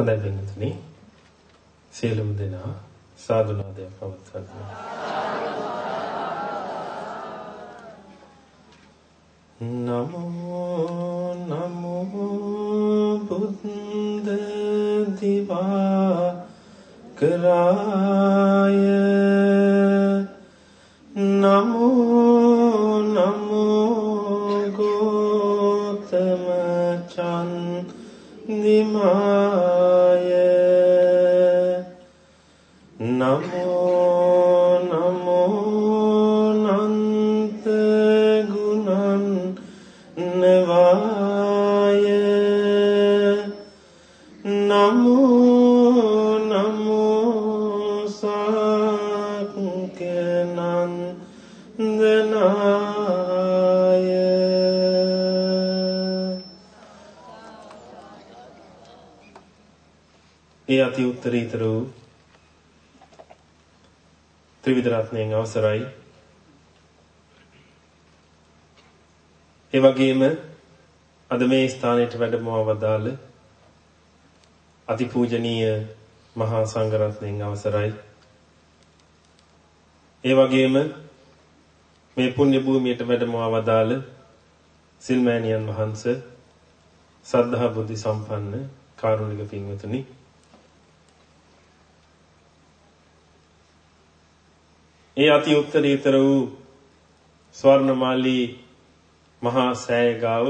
හොඳයි වෙනතුනි. සියලුම දෙනා සාදුනාදයක් පවත්වන්න. නමෝ නමෝ බුද්ධ දිවා කරාය නමෝ නමෝ ගෝතම චන්දිමාය උත්තරීතර වූ ත්‍රිවිධ රත්නයෙන් අවසරයි. ඒ වගේම අද මේ ස්ථානයට වැඩමව වදාළ අතිපූජනීය මහා සංඝරත්නයෙන් අවසරයි. ඒ වගේම මේ පුණ්‍ය භූමියට වැඩමව වදාළ සිල්මෑණියන් වහන්සේ සද්ධා බුද්ධ සම්පන්න කාරුණික පින්වතුනි ඒ අති උත්තරීතර වූ ස්වර්ණමාලී මහා සෑය ගාව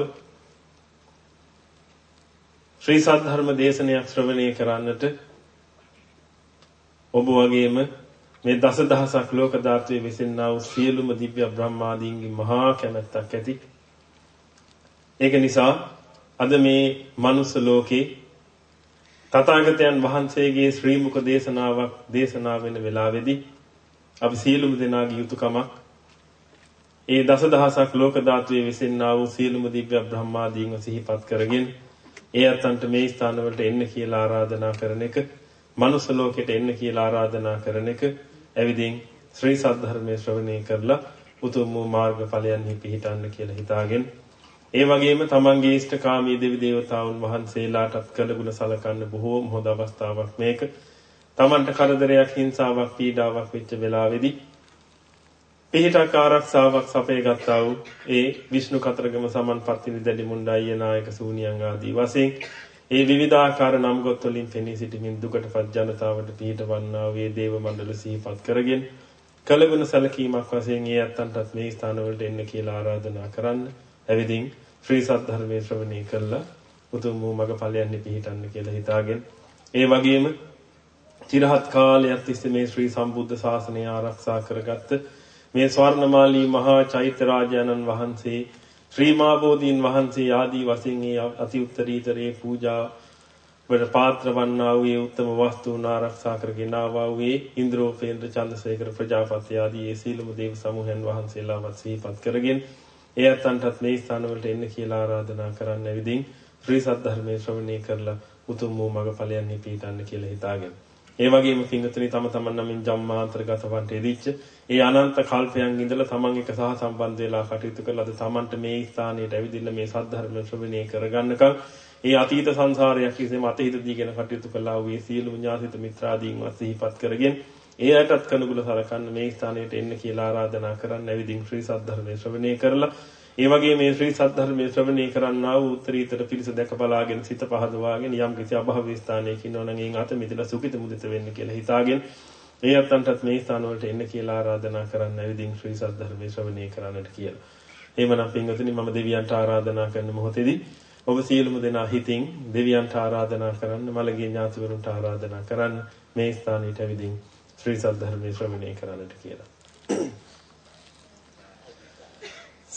ශ්‍රී සද්ධර්ම දේශනයක් ශ්‍රවණය කරන්නට ඔබ වගේම මේ දසදහසක් ලෝක ධාතුවේ විසින්නා වූ සියලුම දිව්‍ය බ්‍රහ්මාදීන්ගේ මහා කැමැත්තක් ඇති. ඒක නිසා අද මේ මනුස්ස ලෝකේ තථාගතයන් වහන්සේගේ ශ්‍රී මුඛ දේශනාවක් දේශනා වෙන වෙලාවේදී අපි සියලුම දෙනාගේ යුතුයකමක් ඒ දසදහසක් ලෝක ධාතුවේ විසින්නා වූ සියලුම දිව්‍ය බ්‍රහ්මාදීන්ව සිහිපත් කරගෙන ඒ අතන්ට මේ ස්ථානවලට එන්න කියලා ආරාධනා කරන එක, මනුස්ස ලෝකෙට එන්න කියලා ආරාධනා කරන එක, ඇවිදින් ශ්‍රී සද්ධර්මයේ ශ්‍රවණය කරලා උතුම් වූ මාර්ගඵලයන්හි පිහිටන්න කියලා හිතාගෙන ඒ වගේම තමන්ගේ ඉෂ්ඨකාමී දෙවි දේවතාවුන් වහන්සේලාටත් කළගුණ සලකන්න බොහෝම හොඳ අවස්ථාවක් මේක. තමන්ට කරදරයක් හිංසාවක් පීඩාවක් වෙච්ච වෙලාවේදී පිහිටක් ආරක්ෂාවක් සපේ ගත්තා වූ ඒ විෂ්ණු කතරගම සමන්පත්තිනි දැඩි මුණ්ඩාය නායක සූනියන් ආදී වශයෙන් ඒ විවිධාකාර නම් ගොත් වලින් පෙනී සිටිමින් දුකටපත් ජනතාවට පිහිටවන්නා වූ දේව මණ්ඩල සිහිපත් කරගෙන කළගුණ සැලකීමක් වශයෙන් ඒ අත්තන්ටත් මේ ස්ථානවලට එන්න කියලා ආරාධනා කරන්න. ඇවිදින් ශ්‍රී සද්ධර්මයේ ශ්‍රවණය කළා උතුම් වූ මගඵලයන් පිහිටන්න කියලා හිතාගෙන ඒ වගේම চিරහත් කාලයක් තිස්සේ මේ ශ්‍රී සම්බුද්ධ ශාසනය ආරක්ෂා කරගත්ත මේ ස්වර්ණමාලී මහා චෛත්‍ය රාජානන් වහන්සේ ශ්‍රී මාබෝධීන් වහන්සේ ආදී වශයෙන් ඒ අති උත්තරීතරේ පූජා වල පාත්‍ර වන්නා වූ උත්තම වස්තුන් ආරක්ෂා කරගෙන ආවා වූ ඉන්ද්‍රෝපේන්ද්‍ර චන්ද්‍රසේකර ප්‍රජාපති ආදී ඒ සීලම දේව සමූහයන් වහන්සේලාවත් සිහිපත් කරගෙන ඒ අතන්ටත් මේ ස්ථානවලට එන්න කියලා ආරාධනා කරන්න ඇවිදින් ශ්‍රී සද්ධර්මයේ ශ්‍රවණය කරලා උතුම් වූ මඟඵලයන් හිපීටන්න කියලා හිතාගෙන ඒ වගේම පිංගුතුනි තම තමන් නමින් ජම්මාන්තරගත වන්ට එදිච්ච ඒ අනන්ත කල්පයන් ඉඳලා තමන් එක සහ සම්බන්ධ වෙලා කටයුතු කරලා අද තමන්ට මේ ස්ථානයට ඇවිදින්න මේ සද්ධර්ම ශ්‍රවණය කරගන්නකම් ඒ අතීත සංසාරයක් කිසිම අතීත දීගෙන කටයුතු කළා වූ සියලුම ඥාතිත මිත්‍රාදීන්වත් සිහිපත් කරගෙන ඒ අයටත් කනුගුල සලකන්න මේ ස්ථානයට එන්න කියලා ආරාධනා කරන්න ඇවිදින් ශ්‍රී සද්ධර්මයේ ශ්‍රවණය කරලා ඒ වගේ මේ ශ්‍රී සද්ධර්මයේ ශ්‍රවණය කරන්නා වූ උත්තරීතර පිරිස දැක බලාගෙන සිත පහදවාගෙන යම් කිසි අභාවී ස්ථානයක ඉන්නවනම් එයින් අත මිදලා සුඛිත මුදිත වෙන්න කියලා හිතාගෙන ඒ අත්තන්ටත් මේ ස්ථාන වලට එන්න කියලා ආරාධනා කරන්න ඇවිදින් ශ්‍රී සද්ධර්මයේ ශ්‍රවණය කරන්නට කියලා. එහෙමනම් පින්වතුනි මම දෙවියන්ට ආරාධනා කරන මොහොතේදී ඔබ සියලුම දෙනා හිතින් දෙවියන්ට ආරාධනා කරන්න මළගිය ඥාතිවරුන්ට ආරාධනා කරන්න මේ ස්ථානයට ඇවිදින් ශ්‍රී සද්ධර්මයේ ශ්‍රවණය කරන්නට කියලා.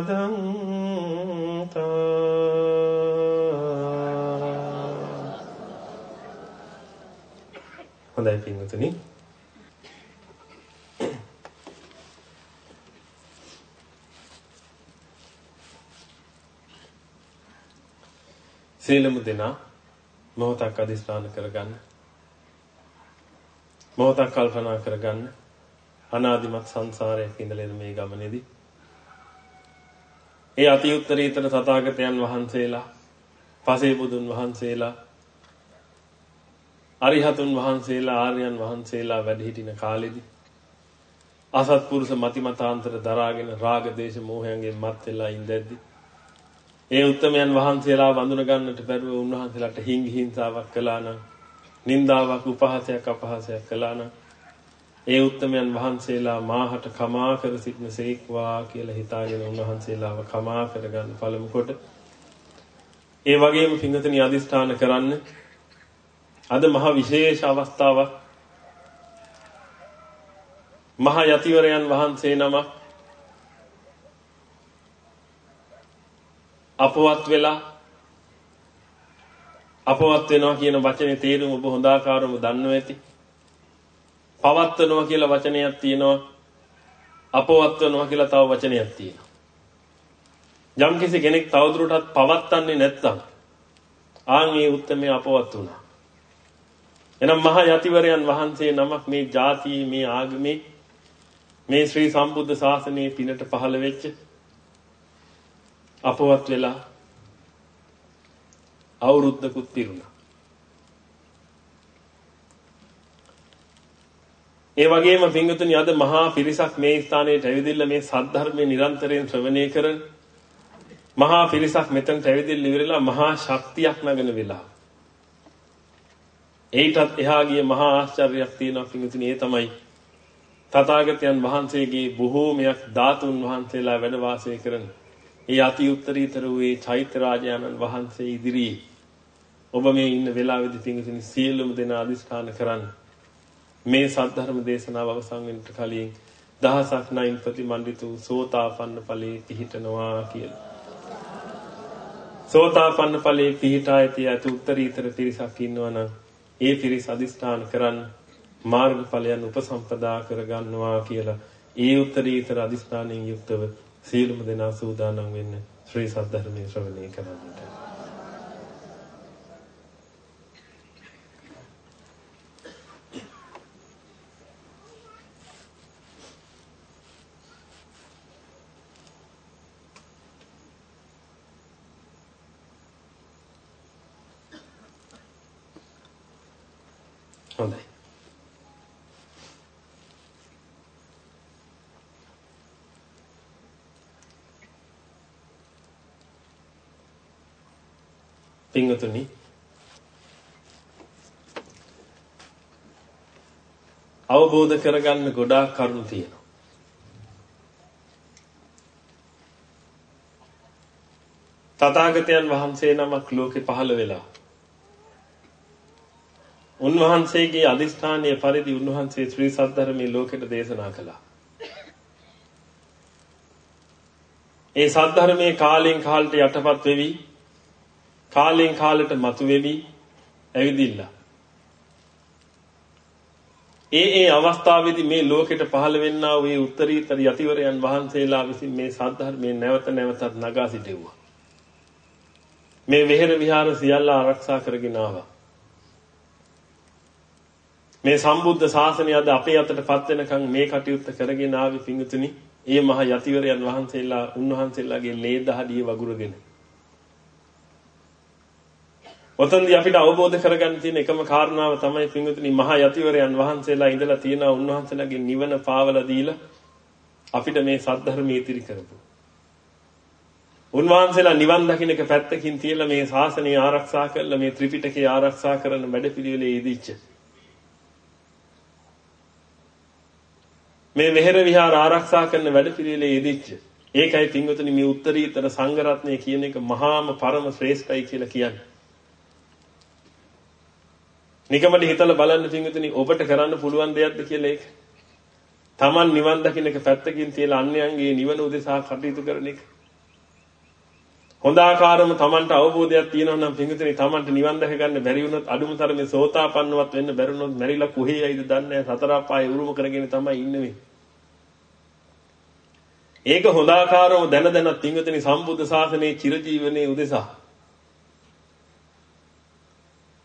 බදන්තා හොඳයි පින්වතුනි සීලමු දෙනා මොහොතක් අදිස්ථාන කරගන්න. මොහොතක් කල්පනා කරගන්න. අනාදිමත් සංසාරයක ඉඳලා මේ ගමනේදී ඒ අති උත්තරීතර තථාගතයන් වහන්සේලා පසේ බුදුන් වහන්සේලා අරිහතුන් වහන්සේලා ආර්යයන් වහන්සේලා වැඩ සිටින කාලෙදී අසත්පුරුෂ මතිමතාන්තර දරාගෙන රාග දේශ මොහයන්ගෙන් මත් වෙලා ඉඳද්දී ඒ උත්තමයන් වහන්සේලා වඳුන ගන්නට බැරුව උන්වහන්සේලාට හිංගි හිංසාවක් කළා නම් නින්දාවක් උපහාසයක් අපහාසයක් කළා නම් ඒ උත්තමයන් වහන්සේලා මාහට කමා කර සිටින සේක්වා කියලා හිතාගෙන උන්වහන්සේලාව කමා කරගන්න පළමු කොට ඒ වගේම පිංගතනි අදිස්ථාන කරන්න අද මහ විශේෂ අවස්ථාවක් මහ යතිවරයන් වහන්සේ නමක් අපවත් වෙලා අපවත් වෙනවා කියන වචනේ තේරුම ඔබ හොඳාකාරව දන්නවා ඇති. පවත්වනවා කියලා වචනයක් තියෙනවා. අපවත් වෙනවා කියලා තව වචනයක් තියෙනවා. යම්කිසි කෙනෙක් තවදුරටත් පවත්න්නේ නැත්නම් ආන් මේ උත්මේ අපවත් වුණා. එනම් මහා යතිවරයන් වහන්සේ නමක් මේ ಜಾතියේ මේ ආගමේ මේ ශ්‍රී සම්බුද්ධ ශාසනයේ පිනට පහළ වෙච්ච අපවත් වෙලා අවුරුද්දකුත් පිරුණා. ඒ වගේම පින්වතුනි අද මහා පිරිසක් මේ ස්ථානයට ඇවිදින්න මේ සද්ධර්මයේ නිරන්තරයෙන් ශ්‍රවණය කරන මහා පිරිසක් මෙතනට ඇවිදින්න ඉවරලා මහා ශක්තියක් නගන වෙලා. ඒටත් එහා ගිය මහා ආශ්චර්යයක් තියෙනවා පින්වතුනි ඒ තමයි තථාගතයන් වහන්සේගේ බොහෝමයක් ධාතුන් වහන්සේලා වැඩ වාසය කරන ඒ අති උත්තරීතර වූ චෛත්‍ය රාජානන් වහන්සේ ඉදිරියේ ඔබ මේ ඉන්න වෙලාවේදී පිංගුතුනි සියලුම දෙනා අදිස්ථාන කරන්න. මේ සද්ධර්ම දේශනාව අවසන් වෙන්නට කලින් දහසක් නයින් ප්‍රතිමන්විතු සෝතාපන්න ඵලයේ පිහිටනවා කියලා. සෝතාපන්න ඵලයේ පිහිටා ඇති අති උත්තරීතර පිරිසක් ඉන්නවනම් ඒ පිරිස අදිස්ථාන කරන්න මාර්ගඵලයන් උපසම්පදා කරගන්නවා කියලා ඒ උත්තරීතර අදිස්ථානයෙන් යුක්තව සියලුම දෙනා සූදානම් වෙන්න ශ්‍රී සද්ධර්මයේ ශ්‍රවණය කරන්නට. හොඳයි. පින්වතුනි අවබෝධ කරගන්න ගොඩාක් කරුණු තියෙනවා. තථාගතයන් වහන්සේ නමක් ලෝකේ පහළ වෙලා උන්වහන්සේගේ අදිස්ථානීය පරිදි උන්වහන්සේ ශ්‍රී සද්ධර්මයේ ලෝකෙට දේශනා කළා. ඒ සද්ධර්මයේ කාලෙන් කාලට යටපත් වෙවි කාලෙන් කාලට මතුවෙවි ඇවිදින්න. ඒ ඒ අවස්ථාවේදී මේ ලෝකෙට පහළ වෙන්නා වූ ඒ උත්තරීතර යතිවරයන් වහන්සේලා විසින් මේ සද්ධර්මයේ නැවත නැවතත් නගා සිටෙව්වා. මේ වෙහෙර විහාර සියල්ල ආරක්ෂා කරගෙන ආවා. මේ සම්බුද්ධ ශාසනය අද අපේ අතටපත් වෙනකන් මේ කටයුත්ත කරගෙන ආවි පිංගුතුනි. ඒ මහ යතිවරයන් වහන්සේලා උන්වහන්සේලාගේ ලේ දහඩිය වගුරගෙන ඔතනදී අපිට අවබෝධ කරගන්න තියෙන එකම කාරණාව තමයි පින්විතනි මහා යතිවරයන් වහන්සේලා ඉඳලා තියෙන උන්වහන්සේලාගේ නිවන පාවලා දීලා අපිට මේ සද්ධර්මයේ ඉතිරි කරපු. උන්වහන්සේලා නිවන් දකින්න එක පැත්තකින් තියලා මේ ශාසනය ආරක්ෂා කරලා මේ ත්‍රිපිටකය ආරක්ෂා කරන වැඩපිළිවෙලේ යෙදිච්ච මේ මෙහෙර විහාර ආරක්ෂා කරන වැඩපිළිවෙලේ යෙදිච්ච ඒකයි පින්වතුනි මේ උත්තරීතර සංඝරත්නය කියන එක මහාම පරම ශ්‍රේෂ්ඨයි කියලා කියන්නේ. නිකමඩ හිතලා බලන්න පින්වතුනි ඔබට කරන්න පුළුවන් දෙයක්ද කියලා ඒක. Taman නිවන් දකින්න එක පැත්තකින් තියලා අන්‍යයන්ගේ නිවන උදෙසා කටයුතු කරන එක. හොඳ ආකාරම Tamanට අවබෝධයක් තියෙනවා නම් පින්විතනේ Tamanට නිවන් දැක ගන්න බැරි වුණොත් අඩුම තරමේ සෝතාපන්නවත් වෙන්න බැරි වුණොත් මැරිලා කොහේ යයිද දන්නේ නැහැ සතර අපායේ උරුම කරගෙන තමයි ඉන්නේ ඒක හොඳ ආකාරව දැන දැනත් පින්විතනේ සම්බුද්ධ ශාසනයේ චිරජීවනයේ උදෙසා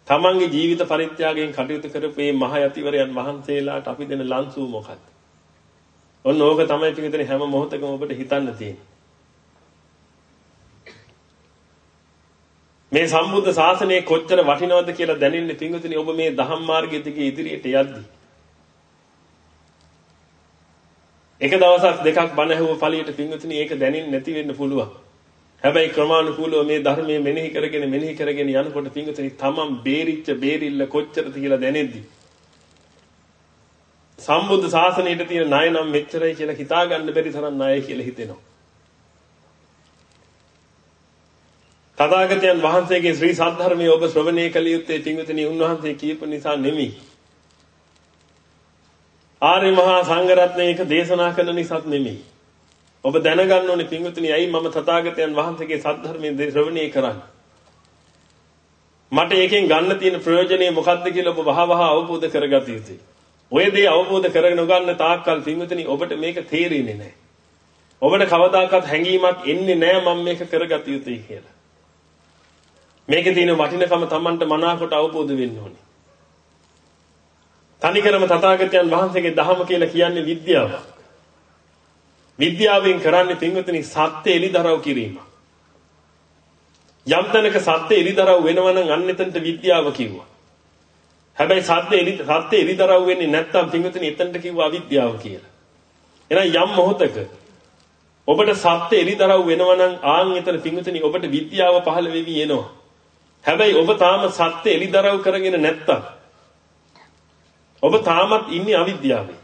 තමන්ගේ ජීවිත පරිත්‍යාගයෙන් කටයුතු කරපු මේ මහ යතිවරයන් වහන්සේලාට අපි දෙන ලන්සු මොකක්ද? ඔන්න ඕක තමයි පිටින් හැම මොහොතකම ඔබට හිතන්න තියෙන්නේ. මේ සම්බුද්ධ ශාසනය කොච්චර වටිනවද කියලා දැනෙන්නේ පිංගුතුනි ඔබ මේ දහම් මාර්ගයේ දිගේ ඉදිරියට යද්දී. එක දවසක් දෙකක් බණ ඇහුව ඵලියට පිංගුතුනි ඒක දැනෙන්නේ නැති වෙන්න පුළුවන්. හැබැයි ක්‍රමානුකූලව මේ ධර්මයේ මෙනෙහි කරගෙන මෙනෙහි කරගෙන යනකොට පිංගුතුනි තමන් බේරිච්ච බේරිල්ල කොච්චරද කියලා දැනෙද්දී. සම්බුද්ධ ශාසනයට තියෙන ණය නම් මෙච්චරයි කියලා හිතා ගන්න බැරි තරම් ණය කියලා හිතෙනවා. තථාගතයන් වහන්සේගේ ශ්‍රී සද්ධර්මයේ ඔබ ශ්‍රවණය කළ යුත්තේ පින්විතනි උන්වහන්සේ කියපු නිසා නෙමෙයි. ආර්ය මහා සංඝරත්නයක දේශනා කරන නිසාත් නෙමෙයි. ඔබ දැනගන්න ඕනේ පින්විතනි ඇයි මම තථාගතයන් වහන්සේගේ සද්ධර්මයේ ශ්‍රවණය කරන්නේ? මට ඒකෙන් ගන්න තියෙන ප්‍රයෝජනේ මොකක්ද කියලා ඔබ වහවහ අවබෝධ කරගත යුතුයි. ඔය දේ අවබෝධ කරගෙන ගන්න තාක්කල් පින්විතනි ඔබට මේක තේරෙන්නේ නැහැ. ඔබට කවදාකවත් හැඟීමක් එන්නේ නැහැ මම මේක කරගත යුතුයි කියලා. මේකේ තියෙන වටිනකම Tamanට මනාකොට අවබෝධ වෙන්න ඕනේ. තනිකරම තථාගතයන් වහන්සේගේ ධහම කියලා කියන්නේ විද්‍යාවක්. විද්‍යාවෙන් කරන්නේ පින්වතුනි සත්‍ය එලිදරව් කිරීම. යම් තැනක සත්‍ය එලිදරව් වෙනවා නම් අන්න එතනට විද්‍යාව කිව්වා. හැබැයි සත්‍ය එලි සත්‍ය එලිදරව් වෙන්නේ නැත්නම් පින්වතුනි එතනට කිව්වා අවිද්‍යාව කියලා. එහෙනම් යම් මොහොතක ඔබට සත්‍ය එලිදරව් වෙනවා නම් ආන් එතන පින්වතුනි ඔබට විද්‍යාව පහළ වෙවි එනවා. හැබැයි ඔබ තාම සත්‍ය එලිදරව් කරගෙන නැත්තම් ඔබ තාමත් ඉන්නේ අවිද්‍යාවේ.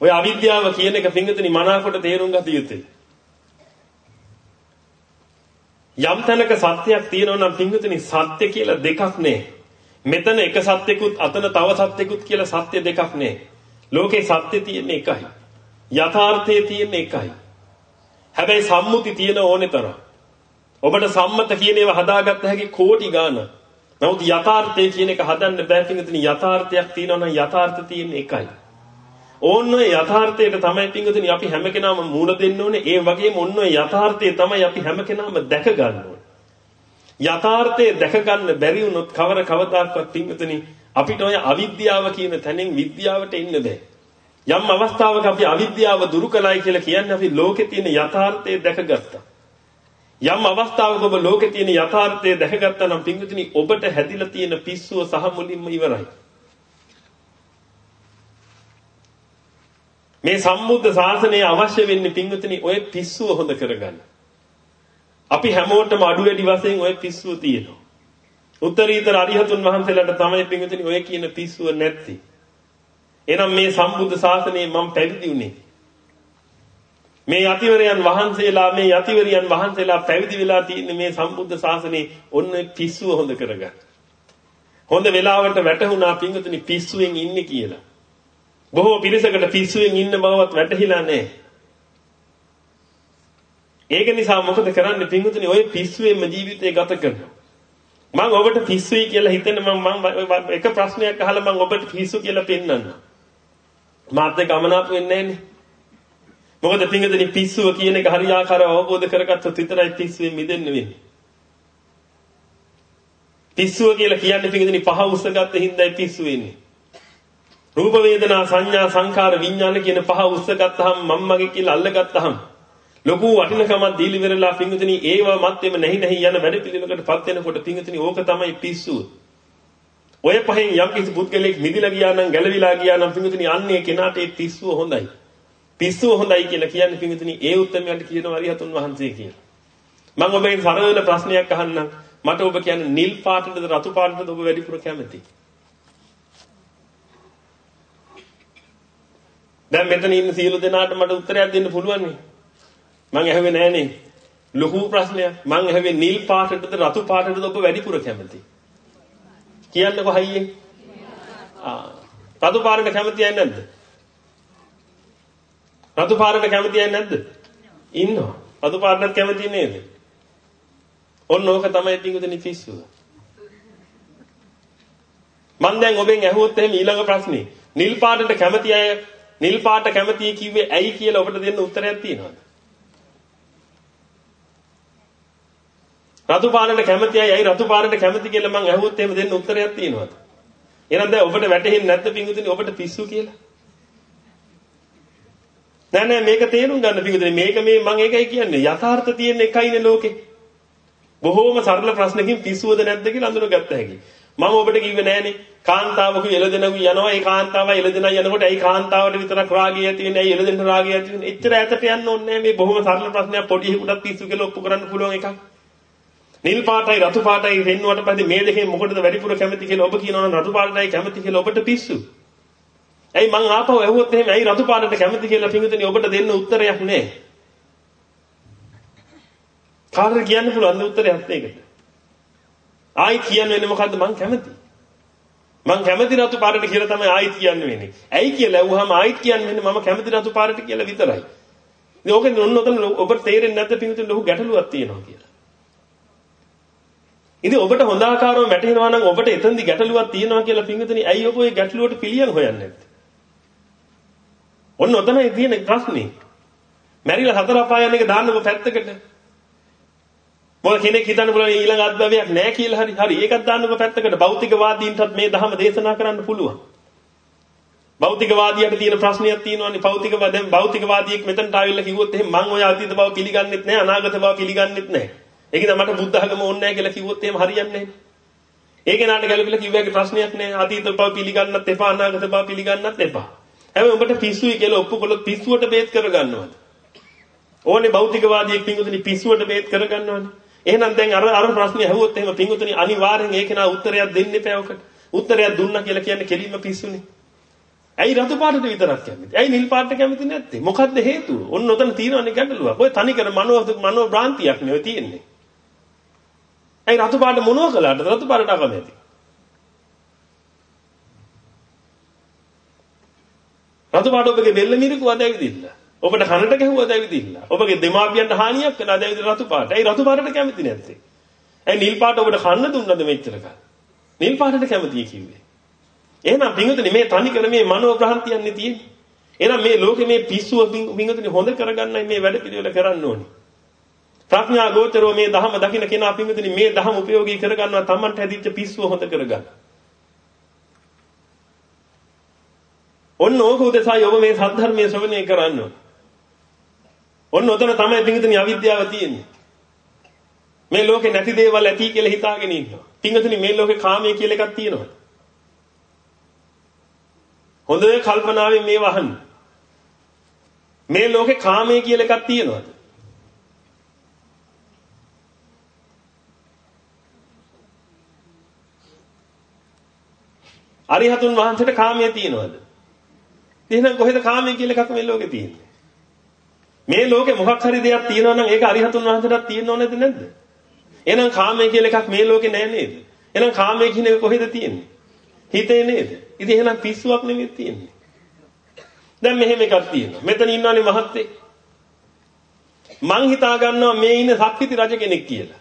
ඔය අවිද්‍යාව කියන එක පිංගුතුනි මනාකොට තේරුම් ගත යුතුයි. යම් තැනක සත්‍යයක් තියෙනවා නම් පිංගුතුනි සත්‍ය කියලා දෙකක් නෑ. මෙතන එක සත්‍යකුත් අතන තව සත්‍යකුත් කියලා සත්‍ය දෙකක් නෑ. ලෝකේ සත්‍ය තියෙන්නේ එකයි. යථාර්ථයේ තියෙන්නේ එකයි. හැබැයි සම්මුති තියෙන ඕනේ තරම්. ඔබට සම්මත කියන ඒවා හදාගත්ත හැකි කෝටි ගාන. නමුත් යථාර්ථය කියන එක හදන්න බෑ පිටුතුනි යථාර්ථයක් තියෙනවා නම් යථාර්ථය තියෙන්නේ එකයි. ඕන්න ඔය යථාර්ථයට තමයි පිටුතුනි අපි හැම කෙනාම මූණ දෙන්න ඕනේ. ඒ වගේම ඔන්න ඔය යථාර්ථය තමයි අපි හැම කෙනාම දැක ගන්න ඕනේ. යථාර්ථය දැක ගන්න බැරි වුණොත් කවර කවදාකවත් පිටුතුනි අපිට ඔය අවිද්‍යාව කියන තැනින් විද්‍යාවට එන්න බෑ. යම් අවස්ථාවක අපි අවිද්‍යාව දුරු කළයි කියලා කියන්නේ අපි ලෝකේ තියෙන යථාර්ථය දැකගත්තා. යම් අවස්ථාවක ඔබ ලෝකේ තියෙන යථාර්ථය දැකගත්තා නම් පින්විතනි ඔබට හැදිලා තියෙන පිස්සුව සහ මුලින්ම ඉවරයි. මේ සම්බුද්ධ ශාසනය අවශ්‍ය වෙන්නේ පින්විතනි ඔය පිස්සුව හොඳ කරගන්න. අපි හැමෝටම අඩු වැඩි වශයෙන් ඔය පිස්සුව තියෙනවා. උත්තරීතර අරිහතුන් වහන්සේලාට තමයි පින්විතනි ඔය කියන පිස්සුව නැත්තේ. එහෙනම් මේ සම්බුද්ධ ශාසනයේ මම පැවිදි වුණේ මේ යතිවරයන් වහන්සේලා මේ යතිවරියන් වහන්සේලා පැවිදි වෙලා තියෙන මේ සම්බුද්ධ ශාසනයේ ඔන්න පිස්සුව හොඳ කරගන්න. හොඳ වෙලාවට වැටහුණා පිංගුතුනි පිස්සුවෙන් ඉන්නේ කියලා. බොහෝ පිරිසකට පිස්සුවෙන් ඉන්න බවවත් වැටහිලා නැහැ. ඒක නිසා මොකද කරන්නේ පිංගුතුනි ඔය පිස්සුවෙන්ම ජීවිතය ගත කරනවා. මම ඔබට පිස්සුයි කියලා හිතෙන මම මම එක ප්‍රශ්නයක් අහලා මම ඔබට පිස්සු කියලා පෙන්නන්නම්. මාත් එක්ක අමනාප වෙන්නේ නැන්නේ. මොකද පිංගදෙනි පිස්සුව කියන එක හරියාකාරව අවබෝධ කරගත්තොත් විතරයි පිස්සුවෙන් මිදෙන්න වෙන්නේ. පිස්සුව කියලා කියන්නේ පිංගදෙනි පහ උස්සගත්ත හින්දායි පිස්සු වෙන්නේ. රූප වේදනා සංඥා සංකාර විඥාන කියන පහ උස්සගත්තාම මම්මගේ කියලා අල්ලගත්තාම ලොකු වටිනකමක් දීලි වෙරලා පිංගදෙනි ඒව මැත්තේම නැහි නැහි යන වැඩ පිළිවෙලකටපත් වෙනකොට පිංගදෙනි ඕක තමයි පිස්සුව. ඔය පහෙන් යම් කිසි පුද්ගලෙක් මිදිලා ගියා නම් ගැලවිලා ගියා නම් පිංගදෙනි අන්නේ කෙනාට ඒ පිස්සුව හොඳයි. පිස්සුව හොඳයි කියලා කියන්නේ පින්විතනි ඒ උත්තරමයන්ට කියනවා අරිහතුන් වහන්සේ කියලා. මම ඔබෙන් සරල ප්‍රශ්නයක් අහන්නම්. මට ඔබ කියන්නේ නිල් පාටටද රතු පාටටද ඔබ වැඩිපුර කැමති? දැන් මෙතන ඉන්න සියලු දෙනාට මට උත්තරයක් දෙන්න පුළුවන් නේ. මං ඇහුවේ නෑනේ. ලොකු ප්‍රශ්නයක්. මං ඇහුවේ නිල් පාටටද රතු පාටටද ඔබ වැඩිපුර කැමති? කියන්නකො හයියෙන්. ආ. රතු පාටට කැමතියි නැද්ද? රතු පාටට කැමතියි නැද්ද? ඉන්නවා. රතු පාටට කැමති නේද? ඔන්න ඕක තමයි පිංගුතුනි පිස්සුව. මම දැන් ඔබෙන් ඇහුවොත් එහෙම ඊළඟ ප්‍රශ්නේ නිල් පාටට කැමති අය නිල් පාට කැමතියි කිව්වේ ඇයි කියලා ඔබට දෙන්න උත්තරයක් තියෙනවද? රතු පාටට කැමති අය ඇයි රතු පාටට කැමති කියලා මම ඇහුවොත් එහෙම දෙන්න උත්තරයක් තියෙනවද? එහෙනම් දැන් ඔබට වැටහෙන්නේ නැද්ද පිංගුතුනි ඔබට පිස්සු කියලා? නෑ නෑ මේක තේරුම් ගන්න පිංගුතුනි මේක මේ මම ඒකයි කියන්නේ යථාර්ථ තියෙන එකයිනේ ලෝකේ. බොහෝම සරල ප්‍රශ්නකින් පිස්සුවද නැද්ද කියලා අඳුනගත්ත හැකි. මම ඔබට කිව්වේ නෑනේ කාන්තාවක එළදෙනකු යනවා ඒ කාන්තාව එළදෙනා යනකොට ඇයි කාන්තාවට විතරක් රාගය ඇති වෙන්නේ ඇයි එළදෙන්න රාගය ඇති වෙන්නේ එච්චර ඈතට යන්න ඕනේ නෑ මේ බොහොම සරල ප්‍රශ්නයක් පොඩි හිකුටත් පිස්සු කියලා ඔප්පු කරන්න පුළුවන් එකක්. නිල් පාටයි රතු පාටයි වෙන්නුවට පස්සේ මේ දෙකෙන් මොකටද වැඩිපුර කැමති කියලා ඔබ කියනවනම් රතු පාටයි කැමති කියලා ඔබට පිස්සු. ඇයි මං ආපහු ඇහුවොත් එහෙම ඇයි රතු පාටට කැමති කියලා පිඟුතුනි ඔබට දෙන්න උත්තරයක් නෑ. කාටද කියන්න පුළුවන් උත්තරයක් මේකට? ආයි කියන්න වෙන්නේ මොකද්ද මං කැමති. මං කැමති රතු පාටට කියලා තමයි ආයිත් කියන්න වෙන්නේ. ඇයි කියලා ඇහුවාම ආයිත් කියන්න වෙන්නේ මම කැමති රතු පාටට කියලා විතරයි. ඉතින් ඕකෙන් ඔන්න ඔතන ඔබට තේරෙන්නේ නැද්ද පිඟුතුනි ලොකු ගැටලුවක් තියෙනවා කියලා. ඉතින් ඔබට හොඳ ආකාරව වැටහෙනවා නම් ඔබට එතනදි ගැටලුවක් තියෙනවා කියලා පිඟුතුනි ඇයි ඔබ ওই ගැටලුවට පිළියම් හොයන්නේ නැත්තේ? ඔන්න ඔතනයි තියෙන ප්‍රශ්නේ. මැරිලා හතර අපාය යන එක දාන්නකො පැත්තකට. මොකද කෙනෙක් හිතන්න පුළුවන් ඊළඟ අත්දැවියක් නැහැ කියලා හරි. හරි ඒකත් දාන්නකො පැත්තකට. භෞතිකවාදීන්ටත් මේ ධහම දේශනා කරන්න පුළුවන්. භෞතිකවාදියාට තියෙන ප්‍රශ්නයක් තියෙනවානේ. භෞතිකවා දැන් භෞතිකවාදියෙක් මෙතනට ආවිල්ලා කිව්වොත් එහෙනම් මං ඔය අතීත බව පිළිගන්නෙත් නැහැ අනාගත බව පිළිගන්නෙත් නැහැ. ඒකද මට බුද්ධ ධර්ම ඕනේ නැහැ කියලා කිව්වොත් එහෙම හරියන්නේ නැහැ. ඒ කෙනාට ගැළපෙලා කිව්වගේ ප්‍රශ්නයක් නැහැ. අතීත බව පිළිගන්නත් එපා අනාගත බව පිළිගන්නත් එපා. හැබැයි ඔබට පිස්සුයි කියලා ඔප්පු කළොත් පිස්සුවට බේත් කරගන්නවද? ඕනේ භෞතිකවාදියෙක් පිංගුතුනි පිස්සුවට බේත් කරගන්නවනේ. එහෙනම් දැන් අර අර ප්‍රශ්නේ අහුවොත් එහෙම පිංගුතුනි අනිවාර්යෙන් ඒක නා උත්තරයක් දෙන්න එපා ඔකට. උත්තරයක් දුන්නා කියලා කියන්නේ කෙලින්ම පිස්සුනේ. ඇයි රතු පාටට විතරක් කැමති? ඇයි නිල් පාටට කැමති නැත්තේ? මොකද්ද හේතුව? ඔන්න ඔතන තියෙනවනේ ගැටලුවක්. ඔය තනිකර මනෝ මනෝ භ්‍රාන්තියක් නෙවෙයි තියෙන්නේ. ඇයි රතු පාට මොනව කළාට රතු පාටට අකමැති? රතු පාට ඔබගේ බෙල්ල මිරිකුවද ඇවිදින්න. ඔබට කනට ගැහුවද ඇවිදින්න. ඔබගේ දෙමාපියන්ට හානියක් කළාද ඇවිදින්න රතු පාට. ඇයි රතු පාටට කැමති නැත්තේ? ඇයි නිල් පාට ඔබට කන්න දුන්නද මෙච්චර කල්? නිල් පාටට කැමතියි කිව්වේ. එහෙනම් පිංගුතුනි මේ තනි කර මේ මනෝ බ්‍රහන්තියන්නේ තියෙන්නේ. එහෙනම් මේ ලෝකේ මේ පිස්සුව පිංගුතුනි හොඳ කරගන්නයි මේ වැඩ පිළිවෙල කරන්න ඕනේ. ප්‍රඥා ගෝචරෝ මේ ධහම දකින්න කෙනා පිංගුතුනි මේ ධහම උපයෝගී කරගන්නවා Tamanට හැදිච්ච පිස්සුව හොඳ කරගන්න. ඔන්න ඕක උදෙසායි ඔබ මේ සද්ධර්මයේ ශ්‍රවණය කරන්න ඔන්න ඔතන තමයි පිංගුතුනි අවිද්‍යාව තියෙන්නේ. මේ ලෝකේ නැති දේවල් ඇති කියලා හිතාගෙන ඉන්නවා. පිංගුතුනි මේ ලෝකේ කාමයේ කියලා එකක් තියෙනවා. හොඳ කල්පනාවෙන් මේ වහන්න. මේ ලෝකේ කාමයේ කියලා එකක් තියෙනවද? අරිහතුන් වහන්සේට කාමයේ තියෙනවද? එහෙනම් කොහෙද කාමය කියලා එකක් මේ ලෝකේ තියෙන්නේ? මේ ලෝකේ මොකක් හරි දෙයක් තියෙනවා නම් ඒක අරිහතුන් වහන්සේටත් තියෙනව නේද නැද්ද? එහෙනම් කාමය කියලා එකක් මේ ලෝකේ නැහැ නේද? එහෙනම් කාමය කියන එක කොහෙද තියෙන්නේ? හිතේ නේද? ඉතින් එහෙනම් පිස්සුවක් නෙමෙයි තියෙන්නේ. දැන් මෙහෙම එකක් තියෙනවා. මෙතන ඉන්නවනේ මහත්තයෙක්. මං හිතා ගන්නවා මේ ඉන්න සක්විති රජ කෙනෙක් කියලා.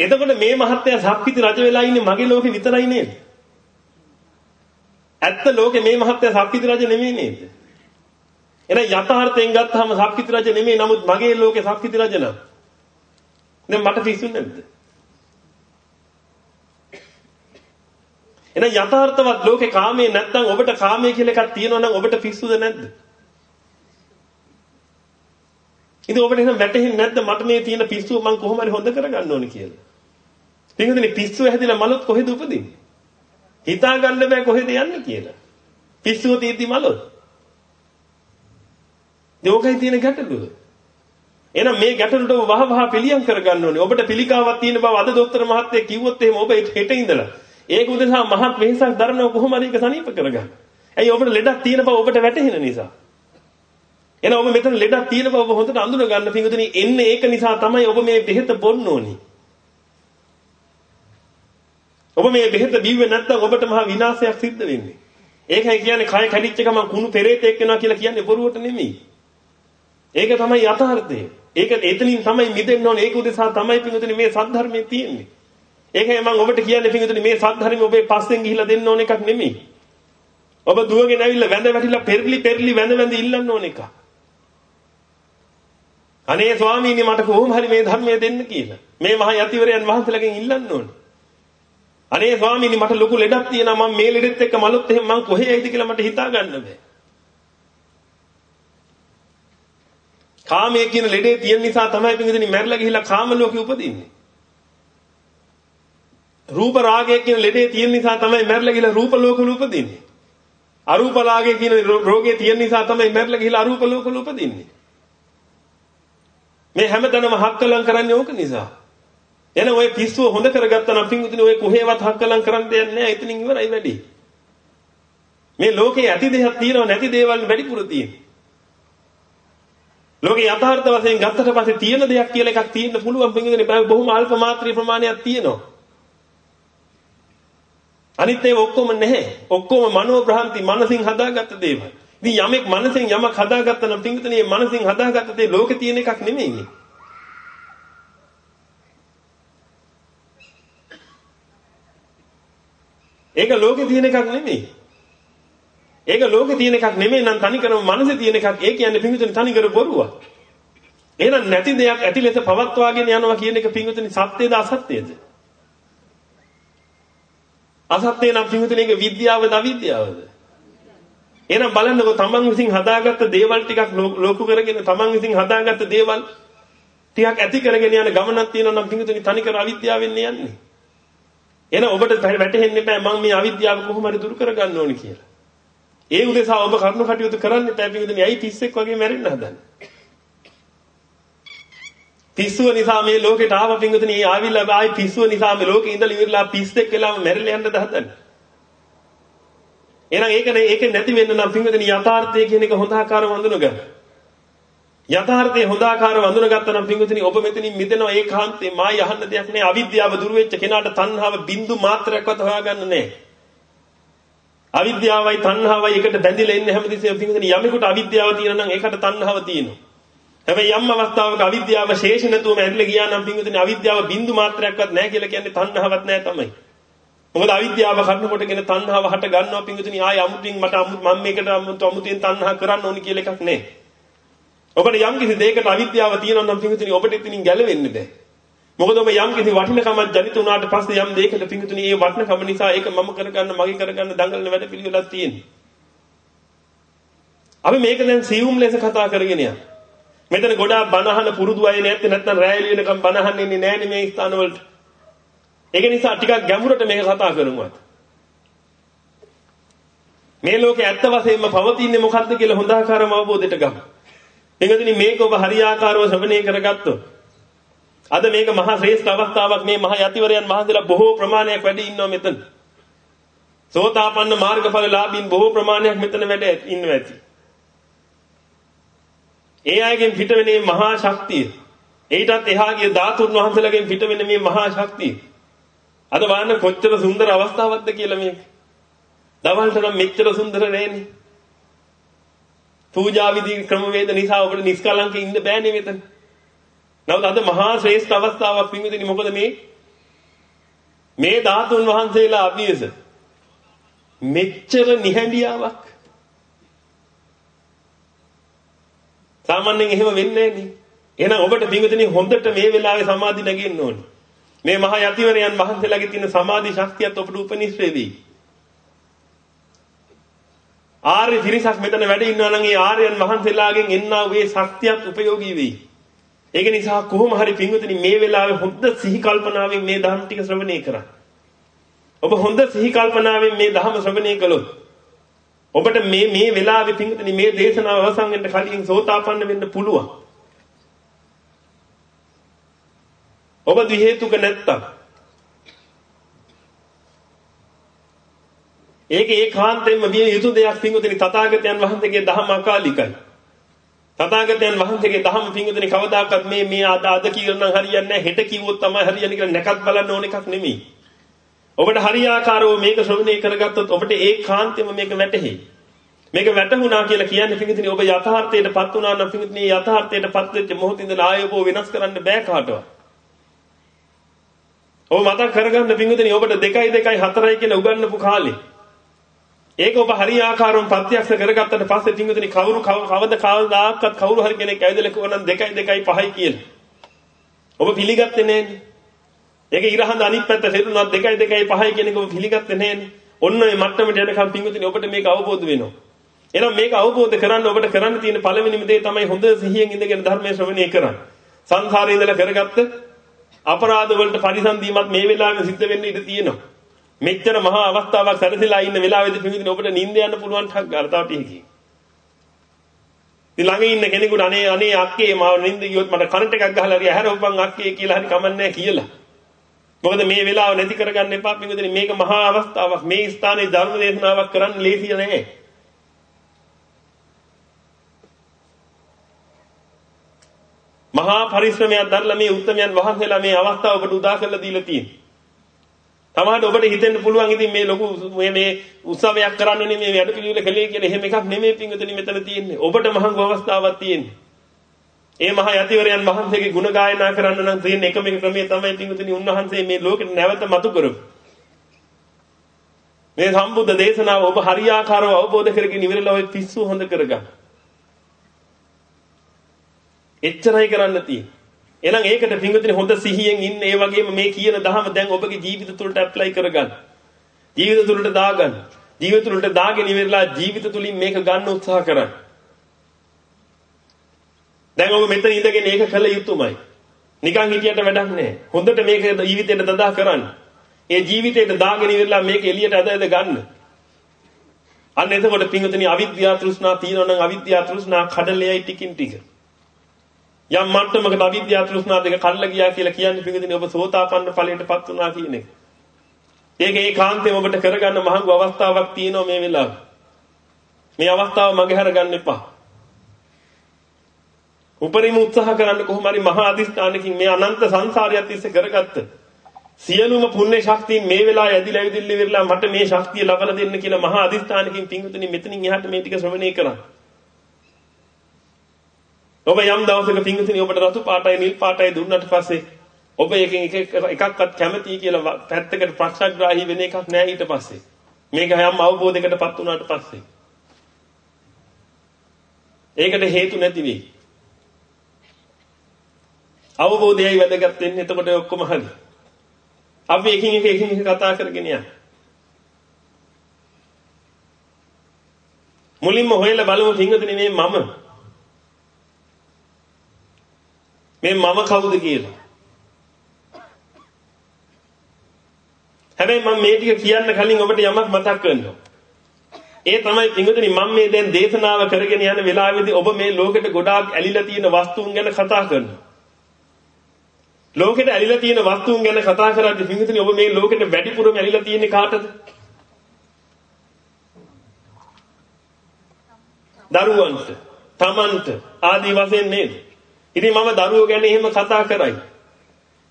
එතකොට මේ මහත්තයා සක්විති රජ වෙලා ඉන්නේ මගේ ලෝකේ විතරයි නේද? ඇත්ත ලෝකේ මේ මහත්තයා සක්විති රජ නෙමෙයි නේද? එහෙනම් යථාර්ථයෙන් ගත්තාම සක්විති රජ නෙමෙයි නමුත් මගේ ලෝකේ සක්විති රජ නම්. දැන් මට පිස්සු නැද්ද? එහෙනම් යථාර්ථවත් ලෝකේ කාමයේ නැත්තම් ඔබට කාමයේ කියලා එකක් තියෙනවා නම් ඔබට පිස්සුද නැද්ද? ඉතින් ඔබට එහෙනම් වැටහෙන්නේ නැද්ද මට මේ තියෙන පිස්සුව මම කොහොම හරි හොඳ කරගන්න ඕනේ කියලා? පින්වතුනි පිස්සුව හැදිලා මලොත් කොහෙද උපදින්නේ? හිතා ගන්න බෑ කොහෙද යන්නේ කියලා. පිස්සුව තීති මලොත්. ඒකයි තියෙන ගැටලුව. එහෙනම් මේ ගැටලුවට වහ වහ පිළියම් කරගන්න ඕනේ. ඔබට පිළිකාවක් තියෙන බව අද දොස්තර මහත්තයා කිව්වොත් එහෙම ඔබ හෙට ඉඳලා ඒක උදෙසා මහත් වෙහසක් දරනව කොහොම හරි ඒක සනීප කරගන්න. ඇයි ඔබට ලෙඩක් තියෙන බව ඔබට වැටහෙන නිසා. එහෙනම් ඔබ මෙතන ලෙඩක් තියෙන බව ඔබ හොඳට අඳුන ගන්න පිඟුතුනි එන්නේ ඒක නිසා තමයි ඔබ මේ බෙහෙත බොන්න ඕනේ. ඔබ මේ බෙහෙත බිව්වේ නැත්නම් ඔබට මහා විනාශයක් සිද්ධ වෙන්නේ. ඒකයි කියන්නේ කය කැඩිච්ච ගමන් කුණු පෙරේතෙක් වෙනවා කියලා කියන්නේ බොරුවට නෙමෙයි. ඒක තමයි යථාර්ථය. ඒක එතනින් තමයි මිදෙන්න ඕනේ. ඒක උදෙසා තමයි පිඟුතුනි මේ සද්ධර්මයේ තියෙන්නේ. ඒකයි මම ඔබට කියන්නේ පිඟුතුනි මේ සද්ධර්මයේ ඔබේ පස්සෙන් ගිහිලා දෙන්න ඕන එකක් නෙමෙයි. ඔබ දුවගෙන ඇවිල්ලා වැඳ වැටිලා පෙරලි පෙරලි වැඳ වැඳ ඉල්ලන්න ඕන එකක්. අනේ ස්වාමීනි මට කොහොම හරි මේ ධර්මය දෙන්න කියලා. මේ මහා යතිවරයන් වහන්සේලාගෙන් ඉල්ලන්න ඕනේ. අනේ ස්වාමීනි මට ලොකු ලෙඩක් තියෙනවා මම මේ ලෙඩෙත් එක්ක මලොත් එහෙම මං කොහේ ඇයිද කියලා මට හිතා ගන්න බෑ. කාමයේ කියන ලෙඩේ තියෙන නිසා තමයි පිටින් මැරලා ගිහිල්ලා කාම ලෝකෙ උපදින්නේ. රූප රාගය කියන ලෙඩේ තියෙන නිසා තමයි මැරලා ගිහිල්ලා රූප ලෝකවල උපදින්නේ. අරූප රාගය කියන රෝගේ තියෙන නිසා තමයි මැරලා ගිහිල්ලා අරූප ලෝකවල උපදින්නේ. මේ හැමතැනම හක්කලම් කරන්නේ ඕක නිසා. එන ඔය පිස්සුව හොඳ කරගත්තා නම් පින්විතනේ ඔය කොහෙවත් හක්කලම් කරන්න දෙයක් නැහැ. එතනින් ඉවරයි වැඩි. මේ ලෝකේ ඇති දෙයක් තියෙනව නැති දේවල් වැඩිපුර තියෙනවා. ලෝකේ යථාර්ථ වශයෙන් ගත්තට පස්සේ තියෙන දෙයක් කියලා එකක් තියෙන්න පුළුවන් පින්විතනේ බොහොම අල්ප මාත්‍රී ප්‍රමාණයක් තියෙනවා. අනිත් ඒවා ඔක්කොම නැහැ. ඔක්කොම මනෝ බ්‍රහන්ති මනසින් හදාගත්ත දේවල්. ඉතින් යමෙක් මනසෙන් යමක් හදාගත්තා නම් පින්විතනේ මේ මනසින් හදාගත්ත දේ ලෝකේ තියෙන එකක් නෙමෙයි. ඒක ලෝකේ තියෙන එකක් නෙමෙයි. ඒක ලෝකේ තියෙන එකක් නෙමෙයි නම් තනිකරම මනසේ තියෙන එකක්. ඒ කියන්නේ පින්විතනේ තනිකර බොරුවක්. එහෙනම් නැති දෙයක් ඇති ලෙස පවත්වාගෙන යනවා කියන එක පින්විතනේ සත්‍යද අසත්‍යද? අසත්‍ය නම් පින්විතනේ ඒක විද්‍යාවද අවිද්‍යාවද? එහෙනම් බලන්නකෝ තමන් විසින් හදාගත්ත දේවල් ටිකක් ලෝකු කරගෙන තමන් විසින් හදාගත්ත දේවල් ටිකක් ඇති කරගෙන යන ගමනක් තියෙනවා නම් පින්විතනේ තනිකර අවිද්‍යාවෙන් යන්නේ. එහෙනම් ඔබට වැටහෙන්නේ නැහැ මම මේ අවිද්‍යාව කොහොම හරි දුරු කරගන්න ඕනේ කියලා. ඒ උදෙසා ඔබ කරුණු කටයුතු කරන්නේ නැහැ පිටුදෙනි. ඇයි පිස්සෙක් වගේ මැරෙන්න හදන්නේ? පිස්සුව නිසා මේ ලෝකෙට ආව පිටුදෙනි. ඒ ආවිල්ලා ආයි පිස්සුව නිසා මේ ලෝකේ ඉඳලා ඉවරලා පිස්සෙක් වෙලාම මැරෙලා යන්නද හදන්නේ? එහෙනම් ඒක ඒක නැති වෙන්න නම් පිටුදෙනි යථාර්ථය කියන එක හොඳ ආකාරව හඳුනගන්න. යථාර්ථයේ හොඳාකාරව අඳුනගත්තා නම් පින්විතනි ඔබ මෙතනින් මිදෙනවා. ඒකාන්තේ මා යහන්න දෙයක් නෑ. අවිද්‍යාව දුරු වෙච්ච කෙනාට තණ්හාව බින්දු මාත්‍රයක්වත් හොයාගන්න නෑ. අවිද්‍යාවයි තණ්හාවයි එකට බැඳිලා ඉන්න හැමතිස්සෙම පින්විතනි යමෙකුට අවිද්‍යාව තියෙනවා නම් ඒකට තණ්හාව තියෙනවා. හැබැයි යම් අවස්ථාවක අවිද්‍යාව ශේෂ නැතුවම ඇදලා ගියා නම් පින්විතනි අවිද්‍යාව බින්දු මාත්‍රයක්වත් නෑ කියලා කියන්නේ තණ්හාවක් නෑ තමයි. මොකද අවිද්‍යාව කන්නකොටගෙන තණ්හාව හට ගන්නවා පින්විතනි ආය අමුතුවෙන් මට මම මේකට අමුතුවෙන් තණ්හා කරන්න ඕනි කියලා එකක් නෑ. ඔබට යම් කිසි දෙයකට අවිද්‍යාව තියෙනවා නම් පිංගුතුනි ඔබට ඉතින් ගැලවෙන්න බෑ. මොකද ඔබ යම් කිසි වටිනකමක් ජනිත වුණාට පස්සේ යම් දෙයකට පිංගුතුනි ඒ වටිනකම නිසා ඒක මම කරගන්න මගේ කරගන්න දඟලන වැඩ පිළිවෙලක් තියෙනවා. අපි මේක දැන් සියුම් ලෙස කතා කරගෙන යනවා. මෙතන ගොඩාක් බනහන පුරුදු අය නැත්te නැත්නම් රැයලි වෙනකම් බනහන්නේ නැහැ මේ ස්ථාන වලට. ඒක නිසා ටිකක් ගැඹුරට මේක කතා කරමු අද. මේ ලෝකේ ඇත්ත වශයෙන්ම පවතින්නේ මොකද්ද කියලා හොඳ ආකාරම අවබෝධයට ගමු. එංගදිනේ මේක ඔබ හරියාකාරව ශ්‍රවණය කරගත්තොත් අද මේක මහා ශ්‍රේෂ්ඨ අවස්ථාවක් මේ මහා යතිවරයන් වහන්සේලා බොහෝ ප්‍රමාණයක් වැඩි ඉන්නවා මෙතන. සෝතාපන්න මාර්ගඵලලාභීන් බොහෝ ප්‍රමාණයක් මෙතන වැඩ ඉන්නවා ඇති. ඒ අයගෙන් පිට වෙන මේ මහා ශක්තිය ඊටත් එහා ගිය ධාතුන් වහන්සේලාගෙන් පිට වෙන මේ මහා ශක්තිය අද බලන්න කොච්චර සුන්දර අවස්ථාවක්ද කියලා මේක. දවල්ට නම් මෙච්චර සුන්දර නෑනේ. පූජා විදි ක්‍රමවේද නිසා ඔබට නිස්කලංක ඉන්න බෑනේ මෙතන. නමුත් අද මහා ශ්‍රේෂ්ඨ අවස්ථාවක් පින්විතනි මොකද මේ? මේ ධාතුන් වහන්සේලා අභියස මෙච්චර නිහඬියාවක් සාමාන්‍යයෙන් එහෙම වෙන්නේ නැන්නේ. එහෙනම් ඔබට පින්විතනි හොඳට මේ වෙලාවේ සමාධි නැගෙන්න ඕනේ. මේ මහා යතිවරයන් වහන්සේලාගේ තියෙන සමාධි ශක්තියත් ඔබට උපනිශ්‍රේ වෙයි. ආර්ය පිරිසක් මෙතන වැඩ ඉන්නවා නම් ඒ ආර්යයන් වහන්සේලාගෙන් එන්නා වූ ශක්තියක් ප්‍රයෝගී වෙයි. ඒක නිසා කොහොම හරි පින්වතුනි මේ වෙලාවේ හොඳ සිහි කල්පනාවෙන් මේ ධර්ම ටික ශ්‍රවණය කරා. ඔබ හොඳ සිහි කල්පනාවෙන් මේ ධර්ම ශ්‍රවණය කළොත් ඔබට මේ මේ වෙලාවේ පිංගුතුනි මේ දේශනාව අවසන් වෙන්න කලින් සෝතාපන්න වෙන්න පුළුවන්. ඔබ දි හේතුක නැත්තම් ඒක ඒකාන්තයෙන්ම විය යුතු දෙයක් පිංගුතුනි තථාගතයන් වහන්සේගේ දහම අකාලිකයි. තථාගතයන් වහන්සේගේ දහම පිංගුතුනි කවදාකවත් මේ මේ අද අද කියනනම් හරියන්නේ නැහැ හෙට කිව්වොත් තමයි හරියන්නේ කියලා නැකත් බලන්න ඕන එකක් නෙමෙයි. ඔබට හරියාකාරව මේක ශ්‍රවණය කරගත්තොත් ඔබට ඒකාන්තයෙන්ම මේක වැටහෙයි. මේක වැටහුණා කියලා කියන්නේ පිංගුතුනි ඔබ යථාර්ථයටපත් වුණා නම් පිංගුතුනි යථාර්ථයටපත් වෙච්ච මොහොතින් ඉඳලා ආයෙ ඔබ වෙනස් කරන්න බෑ කාටවත්. ඔබ මතක් කරගන්න පිංගුතුනි ඔබට 2යි 2යි 4යි කියලා උගන්වපු කාලේ ඒක ඔබ හරියාකාරව ප්‍රත්‍යක්ෂ කරගත්තට පස්සේ පින්විතනි කවුරු කවද කවදාකවත් කවුරු හරි කෙනෙක් ඇවිදලා කිව්වනම් 2යි 2යි 5යි කියලා. ඔබ පිළිගත්තේ නෑනේ. ඒක ඉරහඳ අනිත් පැත්ත හිරුණා 2යි 2යි 5යි කියන එක ඔබ පිළිගත්තේ නෑනේ. ඔන්න මේ මට්ටමට යනකම් පින්විතනි ඔබට මේක අවබෝධ වෙනවා. එහෙනම් මේක අවබෝධ කරන්න ඔබට කරන්න තියෙන පළවෙනිම දේ තමයි හොඳ සිහියෙන් ඉඳගෙන ධර්මයේ ශ්‍රවණය කරන්න. සංසාරේ ඉඳලා කරගත්ත අපරාධ වලට පරිසන්දීමත් මේ වෙලාවේ සිද්ධ වෙන්න ඉඩ තියෙනවා. මෙච්චර මහා අවස්ථාවක් සැරසිලා ඉන්න වෙලාවෙදි පිළිදින ඔබට නිින්ද යන්න පුළුවන් ටක් ගාලා තව ටිකකින්. ඉතින් ළඟ ඉන්න කෙනෙකුට අනේ අනේ අක්කේ මාව නිින්ද ගියොත් මට කනට එකක් ගහලා හරි ඇහැරවපන් අක්කේ කියලා හරි කමන්නේ කියලා. මොකද මේ වෙලාව නැති කරගන්න එපා පිළිදින මේක මහා අවස්ථාවක් මේ ස්ථානයේ ධර්ම දේශනාවක් කරන්න ලේසි නෑ. මහා පරිශ්‍රමයක් දරලා මේ උත්තරමයන් වහන්සේලා මේ අවස්ථාව ඔබට උදා කරලා දීලා තියෙනවා. තමාට ඔබට හිතෙන්න පුළුවන් ඉතින් මේ ලොකු මේ මේ උත්සවයක් කරන්න නෙමෙයි මේ වැඩපිළිවෙල කලේ කියලා එහෙම එකක් නෙමෙයි පින්වතුනි මෙතන තියෙන්නේ. ඔබට මහඟු අවස්ථාවක් තියෙන්නේ. ඒ මහා යතිවරයන් වහන්සේගේ ගුණ ගායනා කරන්න නම් තියෙන එකම ක්‍රමය තමයි පින්වතුනි උන්වහන්සේ මේ ලෝකෙට නැවත මතු කරපු. මේ සම්බුද්ධ දේශනාව ඔබ හරියාකාරව අවබෝධ කරගෙන ඉවරලා ඔය පිස්සු හොඳ කරගන්න. එච්චරයි කරන්න තියෙන්නේ. එහෙනම් ඒකට පින්විතනේ හොඳ සිහියෙන් ඉන්න ඒ වගේම මේ කියන දහම දැන් ඔබගේ ජීවිත තුළට ඇප්ලයි කරගන්න. ජීවිත තුළට දාගන්න. ජීවිත තුළට දාගෙන ඉවරලා ජීවිත තුලින් මේක ගන්න උත්සාහ කරන්න. දැන් ඔබ මෙතන ඉඳගෙන ඒක කළ යුතුමයි. නිකන් හිටියට වැඩක් නැහැ. හොඳට මේක ජීවිතේට දදා කරන්න. ඒ ජීවිතේට දාගෙන ඉවරලා මේක එළියට අද අද ගන්න. අන්න එතකොට පින්විතනේ අවිද්‍යාව තෘෂ්ණා තියෙනවා නම් අවිද්‍යාව තෘෂ්ණා කඩලෙයි ටිකින් ටික. යම් මට්ටමකට අවිද්‍යාව තෘෂ්ණා දෙක කල්ලා ගියා කියලා කියන්නේ පිටින් ඔබ සෝතාපන්න ඵලයටපත් වුණා කියන එක. ඒක ඒකාන්තයෙන් ඔබට කරගන්න මහඟු අවස්ථාවක් තියෙනවා මේ වෙලාවේ. මේ අවස්ථාව මගේ හරගන්න එපා. උපරිම උත්සාහ කරන්න කොහොම හරි මහා අදිස්ථානකින් මේ අනන්ත සංසාරයත් තිස්සේ කරගත්ත සියලුම පුණ්‍ය ශක්තියින් මේ වෙලාවේ ඇදිලා ඇවිදින්න ඉවරලා මට මේ ශක්තිය ලබලා දෙන්න කියලා මහා අදිස්ථානකින් පිංගුතුනි මෙතනින් එහාට මේ ටික ශ්‍රවණය කරා. ඔබ යම් දවසක පිංගුතුනි ඔබට රතු පාටයි නිල් පාටයි දුන්නට පස්සේ ඔබ එකෙන් එක එකක්වත් කැමතියි කියලා පැත්තකට පක්ෂග්‍රාහී වෙන එකක් නෑ ඊට පස්සේ. මේක යම් අවබෝධයකටපත් වුණාට පස්සේ. ඒකට හේතු නැති වෙයි. අවබෝධයයි වැදගත් වෙන්නේ එතකොට ඔක්කොම හරි. අපි එකින් එක එකින් එක කතා කරගෙන යන්න. මුලින්ම හොයලා බලමු පින්වතුනි මේ මම මේ මම කවුද කියලා. හැබැයි මම මේ ටික කියන්න කලින් ඔබට යමක් මතක් කරනවා. ඒ තමයි පින්වතුනි මම මේ දැන් දේශනාව කරගෙන යන වෙලාවේදී ඔබ මේ ලෝකෙට ගොඩාක් ඇලිලා තියෙන වස්තුන් ගැන කතා කරනවා. ලෝකෙට ඇලිලා තියෙන වස්තුන් ගැන කතා කරද්දී පින්වතුනි ඔබ මේ ලෝකෙට වැඩිපුරම ඇලිලා තියෙන්නේ කාටද? දරුවන්ට, තමන්ට ආදී වශයෙන් නේද? ඉතින් මම දරුවෝ ගැන එහෙම කතා කරයි.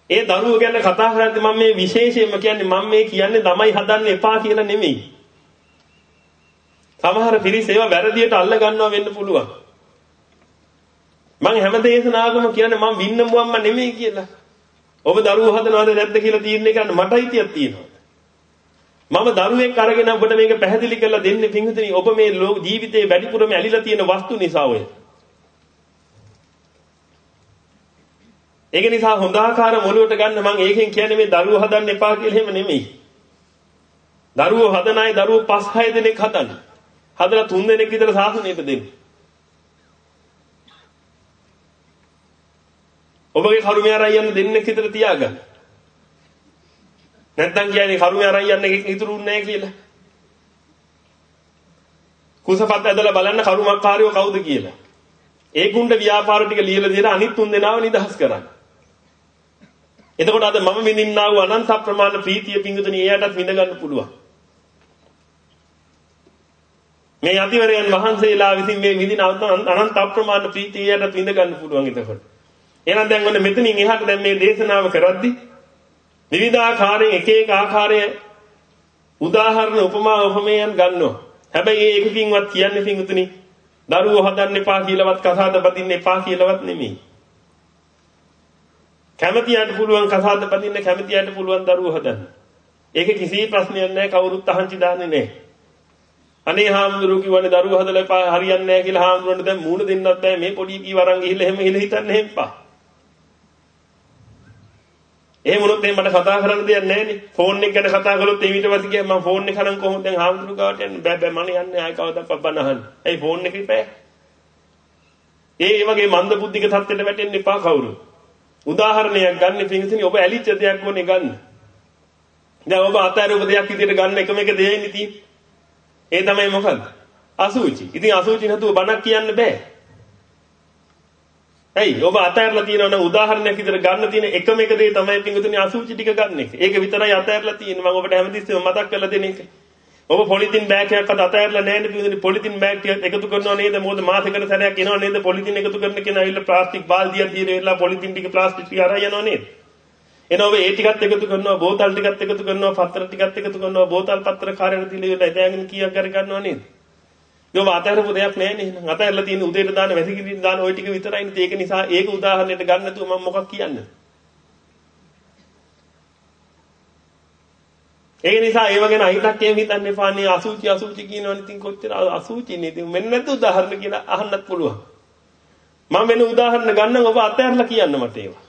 ඒ දරුවෝ ගැන කතා කරද්දී මම මේ විශේෂයෙන්ම කියන්නේ මම මේ කියන්නේ ළමයි හදන්න එපා කියලා නෙමෙයි. සමහර පිරිස ඒවා වැරදියට අල්ල ගන්නවා වෙන්න පුළුවන්. මම හැම දේශනාවකම කියන්නේ මම වින්නමුවම්ම නෙමෙයි කියලා. ඔබ දරුවෝ හදනවද නැද්ද කියලා තීරණය කරන්න මට අයිතියක් තියෙනවා. මම දරුවෙක් අරගෙන ඔබට මේක පැහැදිලි කරලා දෙන්නේ පින්විතනි ඔබ මේ ජීවිතේ වැඩිපුරම ඇලිලා තියෙන වස්තු නිසා ඔය. ඒක නිසා හොඳ ආකාර මොළුවට ගන්න මම ඒකෙන් කියන්නේ මේ දරුවෝ හදන්න එපා කියලා එහෙම නෙමෙයි. දරුවෝ හදන අය දරුවෝ 5 6 දෙනෙක් හදන්න. හදලා 3 දෙනෙක් විතර සාසනෙට දෙන්න. ඔබගේ කරුමේ අරන් යන්න දෙන්නෙක් විතර තියාගන්න. නැත්තම් කියන්නේ කරුමේ අරන් යන්න එකෙක් ඉතුරු නැහැ කියලා. කුසපත් ඇදලා බලන්න කරුමක්කාරයෝ කවුද කියලා. ඒ කුණ්ඩ ව්‍යාපාර ටික ලියලා දීලා අනිත් තුන් දෙනාව නිදහස් කරන්න. එතකොට අද මම විඳින්නා වූ අනන්ත ප්‍රමාණ ප්‍රීතිය පිංගුතුනි එයාටත් විඳ ගන්න පුළුවන්. මේ යතිවරයන් වහන්සේලා විසින් මේ විඳින අනන්ත අප්‍රමාණ ප්‍රීතිය එයාටත් විඳ ගන්න පුළුවන් එතකොට. එහෙනම් දැන් ඔන්න මෙතනින් එහාට දැන් මේ දේශනාව කරද්දී විවිධාකාරයෙන් එක එක ආකාරයේ උදාහරණ උපමා උපමේයන් ගන්නවා. හැබැයි ඒ එකකින්වත් කියන්නේ පිංගුතුනි දරුවෝ හදන්න එපා කියලාවත් කසාද බඳින්න එපා කියලාවත් නෙමෙයි. කැමතියට පුළුවන් කසාද බඳින්න කැමතියට පුළුවන් දරුවෝ හදන්න. ඒක කිසි ප්‍රශ්නයක් නැහැ කවුරුත් අහංචි දාන්නේ නැහැ. අනේ හාමුදුරුවෝ කිව්වනේ දරුවෝ හදලා එපා හරියන්නේ නැහැ කියලා හාමුදුරන්ට දැන් මූණ දෙන්නත් බෑ මේ පොඩි කී වරන් ගිහිල්ලා එහෙම හිල හිතන්න එහෙම්පා. එහෙම වුණොත් එහෙනම් මට කතා කරන්න දෙයක් නැහැනේ. ෆෝන් එක ගැන කතා කළොත් ඒ ඊට පස්සේ කියයි මම ෆෝන් එක කරන් කොහොමද දැන් හාමුදුරු ගාවට යන්නේ? බෑ බෑ මම යන්නේ ආයි කවදාවත් පබ්බන් අහන්න. ඇයි ෆෝන් එකේ පෑ? ඒ වගේ මන්ද බුද්ධික තත්ත්වයට වැටෙන්න එපා කවුරු. උදාහරණයක් ගන්න පිංගුතුනි ඔබ ඇලිච්ච දෙයක් ඕනේ ගන්න. දැන් ඔබ අතාරූප දෙයක් විදියට ගන්න එකම එක දෙයයිනේ තියෙන්නේ. ඒ තමයි මොකද්ද? අසුචි. ඉතින් අසුචි නැතුව බණක් කියන්න බෑ. ඇයි ඔබ අතහැරලා තියෙනවා නම් උදාහරණයක් විදිහට ගන්න තියෙන එකම එක දේ තමයි පිංගුතුනි අසුචි ටික ගන්න එක. ඒක විතරයි අතහැරලා තියෙන්නේ. මම ඔබට හැමතිස්සෙම මතක් කරලා දෙන එක. ඔබ පොලිතින් බෑග් එකක් අත අතහැරලා නැහැ නේද පිංගුතුනි පොලිතින් බෑග් ටික එකතු කරනවා නේද? මොකද මාසෙකට සැරයක් එනවා නේද? පොලිතින් එකතු කරන කෙනා ඇවිල්ලා ප්ලාස්ටික් බාල්දියක් දීලා ඉවරලා පොලිතින් ටික ප්ලාස්ටික් ටික අරන් යනවා නේද? එනවා ඔබ ඒ ටිකත් එකතු කරනවා බෝතල් ටිකත් එකතු කරනවා පත්‍ර ටිකත් එකතු කරනවා බෝතල් පත්‍ර කාර්යයට දීලා ඉවරලා එතෑගෙන කීයක් කර ගන්නවා නේද? ඒක අතහැරපු දෙයක් නෑ නේ. අතහැරලා තියෙන උදේට දාන වැසිකිලි දාන ওই ටික විතරයි නේ. ඒක නිසා ඒක උදාහරණයට ගන්න නැතුව මම මොකක් කියන්නේ? ඒක නිසා ඒව ගැන අහිතක් එහෙම හිතන්න එපා නේ. අසුචි අසුචි කියනවනේ ඉතින් කොච්චර අසුචි නේ. ඉතින් මෙන්න නැතු උදාහරණ කියලා අහන්නත් පුළුවන්. මම වෙන උදාහරණ ගන්නම් ඔබ අතහැරලා කියන්න මට ඒවා.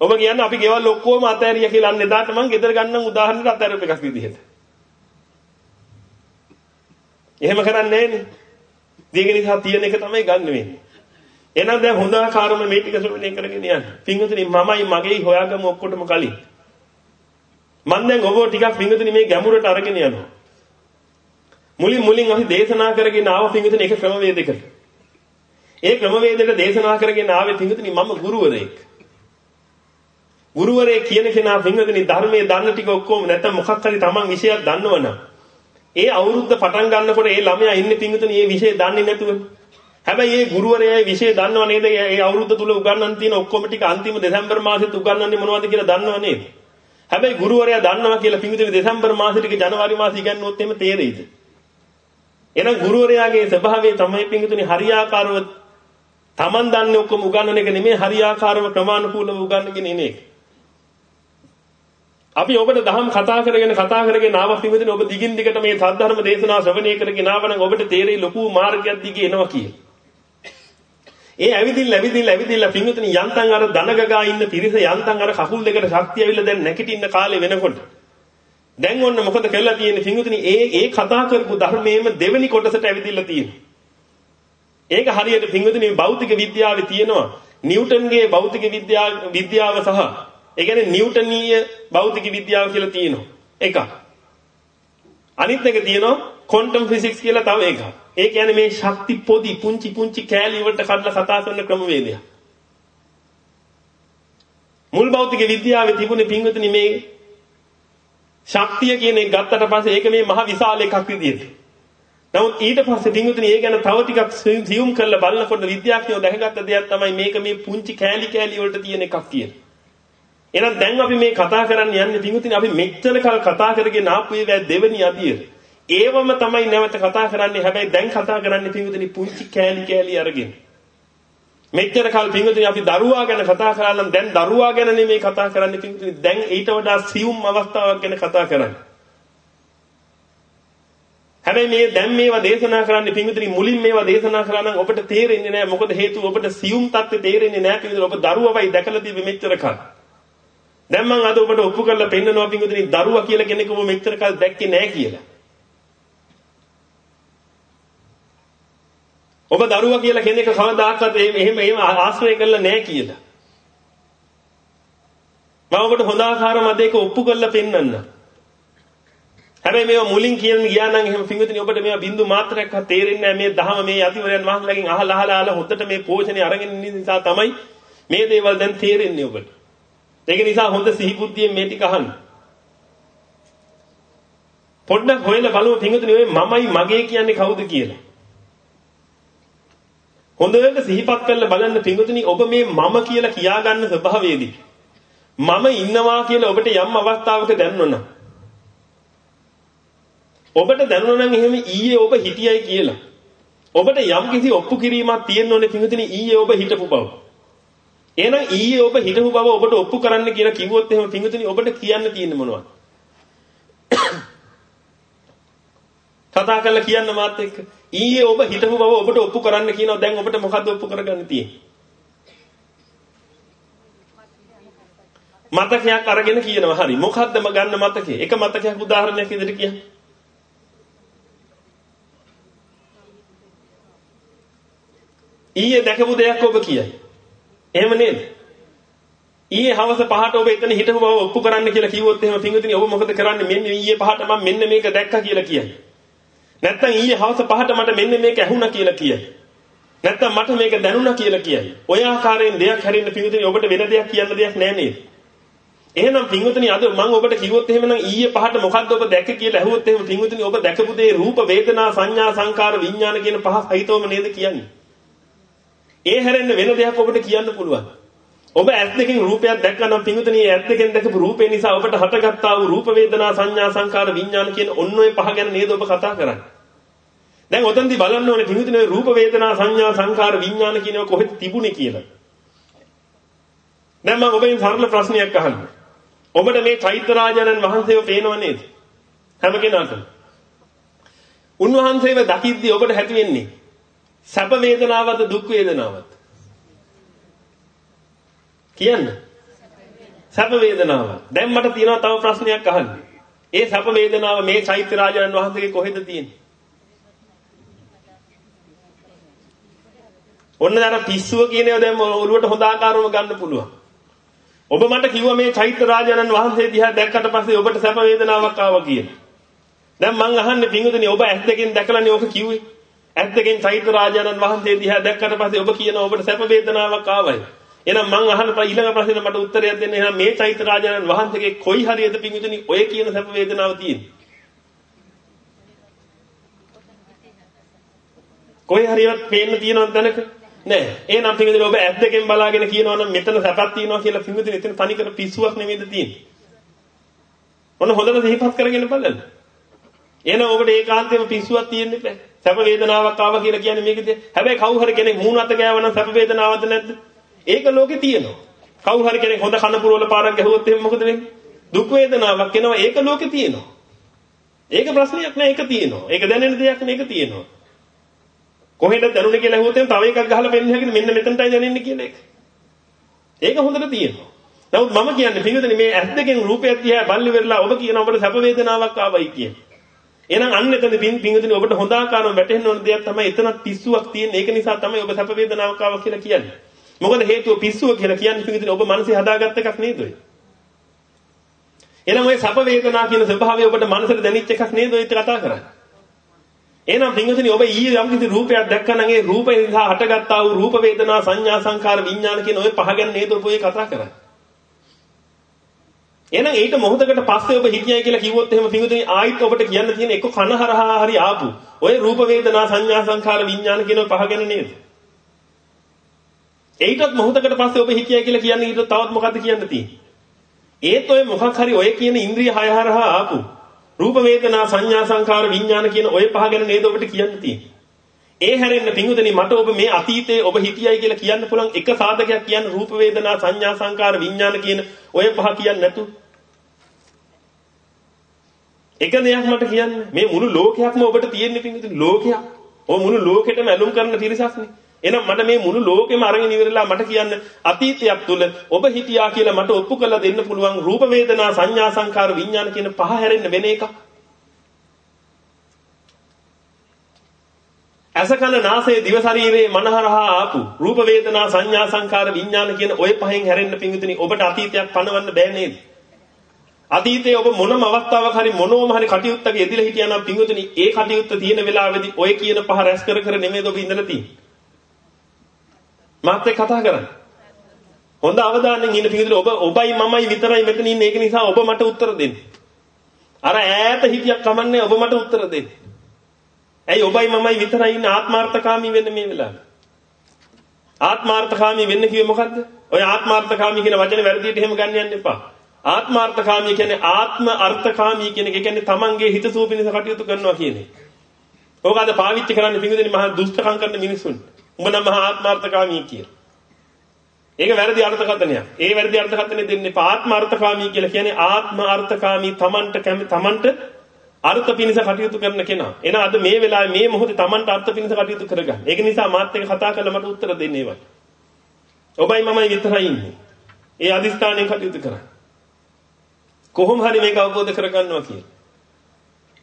ඔබ කියන්නේ අපි ගෙවල් ඔක්කොම අතහැරියා කියලා අන්න එදාට මම ගෙදර ගන්නම් උදාහරණයක් අතහැරපු එකක් විදිහට. එහෙම කරන්නේ නැහනේ. ඒක නිසා තියෙන එක තමයි ගන්න වෙන්නේ. එහෙනම් දැන් හොඳ ආකාරම මේ ටික ශ්‍රවණය කරගෙන යන්න. පින්වතුනි මමයි මගේ හොයාගමු ඔක්කොටම කලින්. මම දැන් ඔබ ටිකක් පින්වතුනි මේ ගැඹුරට අරගෙන යනවා. මුලින් මුලින් අපි දේශනා කරගෙන ආව පින්වතුනි එක ක්‍රමවේදයකට. ඒ ක්‍රමවේදයට දේශනා කරගෙන ආවේ පින්වතුනි මම ගුරුවරයෙක්. ගුරුවරයෙක් කියන කෙනා පින්වතුනි ධර්මයේ දන්න ටික ඔක්කොම නැත්නම් මොකක් හරි Taman විෂයක් දන්නවනම් ඒ අවුරුද්ද පටන් ගන්නකොට ඒ ළමයා ඉන්නේ පිංගුතුනි මේ විෂය දන්නේ නැතුව. හැබැයි ඒ ගුරුවරයා මේ විෂය දන්නව නේද? ඒ අවුරුද්ද තුල උගන්වන්න තියෙන ඔක්කොම ටික අන්තිම දෙසැම්බර් මාසෙත් උගන්වන්නේ මොනවද කියලා දන්නව නේද? හැබැයි ගුරුවරයා දන්නවා කියලා පිංගුතුනි දෙසැම්බර් මාසෙ ටික ජනවාරි මාසෙ ඉගෙනුවොත් එහෙම තේරෙයිද? එහෙනම් ගුරුවරයාගේ ස්වභාවය තමයි පිංගුතුනි හරියාකාරව Taman දන්නේ ඔක්කොම උගන්වන එක නෙමෙයි හරියාකාරව ක්‍රමානුකූලව උගන්වගෙන ඉන්නේ. අපි ඔබට දහම් කතා කරගෙන කතා කරගෙන ආව පිළිවෙදින ඔබ දිගින් දිගට මේ සද්ධර්ම දේශනා ශ්‍රවණය කරගෙන ආවනම් ඔබට තේරෙයි ලොකු මාර්ගයක් දිගේ එනවා කියලා. ඒ ඇවිදින්න ඇවිදින්න ඇවිදින්න පින්විතනි යන්තම් අර දනගගා ඉන්න පිරිස යන්තම් අර කකුල් දෙකට ශක්තිය ඇවිල්ලා දැන් නැගිටින්න කාලේ වෙනකොට දැන් ඔන්න මොකද කරලා තියෙන්නේ පින්විතනි ඒ ඒ කතා කරපු ධර්මයේම දෙවෙනි කොටසට ඇවිදින්න තියෙනවා. ඒක හරියට පින්විතනි භෞතික විද්‍යාවේ තියෙනවා නිව්ටන්ගේ භෞතික විද්‍යාව විද්‍යාව සහ ඒ කියන්නේ නිව්ටනීය භෞතික විද්‍යාව කියලා තියෙනවා. එකක්. අනිත් එක තියෙනවා ක්වොන්ටම් ෆිසික්ස් කියලා තව එකක්. ඒ කියන්නේ මේ ශක්ති පොදි පුංචි පුංචි කෑලි වලට කඩලා කතා කරන ක්‍රමවේදයක්. මුල් භෞතික විද්‍යාවේ තිබුණේ පින්වතුනි මේ ශක්තිය කියන එක ගත්තට පස්සේ ඒක මේ මහ විශාල එකක් විදියට. නමුත් ඊට පස්සේ පින්වතුනි ඒ ගැන තව ටිකක් සියුම් කරලා බලනකොට විද්‍යාඥයෝ දැකගත්ත දෙයක් තමයි මේක මේ පුංචි කෑලි කෑලි වලට තියෙන එකක් කියලා. එහෙනම් දැන් අපි මේ කතා කරන්න යන්නේ පිටුතින් අපි මෙච්චර කල් කතා කරගෙන ආපු ඒවා දෙවෙනි අදිය. ඒවම තමයි නැවත කතා කරන්නේ. හැබැයි දැන් කතා කරන්නේ පිටුතින් පුංචි කෑලි කෑලි අරගෙන. මෙච්චර කල් පිටුතින් අපි දරුවා ගැන කතා කරා නම් දැන් දරුවා ගැන නෙමෙයි කතා කරන්නේ පිටුතින් දැන් ඊට වඩා සියුම් අවස්ථාවක් ගැන කතා කරන්නේ. හැබැයි මේ දැන් මේවා දේශනා කරන්නේ පින්විතනි මුලින් මේවා දේශනා කරා නම් ඔබට තේරෙන්නේ නැහැ මොකද හේතුව ඔබට සියුම් තත්ත්වය තේරෙන්නේ නැහැ පින්විතනි ඔබ දරුවවයි දැකලා තිබෙ මෙච්චර කල්. දැන් මම අද ඔබට ඔප්පු කරලා පෙන්නනවා පින්වතුනි දරුවා කියලා කෙනෙක් ඔබ මෙච්චර කල් දැක්කේ නැහැ කියලා. ඔබ දරුවා කියලා කෙනෙක් කවදාකවත් එහෙම එහෙම ආශ්‍රය කරලා නැහැ කියලා. මම ඔබට හොඳ ආකාර මතයක ඔප්පු කරලා පෙන්නන්න. හැබැයි මේවා මුලින් කියන ගියා නම් එහෙම පිංගුතුනි ඔබට මේවා බින්දු මාත්‍රයක්වත් තේරෙන්නේ නැහැ මේ දහම මේ යතිවරයන් වහන්සේලාගෙන් අහලා අහලා අහලා හොද්දට මේ පෝෂණය අරගෙන ඉන්න නිසා තමයි මේ දේවල් දැන් තේරෙන්නේ ඔබට. ඒක නිසා හොඳ සිහිබුද්ධියෙන් මේ ටික අහන්න. පොඩ්ඩක් හොයලා බලමු පිංගුතුනි ඔය මමයි මගේ කියන්නේ කවුද කියලා. හොඳට සිහිපත් කරලා බලන්න පිංගුතුනි ඔබ මේ මම කියලා කියාගන්න ස්වභාවයේදී මම ඉන්නවා කියලා ඔබට යම් අවස්ථාවක දැනුණා ඔබට දැනුණා නම් එහෙම ඊයේ ඔබ හිටියයි කියලා. ඔබට යම් කිසි ඔප්පු කිරීමක් තියෙන්න ඕනේ පිංගුතුනි ඊයේ ඔබ හිටපු බව. එහෙනම් ඊයේ ඔබ හිටපු බව ඔබට ඔප්පු කරන්න කියලා කිව්වොත් එහෙම පිංගුතුනි ඔබට කියන්න තියෙන්නේ මොනවද? කතා කරලා කියන්න මාත් එක්ක. ඊයේ ඔබ හිටපු බව ඔබට ඔප්පු කරන්න කියනවා. දැන් ඔබට මොකද්ද ඔප්පු කරගන්න තියෙන්නේ? මතකයක් අරගෙන කියනවා. හරි. මොකද්ද ගන්න මතකේ? එක මතකයක් උදාහරණයක් විදිහට කියන්න. ඊයේ දැකපු දෙයක් ඔබ කියයි. එහෙම නේද? ඊයේ හවස පහට ඔබ එතන හිටපු බව ඔප්පු කරන්න කියලා කිව්වොත් එහෙම පින්විතනි ඔබ මොකද කරන්නේ? මෙන්න ඊයේ පහට මම මෙන්න මේක දැක්කා කියලා කියයි. නැත්තම් ඊයේ හවස පහට මට මෙන්න මේක ඇහුණා කියලා කියයි. නැත්තම් මට මේක දැනුණා කියලා කියයි. ඔය ආකාරයෙන් දෙයක් හැරෙන්න පින්විතනි ඔබට වෙන දෙයක් කියන්න දෙයක් නැහැ නේද? එහෙනම් පින්විතනි අද මම ඔබට කිව්වොත් එහෙමනම් ඊයේ පහට මොකද්ද ඔබ දැක්ක කියලා ඇහුවොත් එහෙම පින්විතනි ඔබ දැකපු දේ රූප වේදනා සංඥා සංකාර විඥාන කියන පහ සහිතවම නේද කියන්නේ? ඒ හැරෙන්න වෙන දෙයක් ඔබට කියන්න පුළුවන්. ඔබ ඇස් දෙකෙන් රූපයක් දැක්කනම් පිඟුතනිය ඇස් දෙකෙන් දැකපු රූපේ නිසා ඔබට හටගත්තා වූ රූප වේදනා සංඥා සංකාර විඥාන කියන ඔන්න ඔය පහ ගැන නේද ඔබ කතා කරන්නේ. දැන් ඔතනදී බලන්න ඕනේ පිඟුතනිය රූප වේදනා සංඥා සංකාර විඥාන කියනවා කොහෙද තිබුණේ කියලා. දැන් මම ඔබෙන් සරල ප්‍රශ්නයක් අහන්න. ඔබට මේ චෛත්‍යරාජානන් වහන්සේව පේනව නේද? හැම කෙනාටම. උන්වහන්සේව දකිද්දී ඔබට හැටි වෙන්නේ සැප වේදනාවද දුක් වේදනාවද? කියන්න. සැප වේදනාව. දැන් මට තියෙනවා තව ප්‍රශ්නයක් අහන්න. ඒ සැප වේදනාව මේ චෛත්‍ය රාජානන් වහන්සේගේ කොහෙද තියෙන්නේ? ඔන්න අර පිස්සුව කියන ඒවා දැන් ඔළුවට හොඳ ආකාරව ගන්න පුළුවන්. ඔබ මට කිව්වා මේ චෛත්‍ය රාජානන් වහන්සේ දිහා දැක්කට පස්සේ ඔබට සැප වේදනාවක් ආවා කියලා. දැන් මං අහන්නේ පිංගුතුනි ඔබ ඇස් දෙකෙන් දැකලානේ ඔක කිව්වේ. ඇත්තකින් චෛත්‍ය රාජානන් වහන්සේ දිහා දැක්කට පස්සේ ඔබ කියන ඔබට සැප වේදනාවක් ආවයි. එහෙනම් මං අහන ඊළඟ ප්‍රශ්නේ මට උත්තරයක් දෙන්න. එහෙනම් මේ චෛත්‍ය රාජානන් වහන්සේගේ කොයි හරියද පිංගුතුනි ඔය කියන සැප වේදනාව තියෙන්නේ? කොයි හරියවත් පේන්න තියෙනවද දැනක? නෑ. එහෙනම් පිංගුතුනි ඔබ ඇස් දෙකෙන් බලාගෙන කියනවනම් මෙතන සැපක් තියෙනවා කියලා පිංගුතුනි එතන තනිකර පිස්සුවක් නෙමෙයිද තියෙන්නේ? ඔන්න හොඳට සිහිපත් කරගෙන බලන්න. එහෙනම් ඔබට ඒකාන්තයෙන්ම පිස්සුවක් තියෙන්නේ නැහැ. සැප වේදනාවක් ආවා කියලා කියන්නේ මේකද? හැබැයි කවුරු හරි කෙනෙක් මූණ අත ගෑවනම් සැප වේදනාවක්ද නැද්ද? ඒක ලෝකේ තියෙනවා. කවුරු හරි කෙනෙක් හොඳ කන පුරවල පාරක් ගැහුවොත් එහෙනම් මොකද වෙන්නේ? දුක් වේදනාවක් එනවා ඒක ලෝකේ තියෙනවා. ඒක ප්‍රශ්නයක් නෑ ඒක තියෙනවා. ඒක දැනෙන දෙයක් නේ ඒක තියෙනවා. කොහෙද දැනුනේ කියලා ඇහුවොත් එහෙනම් තව එකක් ගහලා පෙන්නන්න හැකිද මෙන්න මෙතනටයි දැනෙන්නේ කියලා ඒක. ඒක හොඳට තියෙනවා. නමුත් මම කියන්නේ පින්විතනේ මේ ඇස් දෙකෙන් රූපයක් දිහා බල්ලි වෙරලා ඔබ කියන ඔබට සැප වේදනාවක් ආවයි කියන්නේ. එහෙනම් අන්න එතන පින් පින්විතනේ ඔබට හොඳ ආකාරව වැටෙන්න ඕන දෙයක් තමයි එතනත් පිස්සුවක් තියෙන. ඒක නිසා තමයි ඔබ සැප වේදනාවක් ආවා කියලා කියන්නේ. මොකද හේතුව පිස්සුව කියලා කියන්නේ පින්විතනේ ඔබ මනසේ හදාගත්ත එකක් නේද ඔය? එහෙනම් ඔය සැප වේදනා කියන ස්වභාවය ඔබට මනසට දැනෙච්ච එකක් නේද ඔය කතා කරන්නේ? එහෙනම් පින්විතනේ ඔබ ඊයේ යම් කිසි රූපයක් දැක්කනම් ඒ රූපේ නිසා හටගත්තා වූ රූප වේදනා සංඥා සංකාර විඥාන කියන ඔය පහ ගැන නේද ඔබ ඔය කතා කරන්නේ? එහෙනම් ඊට මොහොතකට පස්සේ ඔබ හිතියයි කියලා කිව්වොත් එහෙම පිඟුතුනි ආයිත් ඔබට කියන්න තියෙන එක කන හරහා හරි ආපු ඔය රූප වේදනා සංඥා සංඛාර විඥාන කියන පහගෙන නේද? ඊටත් මොහොතකට පස්සේ ඔබ හිතියයි කියලා කියන්නේ ඊට තවත් මොකද්ද කියන්න තියෙන්නේ? ඒත් ඔය මොකක් හරි ඔය කියන ඉන්ද්‍රිය හය හරහා ආපු රූප වේදනා සංඥා සංඛාර විඥාන කියන ඔය පහගෙන නේද ඔබට කියන්න තියෙන්නේ? ඒ හැරෙන්න පිඟුදෙනි මට ඔබ මේ අතීතයේ ඔබ හිතියයි කියලා කියන්න පුළුවන් එක සාධකයක් කියන්න රූප වේදනා සංඥා සංකාර විඥාන කියන ඔය පහ කියන්නේ නැතු. එක දෙයක් මට කියන්න මේ මුළු ලෝකයක්ම ඔබට තියෙන්නේ පිඟුදෙනි ලෝකයක්. ඔය මුළු ලෝකෙටම ඇලුම් කරන තිරසක්නේ. එහෙනම් මට මේ මුළු ලෝකෙම අරගෙන ඉවරලා මට කියන්න අතීතයක් තුල ඔබ හිටියා කියලා මට ඔප්පු කරලා දෙන්න පුළුවන් රූප වේදනා සංඥා සංකාර විඥාන කියන පහ හැරෙන්න වෙන එකක්. අසකන නාසයේ දිව ශරීරයේ මනහරහා ආපු රූප වේදනා සංඥා සංකාර විඥාන කියන ওই පහෙන් හැරෙන්න පිඟුතුනි ඔබට අතීතයක් පණවන්න බෑ නේද? අතීතයේ ඔබ මොනම අවස්ථාවක් හරි මොනෝම හරි කටයුත්තක යෙදিলা හිටියා නම් පිඟුතුනි ඒ කටයුත්ත තියෙන වෙලාවේදී ඔය කියන පහ රැස් කර කර නෙමෙයි ඔබ ඉඳලා තියෙන්නේ. මාත් එක්ක කතා කරන්න. හොඳ අවධානයෙන් ඉන්න පිළිතුර ඔබ ඔබයි මමයි විතරයි මෙතන ඉන්නේ. ඒක නිසා ඔබ මට උත්තර දෙන්න. අර ඈත හිටියක් කමන්නේ ඔබ මට උත්තර දෙන්න. ඇයි ඔබයි මමයි විතරයි ඉන්න ආත්මార్థකාමී වෙන්න මේ වෙලාවේ? ආත්මార్థකාමී වෙන්න කිව්වේ මොකද්ද? ඔය ආත්මార్థකාමී කියන වචනේ වැරදියට එහෙම ගන්න යන්න එපා. ආත්මార్థකාමී කියන්නේ ආත්ම අර්ථකාමී කියන එක. කියන්නේ තමන්ගේ හිත සූපිනිස කටයුතු කරනවා කියන එක. ඕක අද පාවිච්චි කරන්නේ පිඟුදෙනි මහා දුෂ්ටකම් කරන මිනිසුන්ට. උඹ නම් මහා ආත්මార్థකාමී කියලා. ඒක වැරදි අර්ථකථනයක්. ඒ වැරදි අර්ථකථනය දෙන්නේ ආත්ම අර්ථකාමී කියලා කියන්නේ ආත්ම අර්ථකාමී තමන්ට තමන්ට අර්ථ පිණිස කටයුතු කරන කෙනා. එන අද මේ වෙලාවේ මේ මොහොතේ තමන්ට අර්ථ පිණිස කටයුතු කරගන්න. ඒක නිසා මාත් එක්ක කතා කරලා මට උත්තර දෙන්න ඒවා. ඔබයි මමයි විතරයි ඉන්නේ. ඒ අදිස්ථානයෙන් කටයුතු කරන්න. කොහොම හරි මේක අවබෝධ කරගන්නවා කියලා.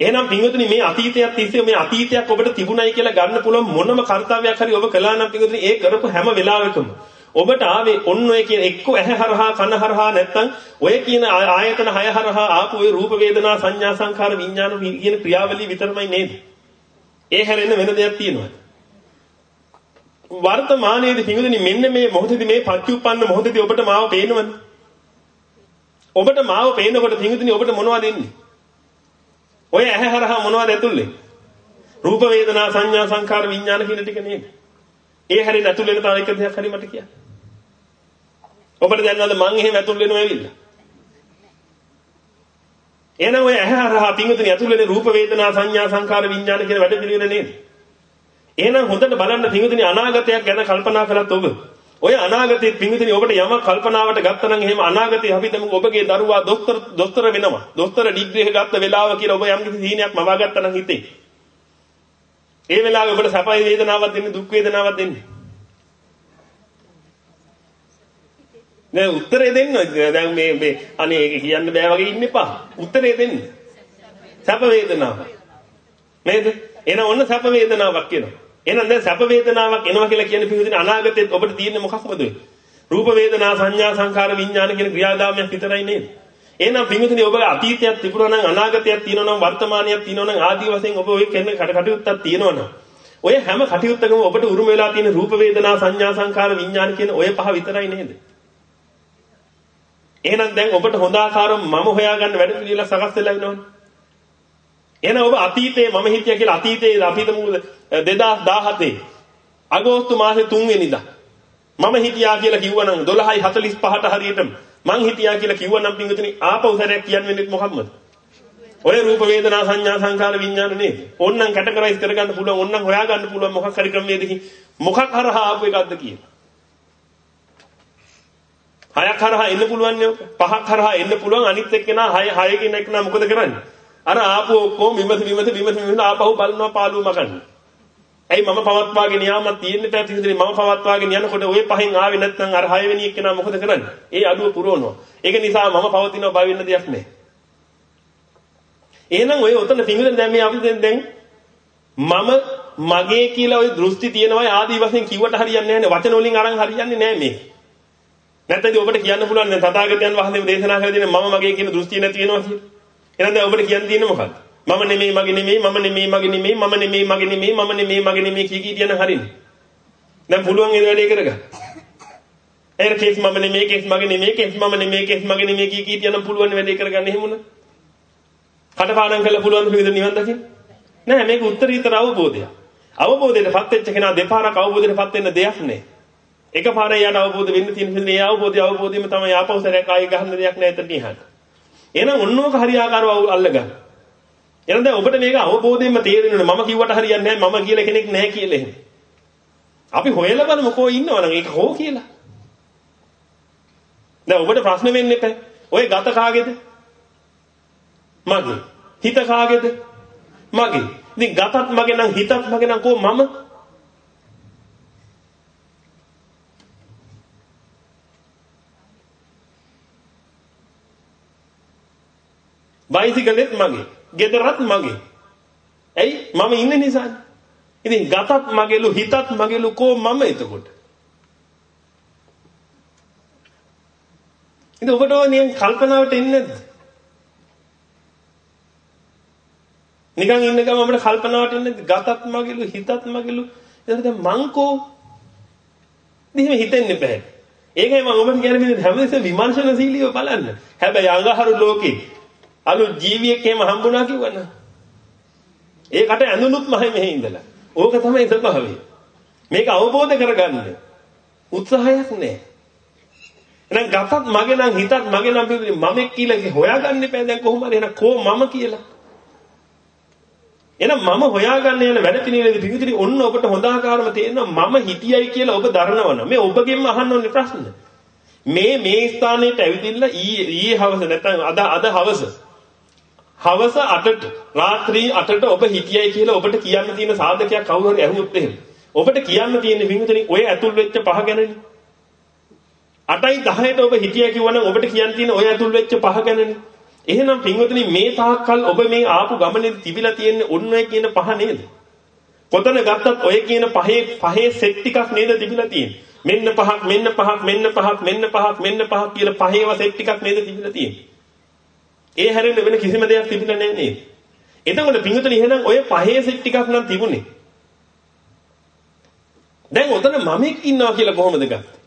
එහෙනම් පින්වතුනි මේ අතීතයක් තිස්සේ මේ අතීතයක් ඔබට තිබුණයි කියලා ගන්න පුළුවන් මොනම කාර්යයක් හරි ඔබ කළා නම් පින්වතුනි ඒ කරපු හැම වෙලාවෙකම ඔබට ආවේ ඔන්න ඔය කියන එක්ක ඇහැ හරහා කන හරහා නැත්නම් ඔය කියන ආයතන හය හරහා ආපු ඔය රූප වේදනා සංඥා සංඛාර විඥාන කියන ක්‍රියාවලිය විතරමයි නේද? ඒ හැරෙන්න වෙන දෙයක් තියෙනවද? වර්තමානයේදී පිඟුදෙනි මෙන්න මේ මොහොතේදී මේ පච්චුප්පන්න මොහොතේදී ඔබට මාව පේනවද? ඔබට මාව පේනකොට පිඟුදෙනි ඔබට මොනවද එන්නේ? ඔය ඇහැ හරහා මොනවද ඇතුල්ලේ? රූප වේදනා සංඥා සංඛාර විඥාන කියන ටික නේද? ඒ හැරෙන්න ඇතුල් වෙන තව එක දෙයක් හරි මට කියන්න. ඔබට දැනනවද මං එහෙම ඇතුල් වෙනව ඇවිල්ලා? එහෙනම් ඔය ඇහැ හරහා පිංගුතුනි ඇතුල් වෙන රූප වේදනා සංඥා සංඛාර විඥාන කියන වැඩ පිළිවෙල නේද? එහෙනම් හොඳට බලන්න පිංගුතුනි අනාගතයක් ගැන කල්පනා කළත් ඔබ ඔය අනාගතයේ පිංගුතුනි ඔබට යමක් කල්පනාවට ගත්තා නම් එහෙම අනාගතයේ අපි තමු ඔබගේ දරුවා දොස්තර දොස්තර වෙනවා. දොස්තර ඩිග්‍රී එක ගත්ත වෙලාව කියලා ඔබ යම් කිසි සීනයක් මවා ගත්තා නම් හිතේ. ඒ වෙලාවේ ඔබට සැපයි වේදනාවක් දෙන්නේ දුක් වේදනාවක් දෙන්නේ. නෑ උත්තරේ දෙන්න. දැන් මේ මේ අනේ ඒක කියන්න බෑ වගේ ඉන්න එපා. උත්තරේ දෙන්න. සැප වේදනාව. නේද? එහෙනම් ඔන්න සැප වේදනාවක් කියනවා. එහෙනම් දැන් සැප වේදනාවක් එනවා කියලා කියන්නේ පිළිදින අනාගතේ ඔබට තියෙන්නේ මොකක්ද? රූප වේදනා සංඥා සංකාර විඥාන කියන ක්‍රියාදාමයක් විතරයි නේද? එහෙනම් පින්විතනේ ඔබගේ අතීතයක් තිබුණා නම් අනාගතයක් තියෙනවා නම් වර්තමානයක් තියෙනවා නම් ආදී වශයෙන් ඔබ ඔය කරන කටයුත්තක් තියෙනවා නම් ඔය හැම කටයුත්තකම ඔබට උරුම වෙලා තියෙන රූප වේදනා සංඥා සංකාර විඥාන කියන ඔය පහ විතරයි නේද? එහෙනම් දැන් ඔබට හොඳ ආකාරව මම හොයාගන්න වැඩ පිළිවෙල සකස් වෙලා ඉනවනේ. එහෙනම් ඔබ අතීතයේ මම හිටියා කියලා අතීතයේ අපි හිතමු 2017 අගෝස්තු මාසේ 3 වෙනිදා මම හිටියා කියලා කිව්වනම් 12:45ට හරියටම මං හිටියා කියලා කිව්වනම් පින්විතනි ආපහු සැරයක් කියන්නේ මොකක්මද? ඔය රූප වේදනා සංඥා සංකාර විඥාන නේද? ඕන්නම් කැටගරයිස් කරගන්න පුළුවන් ඕන්නම් හොයාගන්න පුළුවන් මොකක් හරි ක්‍රමයකදී මොකක් හරහා ආපු එකක්ද කියලා. හයක් හරහා එන්න පුළුවන් නේ පහක් හරහා එන්න පුළුවන් අනිත් එක්කෙනා හය හය කියන එක්කෙනා මොකද කරන්නේ? අර ආපු ඔක්කොම විමස විමස විමස විමස ආපහු බලනවා පාළුව මකන්නේ. ඇයි මම පවත්වාගෙන යාමක් තියෙන්න පැති හිතේ මම පවත්වාගෙන යනකොට ওই පහෙන් ආවේ නැත්නම් අර හය වෙනි එක්කෙනා මොකද කරන්නේ? ඒ අඩුව පුරවනවා. ඒක නිසා මම පවතිනවා බය වෙන්න දෙයක් නැහැ. එහෙනම් ඔය උතන පිංගුදෙන් දැන් මේ අපි දැන් මම මගේ කියලා ওই දෘෂ්ටි තියෙනවා ආදී වශයෙන් කිව්වට හරියන්නේ නැහැ නේ. වචන වලින් අරන් හරියන්නේ නැහැ මේ. නැත්නම් ඔබට කියන්න පුළුවන් නේ තථාගතයන් වහන්සේ දේශනා කළ දෙන මම මගේ කියන දෘෂ්ටිය නැති වෙනවා කියලා. එහෙනම් දැන් ඔබට කියන්න තියෙන්නේ මොකක්ද? මම නෙමෙයි මගේ නෙමෙයි මම නෙමෙයි මගේ නෙමෙයි මම නෙමෙයි මගේ නෙමෙයි මම නෙමෙයි මගේ නෙමෙයි කී කී කියන හරිනේ. දැන් පුළුවන් ඒ වැඩේ කරගන්න. එහෙනම් කේස් මම නෙමෙයි කේස් මගේ නෙමෙයි කේස් මම නෙමෙයි කේස් මගේ නෙමෙයි කී කී කියන පුළුවන් වැඩේ කරගන්න එහෙම උනා. කටපාඩම් කරලා පුළුවන් විදිහට නිවන් දකින්න. නෑ මේක උත්තරීතර අවබෝධයක්. අවබෝධයටපත් වෙච්ච කෙනා දෙපාරක් අවබෝධයටපත් වෙන්න දෙයක් නෑ. එකපාරේ යාට අවබෝධ වෙන්න තියෙන හින්දා ඒ අවබෝධය අවබෝධයම තමයි ආපෞසරයක් ආයෙ ගහන්න දෙයක් නෑ එතන ඉහට. එහෙනම් ඔන්නෝක හරියාකාරව අල්ලගන්න. එහෙනම් දැන් ඔබට මේක අවබෝධයෙන්ම තේරෙන්නේ මම කිව්වට හරියන්නේ නෑ මම කියලා කෙනෙක් නෑ කියලා එහෙම. අපි හොයලා බලමු කොහේ ඉන්නවනම් ඒක හෝ කියලා. දැන් ඔබට ප්‍රශ්න වෙන්න එපා. ඔය ගත කාගේද? මගේ. හිත කාගේද? මගේ. ඉතින් ගතත් මගේ නම් හිතත් මගේ නම් කො මම බයිසිකලෙත් මගේ. ගෙදරත් මගේ. ඇයි? මම ඉන්න නිසානේ. ඉතින් ගතත් මගේලු හිතත් මගේලු කෝ මම එතකොට. ඉතින් ඔබට ඕනේ කල්පනාවට එන්නේ නැද්ද? නිකන් ඉන්න ගම අපිට කල්පනාවට එන්නේ ගතත් මගලු හිතත් මගලු. එතකොට දැන් මංකෝ දිහිම හිතෙන්නේ බෑ. ඒකයි මම ඔබට කියන්නේ හැමදෙස්සම විමර්ශනශීලීව බලන්න. හැබැයි අඟහරු ලෝකේ අලුත් ජීවියෙක් එහෙම හම්බුණා කිව්වනම් ඒකට ඇඳුනුත් මම මෙහෙ ඉඳලා. ඕක තමයි ස්වභාවය. මේක අවබෝධ කරගන්න උත්සාහයක් නැහැ. එහෙනම් ගතත් මගේ නම් හිතත් මගේ නම් පිළිදි මමෙක් කියලා හොයාගන්න එපා දැන් කොහොම හරි එහෙනම් කෝ මම කියලා. එහෙනම් මම හොයාගන්න යන වැඩ පිළිවෙලදී පිටුදිරි ඔන්න ඔබට හොඳ ආකාරම තේරෙනවා මම හිටියයි කියලා ඔබ දරනවනම් මේ ඔබගෙන්ම අහන්න ඕනේ ප්‍රශ්න. මේ මේ ස්ථානයට ඇවිදින්න ඊයේ ඊයේ හවස නැත්නම් අද අද හවස හවස 8ට රාත්‍රී 8ට ඔබ හිටියයි කියලා ඔබට කියන්න තියෙන සාධකයක් කවුරු හරි ඇහුවොත් එහෙම. ඔබට කියන්න තියෙන විමුතනි ඔය ඇතුල් වෙච්ච පහ ගැනනේ. 8යි 10ට ඔබ හිටියයි කිව්වනම් ඔබට කියන්න තියෙන ඔය ඇතුල් වෙච්ච පහ ගැනනේ. එහෙනම් පින්වතුනි මේ තාක්කල් ඔබ මේ ආපු ගමනේ තිබිලා තියෙන්නේ ඔන්න ඔය කියන පහ නේද? කොතන ගත්තත් ඔය කියන පහේ පහේ සෙට් ටිකක් නේද තිබිලා තියෙන්නේ. මෙන්න පහක් මෙන්න පහක් මෙන්න පහක් මෙන්න පහක් මෙන්න පහක් කියලා පහේව සෙට් ටිකක් නේද තිබිලා තියෙන්නේ. ඒ හැරෙන්න වෙන කිසිම දෙයක් තිබිලා නැහැ නේද? එතකොට පින්වතුනි එහෙනම් ඔය පහේ සෙට් ටිකක් නම් තිබුණේ. දැන් උතන මමෙක් ඉන්නවා කියලා කොහොමද ගත්තේ?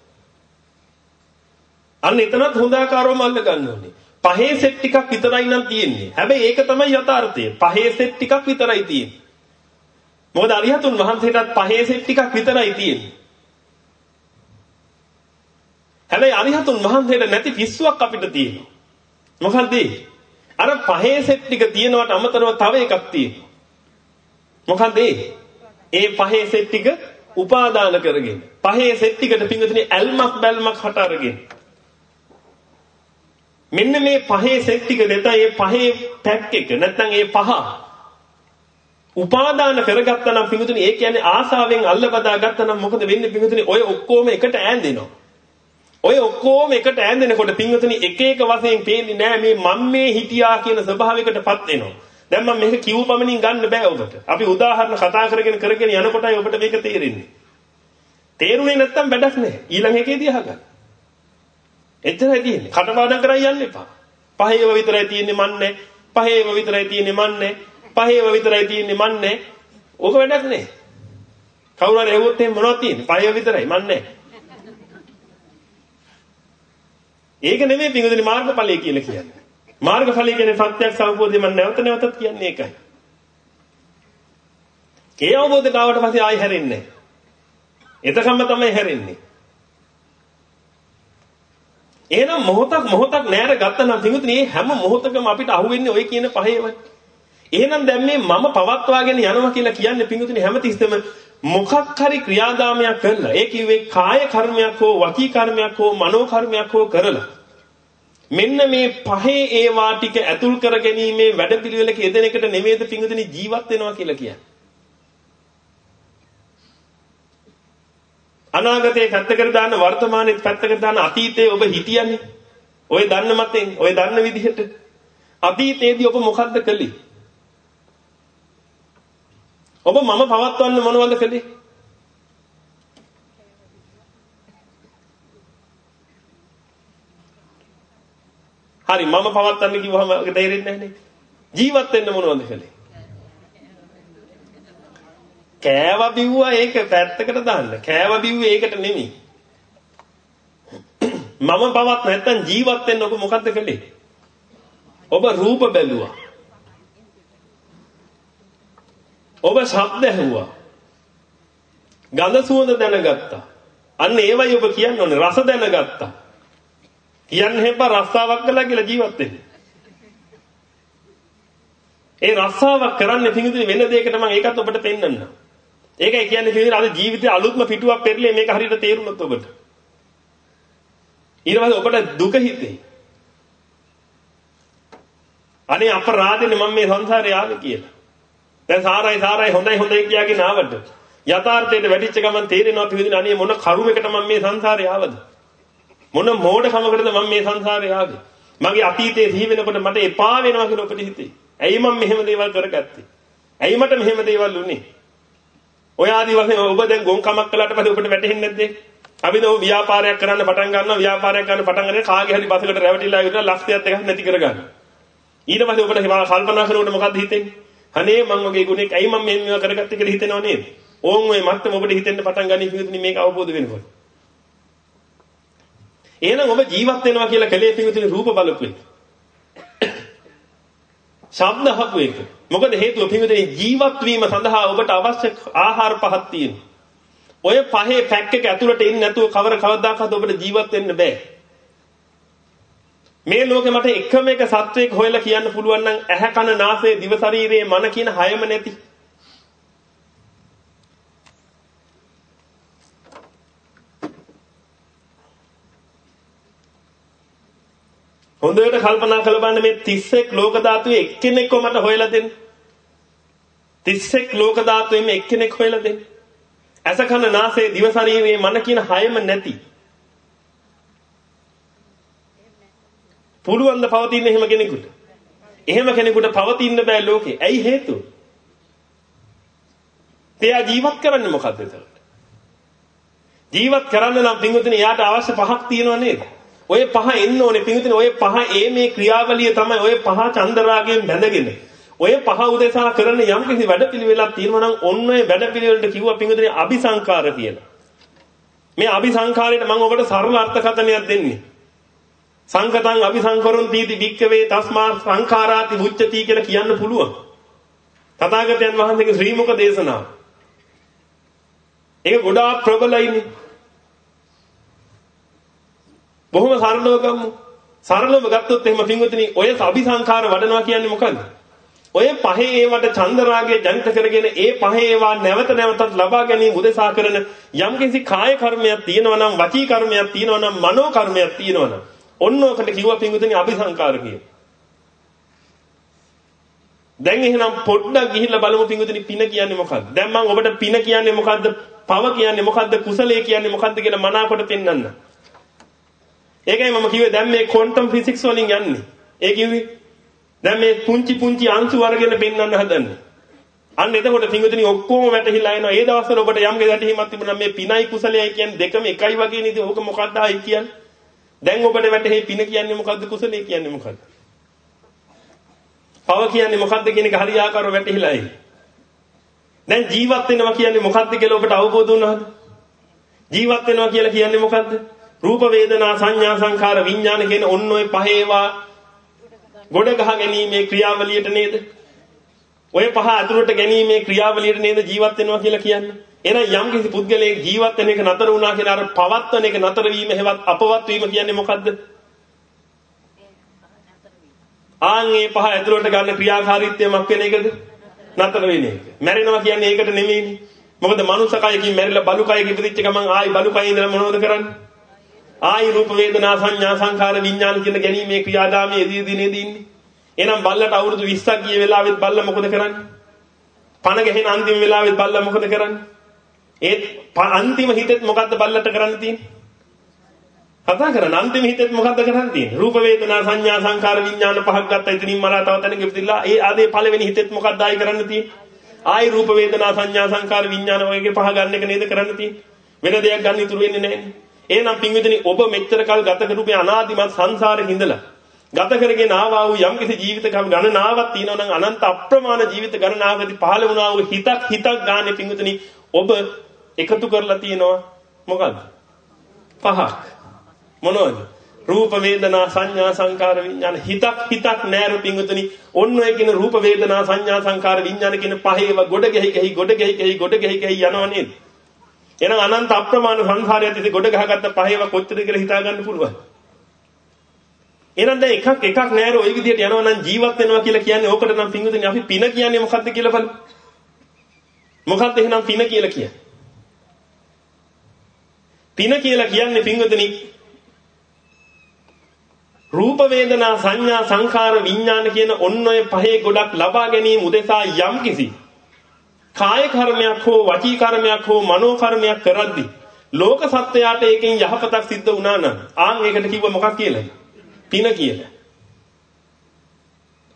අන්න එතනත් හොඳ ආකාරවම අල්ල ගන්න ඕනේ. පහේ සෙට් ටිකක් විතරයි නම් තියෙන්නේ. හැබැයි ඒක තමයි යථාර්ථය. පහේ සෙට් ටිකක් විතරයි තියෙන්නේ. මොකද අරිහතුන් වහන්සේටත් පහේ සෙට් ටිකක් විතරයි තියෙන්නේ. හැබැයි අරිහතුන් වහන්සේට නැති පිස්සුවක් අපිට තියෙනවා. මොකද්ද අර පහේ සෙට් ටික තියෙනවට අමතරව තව එකක් තියෙනවා. මොකද්ද ඒ පහේ සෙට් ටික උපාදාන කරගෙන පහේ සෙට් ටිකට පිංගුතුනි ඇල්මක් බැල්මක් හට අරගෙන මෙන්න මේ පහේ සෙට් ටික නැත්නම් මේ පහේ පැක් එක නැත්නම් මේ පහ උපාදාන කරගත්තා නම් පිඟුතුනි ඒ කියන්නේ ආසාවෙන් අල්ල බදා ගත්තා නම් මොකද වෙන්නේ පිඟුතුනි ඔය ඔක්කොම එකට ඈඳෙනවා. ඔය ඔක්කොම එකට ඈඳෙනකොට පිඟුතුනි එක එක වශයෙන් පේන්නේ නෑ මේ මම මේ හිටියා කියන ස්වභාවයකටපත් වෙනවා. දැන් මම මේක කිව්ව පමණින් ගන්න බෑ ඔබට. අපි උදාහරණ කතා කරගෙන කරගෙන යනකොටයි ඔබට මේක තේරෙන්නේ. තේරුනේ නැත්තම් වැඩක් නෑ. ඊළඟ එකේදී අහගන්න. එච්චරයි තියෙන්නේ. කටපාඩම් කරන් යන්න එපා. පහේව විතරයි තියෙන්නේ මන්නේ. පහේව විතරයි තියෙන්නේ මන්නේ. පහේව විතරයි තියෙන්නේ මන්නේ. ඕක වැඩක් නෑ. කවුරු හරි ඇහුවොත් එහෙම මොනවද තියෙන්නේ? පහේව විතරයි මන්නේ. ඒක නෙමෙයි පිංගුදෙනි මාර්ගඵලය කියලා කියන්නේ. මාර්ගඵලය කියන්නේ සත්‍යයක් අවබෝධය මම නැවත නැවතත් කියන්නේ ඒකයි. ඒ අවබෝධ කාවට පස්සේ ආයි හැරෙන්නේ නැහැ. එතකම්ම තමයි හැරෙන්නේ. එහෙනම් මොහොතක් මොහොතක් නෑර ගත්තනම් පිටුතුනි මේ හැම මොහොතකම අපිට අහුවෙන්නේ ওই කියන පහේවයි. එහෙනම් දැන් මේ මම පවත්වාගෙන යනවා කියලා කියන්නේ පිටුතුනි හැමතිස්සෙම මොකක් හරි ක්‍රියාදාමයක් කරලා ඒ කිව්වේ කාය කර්මයක් හෝ වචී කර්මයක් හෝ මනෝ කර්මයක් හෝ කරලා මෙන්න මේ පහේ ඒවා ටික ඇතුල් කර ගැනීමේ වැඩපිළිවෙලක යෙදෙන එකට නෙමෙයිද පිටුතුනි ජීවත් වෙනවා කියලා කියන්නේ. අනාගතේ පැත්තකට දාන්න වර්තමානෙත් පැත්තකට දාන්න අතීතේ ඔබ හිටියනේ. ඔය දන්න මතෙන් ඔය දන්න විදිහට අතීතේදී ඔබ මොකද්ද කළේ? ඔබ මම පවත්වන්න මොනවද කළේ? හරි මම පවත්වන්න කිව්වම තේරෙන්නේ නැහැ නේ. ජීවත් වෙන්න මොනවද කළේ? කෑව බිව්වා ඒක පැත්තකට දාන්න. කෑව බිව්වේ ඒකට නෙමෙයි. මම පවත් නැත්තම් ජීවත් වෙන්න ඔබ මොකද්ද කළේ? ඔබ රූප බැලුවා. ඔබ ශබ්ද ඇහුවා. ගඳ සුවඳ දැනගත්තා. අන්න ඒවයි ඔබ කියන්න ඕනේ රස දැනගත්තා. කියන්න හැබා රස්සාවක් කළා කියලා ජීවත් වෙන්න. ඒ රස්සාවක් කරන්නේ පිඟුදුනේ වෙන දෙයකට මම ඒකත් ඔබට පෙන්වන්නම්. ඒකයි කියන්නේ කියන්නේ අද ජීවිතේ අලුත්ම පිටුවක් පෙරලේ මේක හරියට තේරුණොත් ඔබට. ඊට පස්සේ ඔබට දුක හිතේ. අනේ අපරාධනේ මම මේ සංසාරේ ආවේ කියලා. දැන් සාරයි සාරයි හොඳයි හොඳයි කියාගෙන ආවට යථාර්ථයට වැටිච්ච ගමන් තේරෙනවා පිළිදින අනේ මොන කරුමයකට මම මේ සංසාරේ ආවද? මොන මෝඩකමකටද මම මේ සංසාරේ ආවේ? මගේ අතීතයේ සිහි වෙනකොට මට එපා වෙනවා කියලා ඔබට හිතේ. ඇයි මම මෙහෙම දේවල් කරගත්තේ? ඇයි මට මෙහෙම දේවල් වුනේ? ඔය ආදි වශයෙන් ඔබ දැන් ගොන්කමක් කළාට පස්සේ ඔබට වැටහෙන්නේ නැද්ද? අපි දෝ ව්‍යාපාරයක් කරන්න පටන් ගන්නවා ව්‍යාපාරයක් ගන්න පටන් ගන්නේ කාගේ හරි බසකට රැවටිලා ඉවර ලක්ෂයක් එකක් නැති කරගන්න. ඊට පස්සේ ඔබට කල්පනා කරනකොට මොකද්ද හිතෙන්නේ? අනේ මං වගේ ගුණෙක් ඇයි මම මේ මේවා කරගත්තේ කියලා හිතෙනව නේද? ඕන් ඔය මත්තම ඔබට හිතෙන්න පටන් ගනි පිටුතුනි මේක අවබෝධ වෙනකොට. එහෙනම් ඔබ ජීවත් වෙනවා කියලා කලේ පිටුතුනි රූප බලපු එක. ශබ්ද අහපු එක. මොකද හේතුව පිටුතුනි ජීවත් වීම සඳහා ඔබට අවශ්‍ය ආහාර පහක් තියෙනවා. ඔය පහේ පැක් එක ඇතුළට එන්නේ නැතුව කවර කවදාකවත් ඔබට ජීවත් වෙන්න බෑ. මේ ලෝකෙ මට එකම එක සත්වයක හොයලා කියන්න පුළුවන් නම් ඇහැ කන නාසය දිව ශරීරයේ මන කියන හයම නැති. හොඳට කල්පනා කරලා බලන්න මේ 31 ලෝක ධාතුවේ එක්කෙනෙක්ව මට හොයලා දෙන්න. 31 ලෝක ධාතුවේම එක්කෙනෙක් හොයලා දෙන්න. ඇස කන නාසය දිව ශරීරයේ මන කියන හයම නැති. පුළුවන් ද පවතින එහෙම කෙනෙකුට? එහෙම කෙනෙකුට පවතින්න බෑ ලෝකේ. ඇයි හේතුව? එයා ජීවත් කරන්නේ මොකද්ද එතකොට? ජීවත් කරන්න නම් පින්වතුනි එයාට අවශ්‍ය පහක් තියෙනවා නේද? ඔය පහ එන්න ඕනේ පින්වතුනි ඔය පහ ඒ මේ ක්‍රියාවලිය තමයි ඔය පහ චන්දරාගයෙන් බැඳගෙන. ඔය පහ උදෙසා කරන යම් කිසි වැඩපිළිවෙලක් තියෙනවා නම් ඔන්න ඔය වැඩපිළිවෙලට කිව්වා පින්වතුනි අபிසංකාර කියලා. මේ අபிසංකාරයට මම ඔබට සරල අර්ථකථනයක් දෙන්නේ. සංකතං අபிසංකරොන් තීති වික්කවේ තස්මා සංඛාරාති මුච්චති කියලා කියන්න පුළුවන්. තථාගතයන් වහන්සේගේ ශ්‍රී මුඛ දේශනාව. ඒක ගොඩාක් ප්‍රබලයිනේ. බොහොම සරලව ගමු. සරලව ගත්තොත් එහෙම පින්වතුනි ඔය අபிසංකාර වඩනවා කියන්නේ මොකද්ද? ඔය පහේ ඒවට චන්දරාගය ජනිත කරගෙන ඒ පහේ ඒවා නැවත නැවතත් ලබා ගැනීම උදෙසා කරන යම්කිසි කාය කර්මයක් තියෙනවා නම් වචී කර්මයක් තියෙනවා නම් මනෝ කර්මයක් තියෙනවා නම් ඔන්න ඔකට කිව්වා පින්විතනි අபிසංකාර කියලා. දැන් එහෙනම් පොඩ්ඩක් ගිහිල්ලා බලමු පින්විතනි පින කියන්නේ මොකක්ද? දැන් මම ඔබට පින කියන්නේ මොකද්ද? පව කියන්නේ මොකද්ද? කුසලයේ කියන්නේ මොකද්ද කියලා මනාකොට පෙන්වන්න. ඒකයි මම කිව්වේ දැන් මේ ක්වොන්ටම් ෆිසික්ස් වලින් යන්නේ. ඒ කිව්වේ දැන් මේ පුංචි පුංචි අංශු වර්ගන පෙන්වන්න හදන්නේ. අන්න එතකොට පින්විතනි ඔක්කොම වැටහිලා එනවා. ඒ දවස්වල ඔබට යම් ගැටහිමක් තිබුණා මේ පිනයි කුසලයයි කියන්නේ දෙකම එකයි වගේ නේද? ඕක මොකක්ද ආයි කියන්නේ? දැන් ඔබට වැටහෙයි පින කියන්නේ මොකද්ද කුසලයේ කියන්නේ මොකද්ද? පව කියන්නේ මොකද්ද කියන එක හරියාකාරව වැටහිලායි. දැන් ජීවත් වෙනවා කියන්නේ මොකද්ද කියලා ඔබට අවබෝධ වුණාද? ජීවත් වෙනවා කියලා කියන්නේ මොකද්ද? රූප වේදනා සංඥා සංඛාර විඥාන කියන ඔන්න ඔය පහේවා ගොඩ ගහ ගැනීමේ ක්‍රියාවලියට නේද? ඔය පහ අතුරට ගැනීමේ ක්‍රියාවලියට නේද ජීවත් වෙනවා කියලා කියන්නේ? එහෙනම් යම් කිසි පුද්ගලයෙක් ජීවත් වෙන එක නතර වුණා කියන අර පවත්වන එක නතර වීම හැවත් අපවත් වීම කියන්නේ මොකද්ද? ආන්ගේ පහ ඇතුළට ගන්න ක්‍රියාකාරීත්වය මක් වෙන එකද? නතර වෙන එක. මැරෙනවා කියන්නේ ඒකට නෙමෙයිනේ. මොකද මනුස්ස කයකින් මැරිලා බලු කයක ඉපදිච්ච ගමන් ආයි බලු කයේ ඉඳලා මොනවද කරන්නේ? ආයි රූප වේදනා සංඥා සංකාර විඥාන කියන ගැනීමේ ක්‍රියාදාමයේ එදී දිනේ දින්නේ. එහෙනම් බල්ලට අවුරුදු 20ක් ගිය වෙලාවෙත් බල්ල මොකද කරන්නේ? පණ ගැහෙන අන්තිම වෙලාවෙත් බල්ල මොකද කරන්නේ? ඒත් අන්තිම හිතෙත් මොකද්ද බල්ලට කරන්න තියෙන්නේ? කතා කරන අන්තිම හිතෙත් මොකද්ද කරන්න තියෙන්නේ? රූප වේදනා සංඥා සංකාර විඥාන පහක් ගත්තා. ඉතින් මලා තව තැනක ඉපදිලා ඒ ආදී පළවෙනි හිතෙත් මොකද්ද ආයි කරන්න තියෙන්නේ? ආයි රූප වේදනා සංඥා සංකාර විඥාන වගේ පහ ගන්න එක නේද කරන්න තියෙන්නේ? වෙන දෙයක් ගන්න ඉතුරු වෙන්නේ නැහැ. එහෙනම් පින්විතනි ඔබ මෙච්චර කල් ගත කරපු මේ අනාදිමත් සංසාරේ හිඳලා ගත කරගෙන ආවා වූ යම්කිසි ජීවිත ගණනාවක් තියෙනවා නම් අනන්ත අප්‍රමාණ ජීවිත ගණනාවකදී පහළ වුණා වූ හිතක් හිතක් ගන්න පින්විතනි ඔබ එකතු කරලා තියෙනවා මොකද්ද? පහක්. මොනවද? රූප වේදනා සංඥා සංකාර විඥාන හිතක් හිතක් නෑර පිංගුතුනි ඔන්න ඔය කියන රූප වේදනා සංඥා සංකාර විඥාන කියන පහේව ගොඩ ගෙහි ගෙහි ගොඩ ගෙහි ගෙහි ගොඩ ගෙහි ගෙහි යනවා නේද එහෙනම් අනන්ත අප්‍රමාණ සංසාරය ඇතුලේ ගොඩ ගහගත්ත පහේව කොච්චරද කියලා හිතා ගන්න පුළුවන් එහෙනම් දැන් එකක් එකක් නෑර ওই විදිහට යනවා නම් ජීවත් වෙනවා කියලා කියන්නේ ඕකට නම් පිංගුතුනි අපි පින කියන්නේ මොකද්ද කියලා බලමු මොකද්ද එහෙනම් පින කියලා කියන්නේ පින කියලා කියන්නේ පින්වතුනි රූප වේදනා සංඥා සංඛාර විඥාන කියන ඔන්න ඔය පහේ ගොඩක් ලබා ගැනීම උදෙසා යම්කිසි කාය කර්මයක් හෝ වචී කර්මයක් හෝ මනෝ කර්මයක් කරද්දී ලෝක සත්වයාට ඒකෙන් යහපතක් සිද්ධ වුණා නම් ආන් ඒකට කිව්ව මොකක් කියලාද? පින කියලා.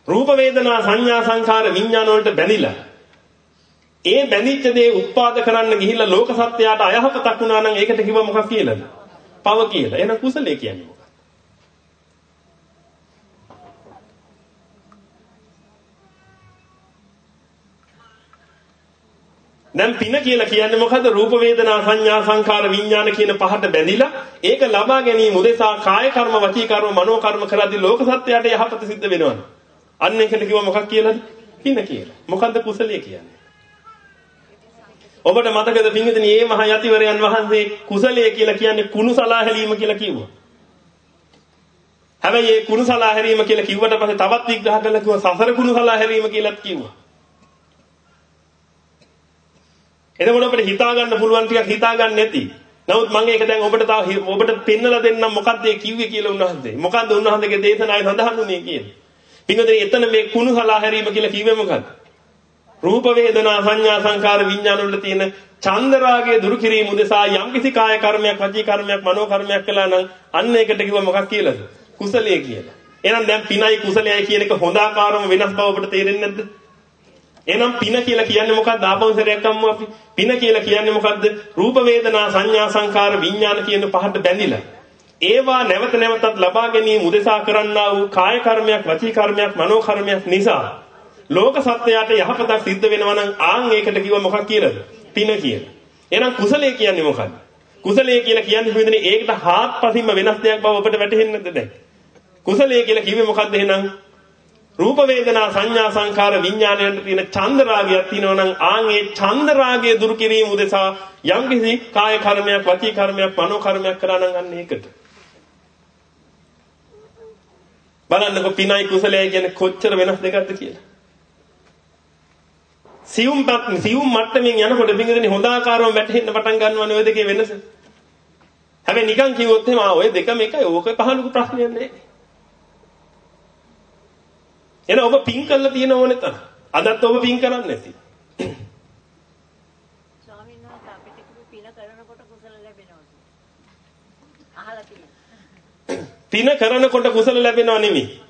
රූප වේදනා සංඥා සංඛාර විඥාන වලට බැඳිලා ඒ බැඳිච්ච දේ උත්පාද කරන්න ගිහිල්ලා ලෝක සත්‍යයට අයහපතක් වුණා නම් ඒකට කිව්ව මොකක් කියලාද? පව කියලා. එහෙනම් කුසලයේ කියන්නේ මොකක්ද? දැන් පින කියලා කියන්නේ මොකද්ද? රූප වේදනා සංඥා සංකාර විඥාන කියන පහට බැඳිලා ඒක ලබා ගැනීම උදෙසා කාය කර්ම වචී කර්ම මනෝ කර්ම කරද්දී ලෝක සත්‍යයට යහපත සිද්ධ වෙනවා. අන්න ඒකට කිව්ව මොකක් කියලාද? පින කියලා. මොකද්ද කුසලයේ කියන්නේ? ඔබට මතකද පින්විතනි මේ මහ යතිවරයන් වහන්සේ කුසලයේ කියලා කියන්නේ කුණු සලා හැලීම කියලා කිව්වා. හැබැයි මේ කුණු සලා හැරීම කියලා කිව්වට පස්සේ තවත් විග්‍රහ කළා කිව්වා සසර කුණු සලා හැරීම කියලාත් කිව්වා. එතකොට අපිට හිතා ගන්න පුළුවන් ටිකක් හිතා ගන්න නැති. නමුත් මම ඒක දැන් ඔබට තව ඔබට පෙන්නලා දෙන්නම් මොකක්ද ඒ කිව්වේ කියලා උන්වහන්සේ. මොකද්ද උන්වහන්සේගේ දේශනාවේ සඳහන් වුණේ කියන්නේ. පින්වතුනි එතන මේ කුණු සලා හැරීම කියලා කිව්වේ මොකද්ද? රූප වේදනා සංඥා සංකාර විඥාන වල තියෙන චන්දරාගය දුරු කිරීම උදෙසා යම්කිසි කාය කර්මයක් වචී කර්මයක් මනෝ කර්මයක් කළා නම් අන්න ඒකට කිව්ව මොකක් කියලාද? කුසලයේ කියලා. එහෙනම් දැන් පිනයි කුසලයයි කියන එක හොඳ ආකාරම වෙනස් බව ඔබට තේරෙන්නේ නැද්ද? එහෙනම් පින කියලා කියන්නේ මොකක්ද? ආපෞසරයක් අම්මු අපි. පින කියලා කියන්නේ මොකද්ද? රූප වේදනා සංඥා සංකාර විඥාන කියන පහට බැඳිලා. ඒවා නැවත නැවතත් ලබා ගැනීම උදෙසා කරන්නා වූ කාය කර්මයක්, වචී කර්මයක්, මනෝ කර්මයක් නිසා ලෝක සත්‍යයට යහපතක් සිද්ධ වෙනවා නම් ආන් ඒකට කිව්ව මොකක් කියලාද? පින කියලා. එහෙනම් කුසලයේ කියන්නේ මොකක්ද? කුසලයේ කියලා කියන්නේ මෙතන ඒකට හාත්පසින්ම වෙනස් දෙයක් බව ඔබට වැටහෙන්නේ නැද්ද දැන්? කුසලයේ කියලා කිව්වේ මොකද්ද එහෙනම්? රූප වේදනා සංඥා සංකාර විඥානයන්ට තියෙන චන්ද රාගයක් තියෙනවා නම් ආන් ඒ චන්ද රාගය දුරු කිරීම උදෙසා යම්කිසි කාය කර්මයක් වචී කර්මයක් මනෝ කර්මයක් කරා නම් අන්න ඒකට බලන්නකො පිනයි කුසලයයි කියන්නේ කොච්චර වෙනස් දෙකක්ද කියලා සියුම් සියුම් මට්ටමින් යනකොට පිංගුදෙනි හොඳ ආකාරව වැටෙන්න පටන් ගන්නවනේ ඔය දෙකේ වෙනස හැබැයි නිකන් කිව්වොත් එහෙම ආ ඔය දෙකම එකයි ඕක පහලුකු ප්‍රශ්නයක් නෑ එහෙනම් ඔබ පින් කරලා තියෙන ඕනේ තරම්. අදත් ඔබ පින් කරන්නේ නැති. ස්වාමීන් වහන්සේ අපිට කිව්ව පින කරනකොට කුසල ලැබෙනවා. අහලා තියෙනවා. පින කරනකොට කුසල ලැබෙනවා නෙමෙයි.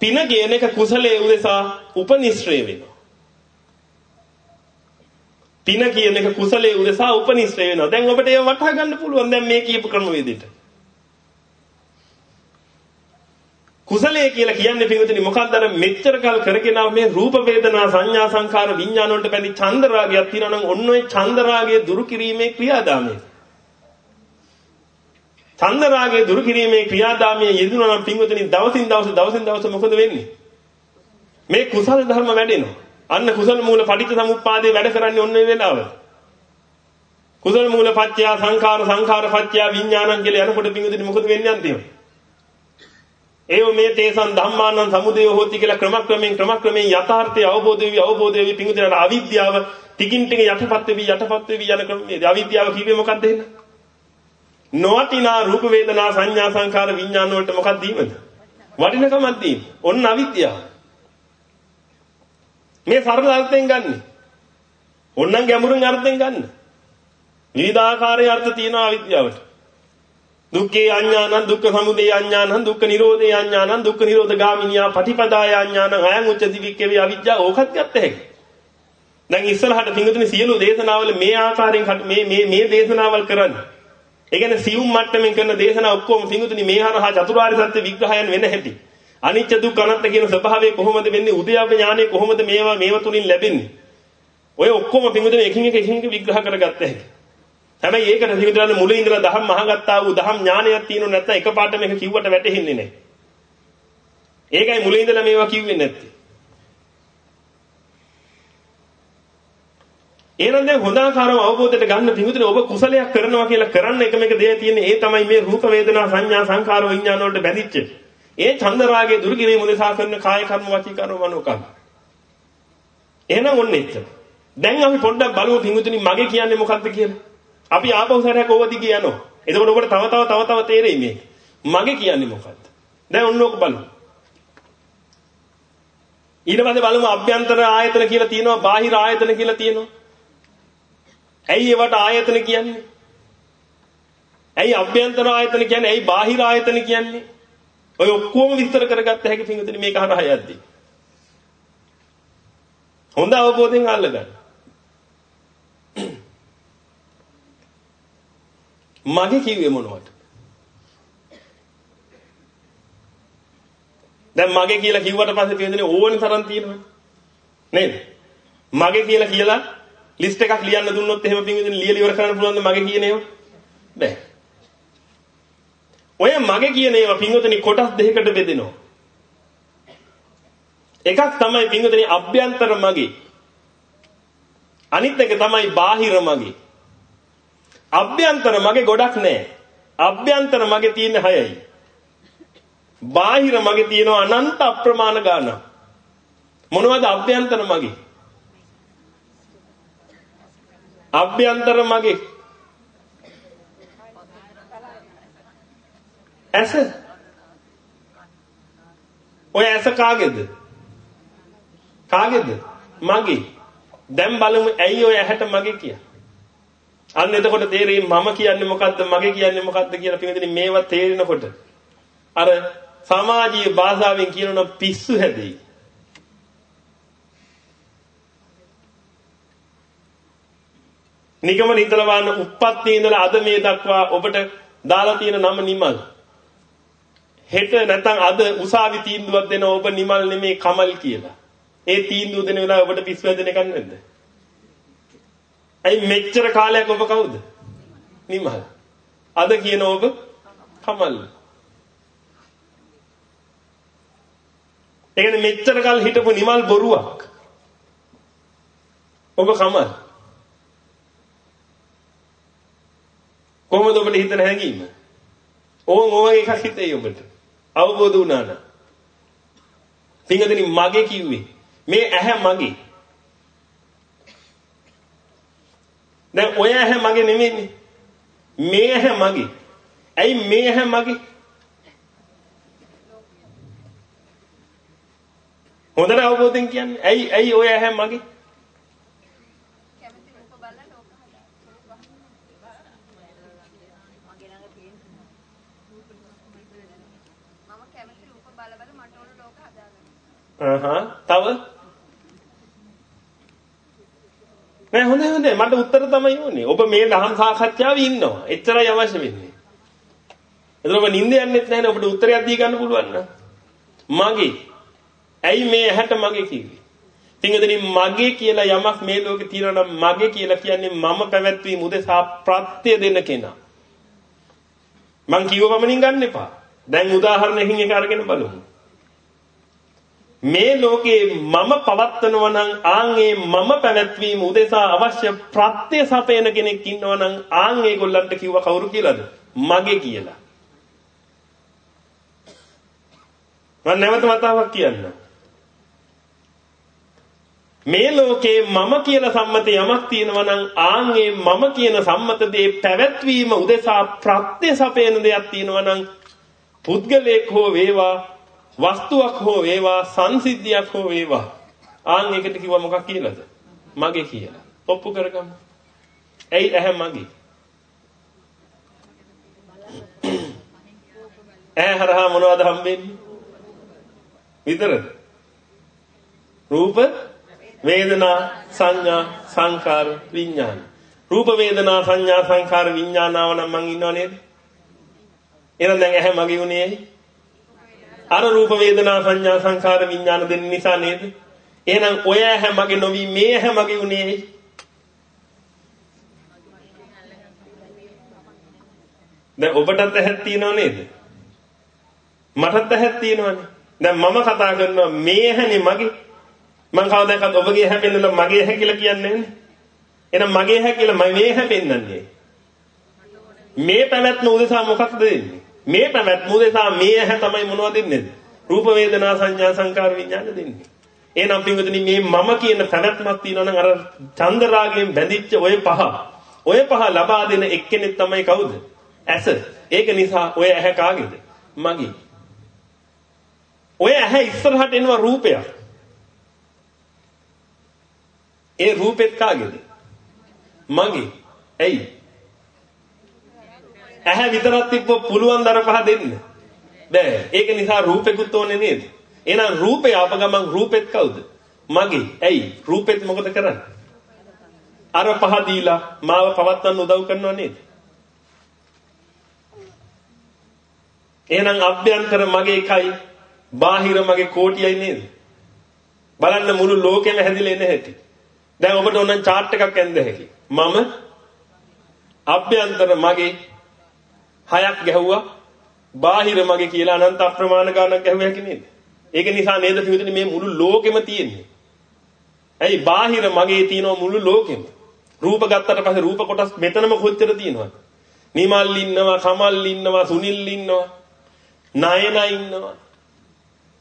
පින කියන එක කුසලයේ උදෙසා උපනිශ්‍රේ වෙනවා. පින කියන එක කුසලයේ උදෙසා උපනිශ්‍රේ වෙනවා. දැන් ඔබට ඒව වටහා ගන්න පුළුවන් දැන් මේ කියපු ක්‍රමවේදෙට. කුසලයේ කියලා කියන්නේ පිටුතුනි මොකක්ද අර මෙච්චර කල් කරගෙන මේ රූප වේදනා සංඥා සංකාර විඥාන වලට බැඳි චන්දරාගයක් තියෙනවා නම් ඔන්න ඔය චන්දරාගය දුරු කිරීමේ ක්‍රියාදාමය. චන්දරාගය දුරු කිරීමේ ක්‍රියාදාමයේ යෙදුණා නම් පිටුතුනි දවසින් දවස දවසින් දවස මොකද වෙන්නේ? මේ කුසල ධර්ම වැඩෙනවා. අන්න කුසල මූල පටිච්ච සමුප්පාදේ වැඩ කරන්නේ ඔන්න ඒ වෙලාවට. කුසල මූල පත්‍ය සංඛාර සංඛාර පත්‍ය විඥානං කියලා යනකොට පිටුතුනි මොකද වෙන්නේ අන්තිමට? ඒව මේ තේසන් ධම්මානං සමුදය හොති කියලා ක්‍රමක්‍රමයෙන් ක්‍රමක්‍රමයෙන් යථාර්ථය අවබෝධ වෙවි අවබෝධ වෙවි. පිඟුදෙන අවිද්‍යාව ටිකින් ටික යටපත් වෙවි යටපත් වෙවි යන ක්‍රමයේ අවිද්‍යාව කිව්වේ මොකක්ද එහෙනම්? නොවටිනා රූප වේදනා සංඥා සංකාර විඥාන වලට මොකක්ද දීමද? වටිනකමක් දීම. ඔන්න අවිද්‍යාව. මේ සරල අර්ථයෙන් ගන්න ඕන්නම් ගැඹුරින් අර්ථයෙන් ගන්න විවිධාකාරයේ අර්ථ තියෙනවා අවිද්‍යාවට දුක්ඛේ අඥානං දුක්ඛ සමුදය අඥානං දුක්ඛ නිරෝධේ අඥානං දුක්ඛ නිරෝධ ගාමිනියා පටිපදාය අඥානං අයං උච්චති වික්කේ අවිජ්ජා ඕකත් ගත්ත හැකි. දැන් ඉස්සරහට පිංගුතුනි සියලු දේශනාවල මේ ආකාරයෙන් මේ මේ මේ දේශනාවල් කරන්නේ. ඒ කියන්නේ සියුම් මට්ටමින් කරන දේශනා ඔක්කොම පිංගුතුනි මේ හරහා චතුරාර්ය සත්‍ය විග්‍රහයන් වෙන හැටි. අනිත්‍ය දුක්ඛ අනාත්ම කියන ස්වභාවය කොහොමද වෙන්නේ? උද්‍යව ඥානෙ කොහොමද මේවා මේව තුලින් ලැබෙන්නේ? ඔය ඔක්කොම පිංගුතුනි එකින් එක එකින් එක විග්‍රහ කරගත්ත හැකි. හැබැයි ඒකට සිවිතරන්නේ මුලින් ඉඳලා දහම් මහගත්තා වූ දහම් ඥානයක් තියෙනු නැත්නම් එකපාරට මේක කිව්වට වැටහෙන්නේ නැහැ. ඒකයි මුලින් ඉඳලා මේවා කිව්වේ නැත්තේ. එහෙනම් දැන් හොඳ ආකාරව අවබෝධයට ගන්න පිඟුතුනේ ඔබ කුසලයක් කරනවා කියලා කරන්න එකම එක දෙය තියෙන්නේ ඒ තමයි මේ රූප වේදනා සංඥා සංකාර විඥාන වලට බැඳිච්ච. ඒ චන්ද රාගයේ දුරු කිරීම උදෙසා කරන කාය කර්ම වචී කර්ම මනෝ කර්ම. එහෙනම් ඔන්න එච්චර. දැන් අපි පොඩ්ඩක් බලමු පිඟුතුනි මගේ කියන්නේ මොකක්ද කියලා. අපි ආපහු සැරයක් ඕව දිගේ යනවා. එතකොට ඔබට තව තව තව තව තේරෙයි මේ. මගේ කියන්නේ මොකද්ද? දැන් ඔන්න ඕක බලමු. ඊට පස්සේ බලමු අභ්‍යන්තර ආයතන කියලා තියෙනවා බාහිර ආයතන කියලා තියෙනවා. ඇයි ඒවට ආයතන කියන්නේ? ඇයි අභ්‍යන්තර ආයතන කියන්නේ? ඇයි බාහිර ආයතන කියන්නේ? ඔය ඔක්කොම විස්තර කරගත්ත හැකි පිංගුතුනි මේක හරහා යද්දී. හොඳ අවබෝධයෙන් අල්ලගන්න. මගේ කිව්වේ මොනවද? දැන් මගේ කියලා කිව්වට පස්සේ තියෙන්නේ ඕන තරම් තියෙනවා. නේද? මගේ කියලා කියලා ලිස්ට් එකක් ලියන්න දුන්නොත් එහෙම පින්විතනි ලියලා ඉවර කරන්න පුළුවන්ද මගේ කියන ඒවා? බෑ. ඔය මගේ කියන ඒවා පින්විතනි කොටස් දෙකකට බෙදෙනවා. එකක් තමයි පින්විතනි අභ්‍යන්තර මගේ. අනිත් එක තමයි බාහිර මගේ. අභ්‍යන්තර මගේ ගොඩක් නෑ. අභ්‍යන්තර මගේ තියෙන 6යි. බාහිර මගේ තියෙනවා අනන්ත අප්‍රමාණ ගානක්. මොනවද අභ්‍යන්තර මගේ? අභ්‍යන්තර මගේ ඇස ඔය ඇස කාගේද? කාගේද? මගේ. දැන් බලමු ඇයි ඔය ඇහැට මගේ කිය. අන්න එතකොට තේරෙයි මම කියන්නේ මොකද්ද මගේ කියන්නේ මොකද්ද කියලා පිටින් මේවා තේරෙනකොට අර සමාජීය භාෂාවෙන් කියනවා පිස්සු හැදෙයි. නිගමන හිතලා බලන්න උප්පත්තියේ ඉඳලා අද මේ දක්වා ඔබට දාලා තියෙන නම නිමල්. හෙට නැත්නම් අද උසාවි තීන්දුවක් දෙන ඔබ නිමල් නෙමේ කමල් කියලා. ඒ තීන්දුව දෙන වෙලාව ඔබට පිස්සු වැදෙන එකක් නැද්ද? ඇයි මෙච්චර කාලයක් ඔබ කවුද? නිමල්. අද කියන ඔබ කමල්. ඒ කියන්නේ මෙච්චර කල් හිටපු නිමල් බොරුවක්. ඔබ කමල්. කොහොමද ඔබට හිතන හැඟීම? ඕන් ඕන් එකක් හිතේ ඔබට. අවබෝධ වුණා නම්. පින්ගදෙනි මගේ කිව්වේ මේ ඇහැ මගේ. දැන් ඔය ඇහැ මගේ නෙමෙයිනේ. මේ ඇහැ මගේ. ඇයි මේ ඇහැ මගේ? හොඳට අවබෝධයෙන් කියන්නේ. ඇයි ඇයි ඔය ඇහැ මගේ? Uh-huh. තව නෑ හොඳයි හොඳයි මට උත්තර තමයි ඕනේ. ඔබ මේ දහම් සාකච්ඡාවේ ඉන්නවා. එච්චරයි අවශ්‍ය වෙන්නේ. එතන ඔබ නිින්ද යන්නෙත් නැහැ ඔබට උත්තරයක් දී ගන්න පුළුවන් නම්. මගේ. ඇයි මේ ඇහැට මගේ කිව්වේ? පින්වදනි මගේ කියලා යමක් මේ ලෝකේ තියෙනවා නම් මගේ කියලා කියන්නේ මම පැවැත්වීම උදෙසා ප්‍රත්‍ය දෙන කෙනා. මං කිව්ව පමණින් ගන්න එපා. දැන් උදාහරණයකින් එක අරගෙන බලමු. මේ ලෝකේ මම පවත්වනවා නම් ආන්ගේ මම පැවැත්වීම උදෙසා අවශ්‍ය ප්‍රත්‍ය සපයන කෙනෙක් ඉන්නවා නම් ආන් ඒගොල්ලන්ට කිව්ව කවුරු කියලාද? මගේ කියලා. මම නැවත වතාවක් කියන්නම්. මේ ලෝකේ මම කියලා සම්මත යමක් තියෙනවා නම් ආන්ගේ මම කියන සම්මත දේ පැවැත්වීම උදෙසා ප්‍රත්‍ය සපයන දෙයක් තියෙනවා නම් පුද්ගලයෙක් හෝ වේවා වස්තුවක් හෝ වේවා සංසිද්ධියක් හෝ වේවා. ආන් එකට කිව්වා මොකක් කියලාද? මගේ කියලා. ඔප්පු කරගමු ඇයි ඇහැ මගේ? ඇහැ හරහා මොනවද හම්බෙන්නේ? විතරද? රූප වේදනා සංඥා සංකාර විඥාන. රූප වේදනා සංඥා සංකාර විඥානාව නම් මං ඉන්නව නේද? එහෙනම් දැන් ඇහැ මගේ උනේ ඇයි? අර රූප වේදනා සංඥා සංකාර විඥාන දෙන්න නිසා නේද? එහෙනම් ඔය ඇහැ මගේ නොවි මේ ඇහැ මගේ උනේ. දැන් ඔබටත් ඇහක් තියෙනව නේද? මටත් ඇහක් තියෙනවනේ. දැන් මම කතා කරනවා මේ ඇහැනේ මගේ. මං කවදාකවත් ඔබගේ ඇහැ පෙන්නලා මගේ ඇහැ කියලා කියන්නේ නැහැ. එහෙනම් මගේ ඇහැ කියලා මම මේ ඇහැ පෙන්වන්නේ. මේ පැවැත්ම උදෙසා මොකක්ද දෙන්නේ? මේ පැවැත්ම උදෙසා මේ ඇහැ තමයි මොනවද දෙන්නේ? රූප වේදනා සංඥා සංකාර විඥාන දෙන්නේ. එහෙනම් පින්වතුනි මේ මම කියන පැවැත්මක් තියෙනවා නම් අර චන්ද රාගයෙන් බැඳිච්ච ඔය පහ ඔය පහ ලබා දෙන එක්කෙනෙක් තමයි කවුද? ඇස. ඒක නිසා ඔය ඇහැ කාගේද? මගේ. ඔය ඇහැ ඉස්සරහට එනවා රූපයක්. ඒ රූපෙත් කාගේද? මගේ. ඇයි? ඇහැ විතරක් තිබ්බ පුළුවන් දර පහ දෙන්න. බෑ. ඒක නිසා රූපෙකුත් ඕනේ නේද? එහෙනම් රූපේ ආප ගමන් රූපෙත් කවුද? මගේ. ඇයි? රූපෙත් මොකද කරන්නේ? අර පහ දීලා මාව පවත්වන්න උදව් කරනව නේද? එහෙනම් අභ්‍යන්තර මගේ එකයි බාහිර මගේ කෝටියයි නේද? බලන්න මුළු ලෝකෙම හැදිලා එන හැටි. දැන් ඔබට ඕනනම් chart එකක් ඇඳ හැකි. මම අභ්‍යන්තර මගේ හයක් ගැහුවා. බාහිර මගේ කියලා අනන්ත අප්‍රමාණ ගානක් ගැහුවා හැකි නේද? ඒක නිසා නේද පිටුනේ මේ මුළු ලෝකෙම තියෙන්නේ. ඇයි බාහිර මගේ තියෙන මුළු ලෝකෙම. රූප ගත්තට පස්සේ රූප කොටස් මෙතනම කොච්චර තියෙනවද? නිමල් ඉන්නවා, කමල් ඉන්නවා, සුනිල් ඉන්නවා, නයන ඉන්නවා.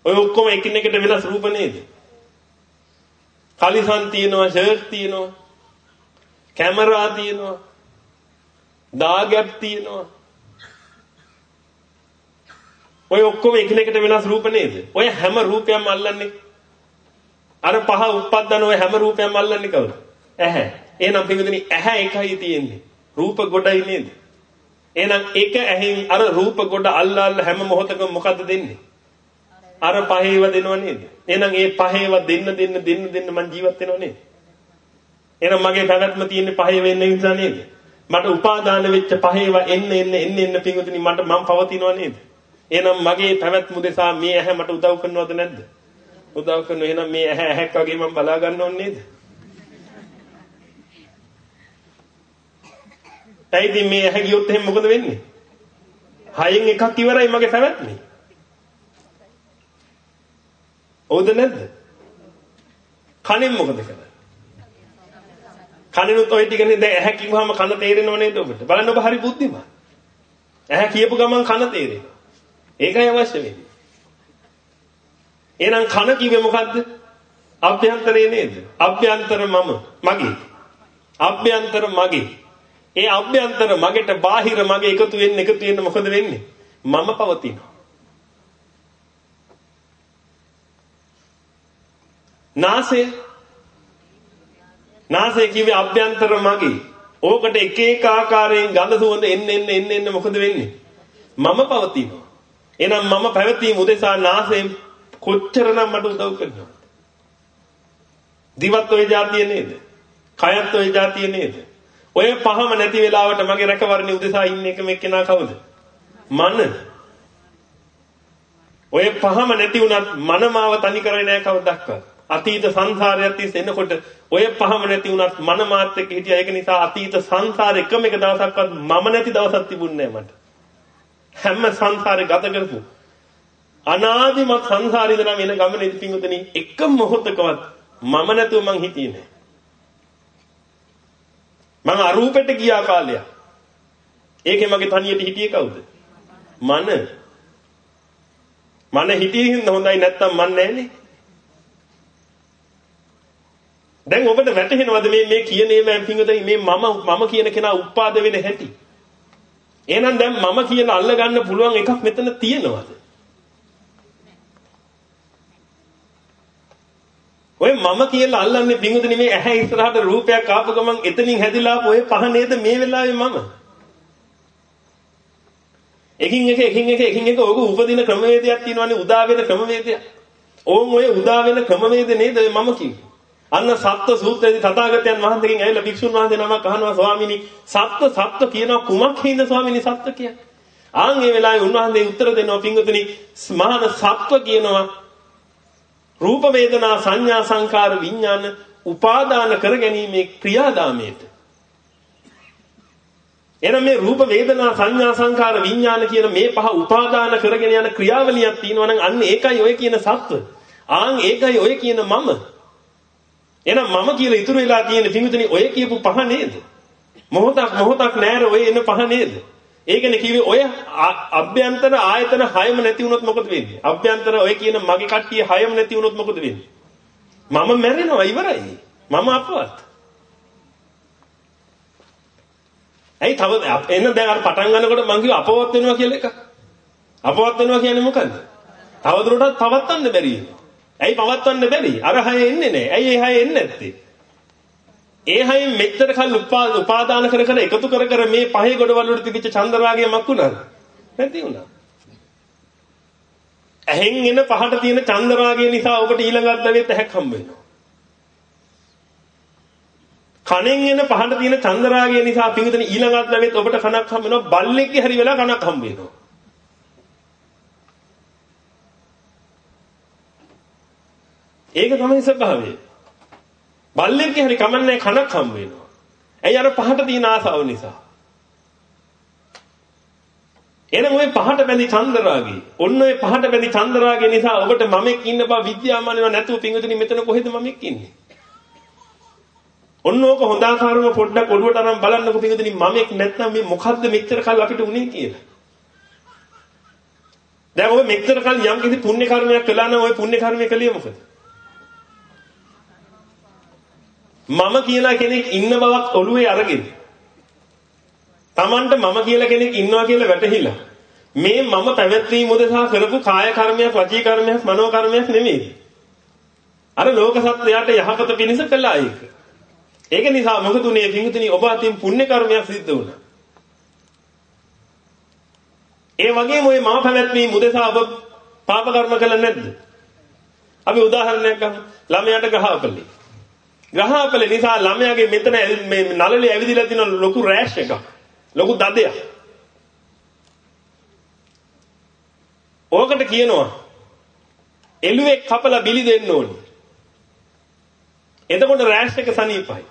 ඔය ඔක්කොම එකිනෙකට වෙනස් රූප නේද? කලිසම් තියෙනවා, ෂර්ට් තියෙනවා, කැමරා තියෙනවා, දාගැබ් තියෙනවා. ඔය ඔක්කොම එකිනෙකට වෙනස් රූප නේද? ඔය හැම රූපයක්ම අල්ලන්නේ අර පහ උප්පද්දන ඔය හැම රූපයක්ම අල්ලන්නේ කවුද? ඇහැ. එහෙනම් පිටුදිනේ ඇහැ එකයි තියෙන්නේ. රූප ගොඩයි නේද? එහෙනම් එක ඇහෙන් අර රූප ගොඩ අල්ලා අල්ලා හැම මොහොතකම මොකද්ද දෙන්නේ? අර පහේව දෙනව නේද? එහෙනම් ඒ පහේව දෙන්න දෙන්න දෙන්න දෙන්න මං ජීවත් වෙනව නේද? එහෙනම් මගේ පැවැත්ම තියෙන්නේ පහේ වෙන්න නිසා නේද? මට උපාදාන වෙච්ච පහේව එන්න එන්න එන්න එන්න පිඟුතුනි මට මං පවතිනව නේද? එහෙනම් මගේ පැවැත්ම දෙසා මේ ඇහැ මට උදව් කරනවද නැද්ද? උදව් කරනවා. එහෙනම් මේ ඇහැ ඇහැක් වගේ මං බලා ගන්න ඕනේ නේද? ඇයිද මේ ඇහැ ගියොත් එහෙනම් මොකද වෙන්නේ? හයෙන් එකක් ඉවරයි මගේ පැවැත්මේ. ඕද නැද්ද? කනෙන් මොකද කරන්නේ? කනෙනුත් ඔය ටිකනේ දැන් ඇහැ කිව්වම කන තේරෙනව නේද ඔබට? බලන්න ඔබ හරි බුද්ධිමත්. ඇහැ කියපු ගමන් කන තේරෙනවා. ඒකයි අවශ්‍ය වෙන්නේ. එහෙනම් කන කිව්වේ මොකද්ද? අභ්‍යන්තරේ නේද? අභ්‍යන්තර මම මගේ. අභ්‍යන්තර මගේ. ඒ අභ්‍යන්තර මගෙට බාහිර මගේ එකතු වෙන්න එකතු වෙන්න මොකද වෙන්නේ? මම පවතිනවා. නාසය නාසය කිව්වේ අභ්‍යන්තර මගේ. ඕකට එක එක ආකාරයෙන් ගඳ සුවඳ එන්න එන්න එන්න එන්න මොකද වෙන්නේ? මම පවතිනවා. එහෙනම් මම පැවතීම උදෙසා නාසයෙන් කොච්චරනම් මට උදව් කරනවද? දිවත් ඔය જાතිය නේද? කයත් ඔය જાතිය නේද? ඔය පහම නැති වෙලාවට මගේ රැකවරණේ උදෙසා ඉන්න එකම එක්කෙනා කවුද? මන. ඔය පහම නැති වුණත් මනමාව තනි කරේ නැහැ කවදාවත්. අතීත සංසාරයක් තිස්සේ එනකොට ඔය පහම නැති වුණත් මන මාත් එක්ක හිටියා. ඒක නිසා අතීත සංසාරේ එකම එක දවසක්වත් මම නැති දවසක් තිබුණේ නැහැ මට. හැම සංසාරේ ගත කරපු අනාදිමත් සංසාරේ ඉඳලා වෙන ගමනේදී පිංගුතනි එක මොහොතකවත් මම නැතුව මං හිටියේ නැහැ. මං අරූපෙට ගියා කාලයක්. ඒකේ මගේ තනියට හිටියේ කවුද? මන. මන හිටියේ හොඳයි නැත්තම් මන් නැහැනේ. දැන් ඔබට වැටහෙනවද මේ මේ කියන ඒවා පිංගුතනි මේ මම මම කියන කෙනා උපාද වෙන හැටි? එහෙනම් දැන් මම කියන අල්ල ගන්න පුළුවන් එකක් මෙතන තියෙනවද? ඔය මම කියලා අල්ලන්නේ පිංගුතුනි මේ ඇහැ ඉස්සරහට රූපයක් ආපු ගමන් එතනින් හැදිලා ආපු ඔය පහ නේද මේ වෙලාවේ මම. එකින් එක එකින් එක එකින් එක ඔබ උපදින ක්‍රමවේදයක් තියෙනවානේ උදා වෙන ක්‍රමවේදයක්. ඕන් ඔය උදා වෙන ක්‍රමවේද නේද මම කිව්වේ. අන්න සත්ත්ව සූත්‍රයේදී තථාගතයන් වහන්සේගෙන් ඇවිල්ලා භික්ෂුන් වහන්සේ නමක් අහනවා ස්වාමීනි සත්ත්ව සත්ත්ව කියනවා කුමක් හින්ද ස්වාමීනි සත්ත්ව කියන්නේ? ආන් මේ වෙලාවේ උන්වහන්සේ උත්තර දෙනවා පිංගුතුනි ස්මාන සත්ත්ව කියනවා රූප වේදනා සංඥා සංකාර විඥාන උපාදාන කර ගැනීමේ ක්‍රියාදාමයට එහෙනම් මේ රූප වේදනා සංඥා සංකාර විඥාන කියන මේ පහ උපාදාන කරගෙන යන ක්‍රියාවලියක් තියෙනවා නම් අන්න ඒකයි ඔය කියන සත්ව. ආන් ඒකයි ඔය කියන මම. එහෙනම් මම කියලා ඉතුරු වෙලා තියෙන පිඟුතුනි ඔය කියපු පහ නේද? මොහොතක් මොහොතක් නෑර ඔය එන පහ නේද? ඒකනේ කිව්වේ ඔය අභ්‍යන්තර ආයතන හයම නැති වුණොත් මොකද වෙන්නේ? අභ්‍යන්තර ඔය කියන මගේ කට්ටිය හයම නැති වුණොත් මොකද වෙන්නේ? මම මැරෙනවා ඉවරයි. මම අපවත්. ඇයි තව එන්න දැන් අර පටන් ගන්නකොට මං කිව්වා අපවත් වෙනවා කියලා එක. අපවත් වෙනවා කියන්නේ මොකන්ද? තවදුරටත් පවත්වන්න බැරි වෙනවා. ඇයි පවත්වන්න බැරි? අර හය එන්නේ නැහැ. ඇයි ඒ හය එන්නේ නැත්තේ? ඒ හයින් මෙච්චර කල් උපාදාන කර කර එකතු කර කර මේ පහේ ගොඩවල් වල තිබිච්ච චන්දරාගය මක් වුණාද? නැති වුණා. ඇහෙන් එන පහට තියෙන චන්දරාගය නිසා ඔබට ඊළඟට දවෙත් ඇහැක් හම්බ වෙනවා. කනෙන් එන පහට තියෙන චන්දරාගය නිසා පිඟුතන ඊළඟට දවෙත් ඔබට කනක් හම්බ වෙනවා. බල්ලෙක්ගේ හරි වෙලා කනක් හම්බ වෙනවා. ඒක තමයි ස්වභාවය. බල්ලෙක්ගේ හරි කමන්නේ කනක් හම් වෙනවා. ඇයි අර පහට තියෙන ආසාව නිසා. එහෙනම් ওই පහට බැඳි චන්දරාගේ ඔන්න ඔය පහට බැඳි චන්දරාගේ නිසා ඔබට මමෙක් ඉන්න බව විද්‍යාමානව නැතුව පිංගුතුනි මෙතන කොහෙද මමෙක් ඉන්නේ? ඔන්න ඕක හොඳ ආකාරව පොඩ්ඩක් ඔළුවට අරන් බලන්නකො පිංගුතුනි මමෙක් නැත්නම් මේ මොකද්ද මෙච්චර කල් අපිට උනේ කියලා. දැන් ඔබ මෙච්චර කල් යම් කිසි පුණ්‍ය කර්මයක් කළා නම් ওই පුණ්‍ය කර්මය කළේ මොකද? මම කියලා කෙනෙක් ඉන්න බවක් ඔළුවේ අරගෙන Tamanට මම කියලා කෙනෙක් ඉන්නවා කියලා වැටහිලා මේ මම පැවැත්වීම උදෙසා කරපු කාය කර්මයක් වචී කර්මයක් මනෝ කර්මයක් නෙමෙයි. අර ලෝක සත්‍යයට යහපත පිණිස කළා ඒක. ඒක නිසා මොකද උනේ පිංගුතුනි ඔබ අතින් පුණ්‍ය කර්මයක් සිද්ධ වුණා. ඒ වගේම ওই මම පැවැත්වීම උදෙසා ඔබ පාප කර්ම කළා නැද්ද? අපි උදාහරණයක් ගමු. ළමයාට ගහපල්ලේ. ගහපල්ලේ නිසා ළමයාගේ මෙතන මේ නළලේ ඇවිදිලා තියෙන ලොකු රෑෂ් එකක්. ලොකු දදයක්. ඕකට කියනවා එළුවේ කපලා බිලි දෙන්න ඕනේ. එතකොට රෑෂ් එක සනීපයි.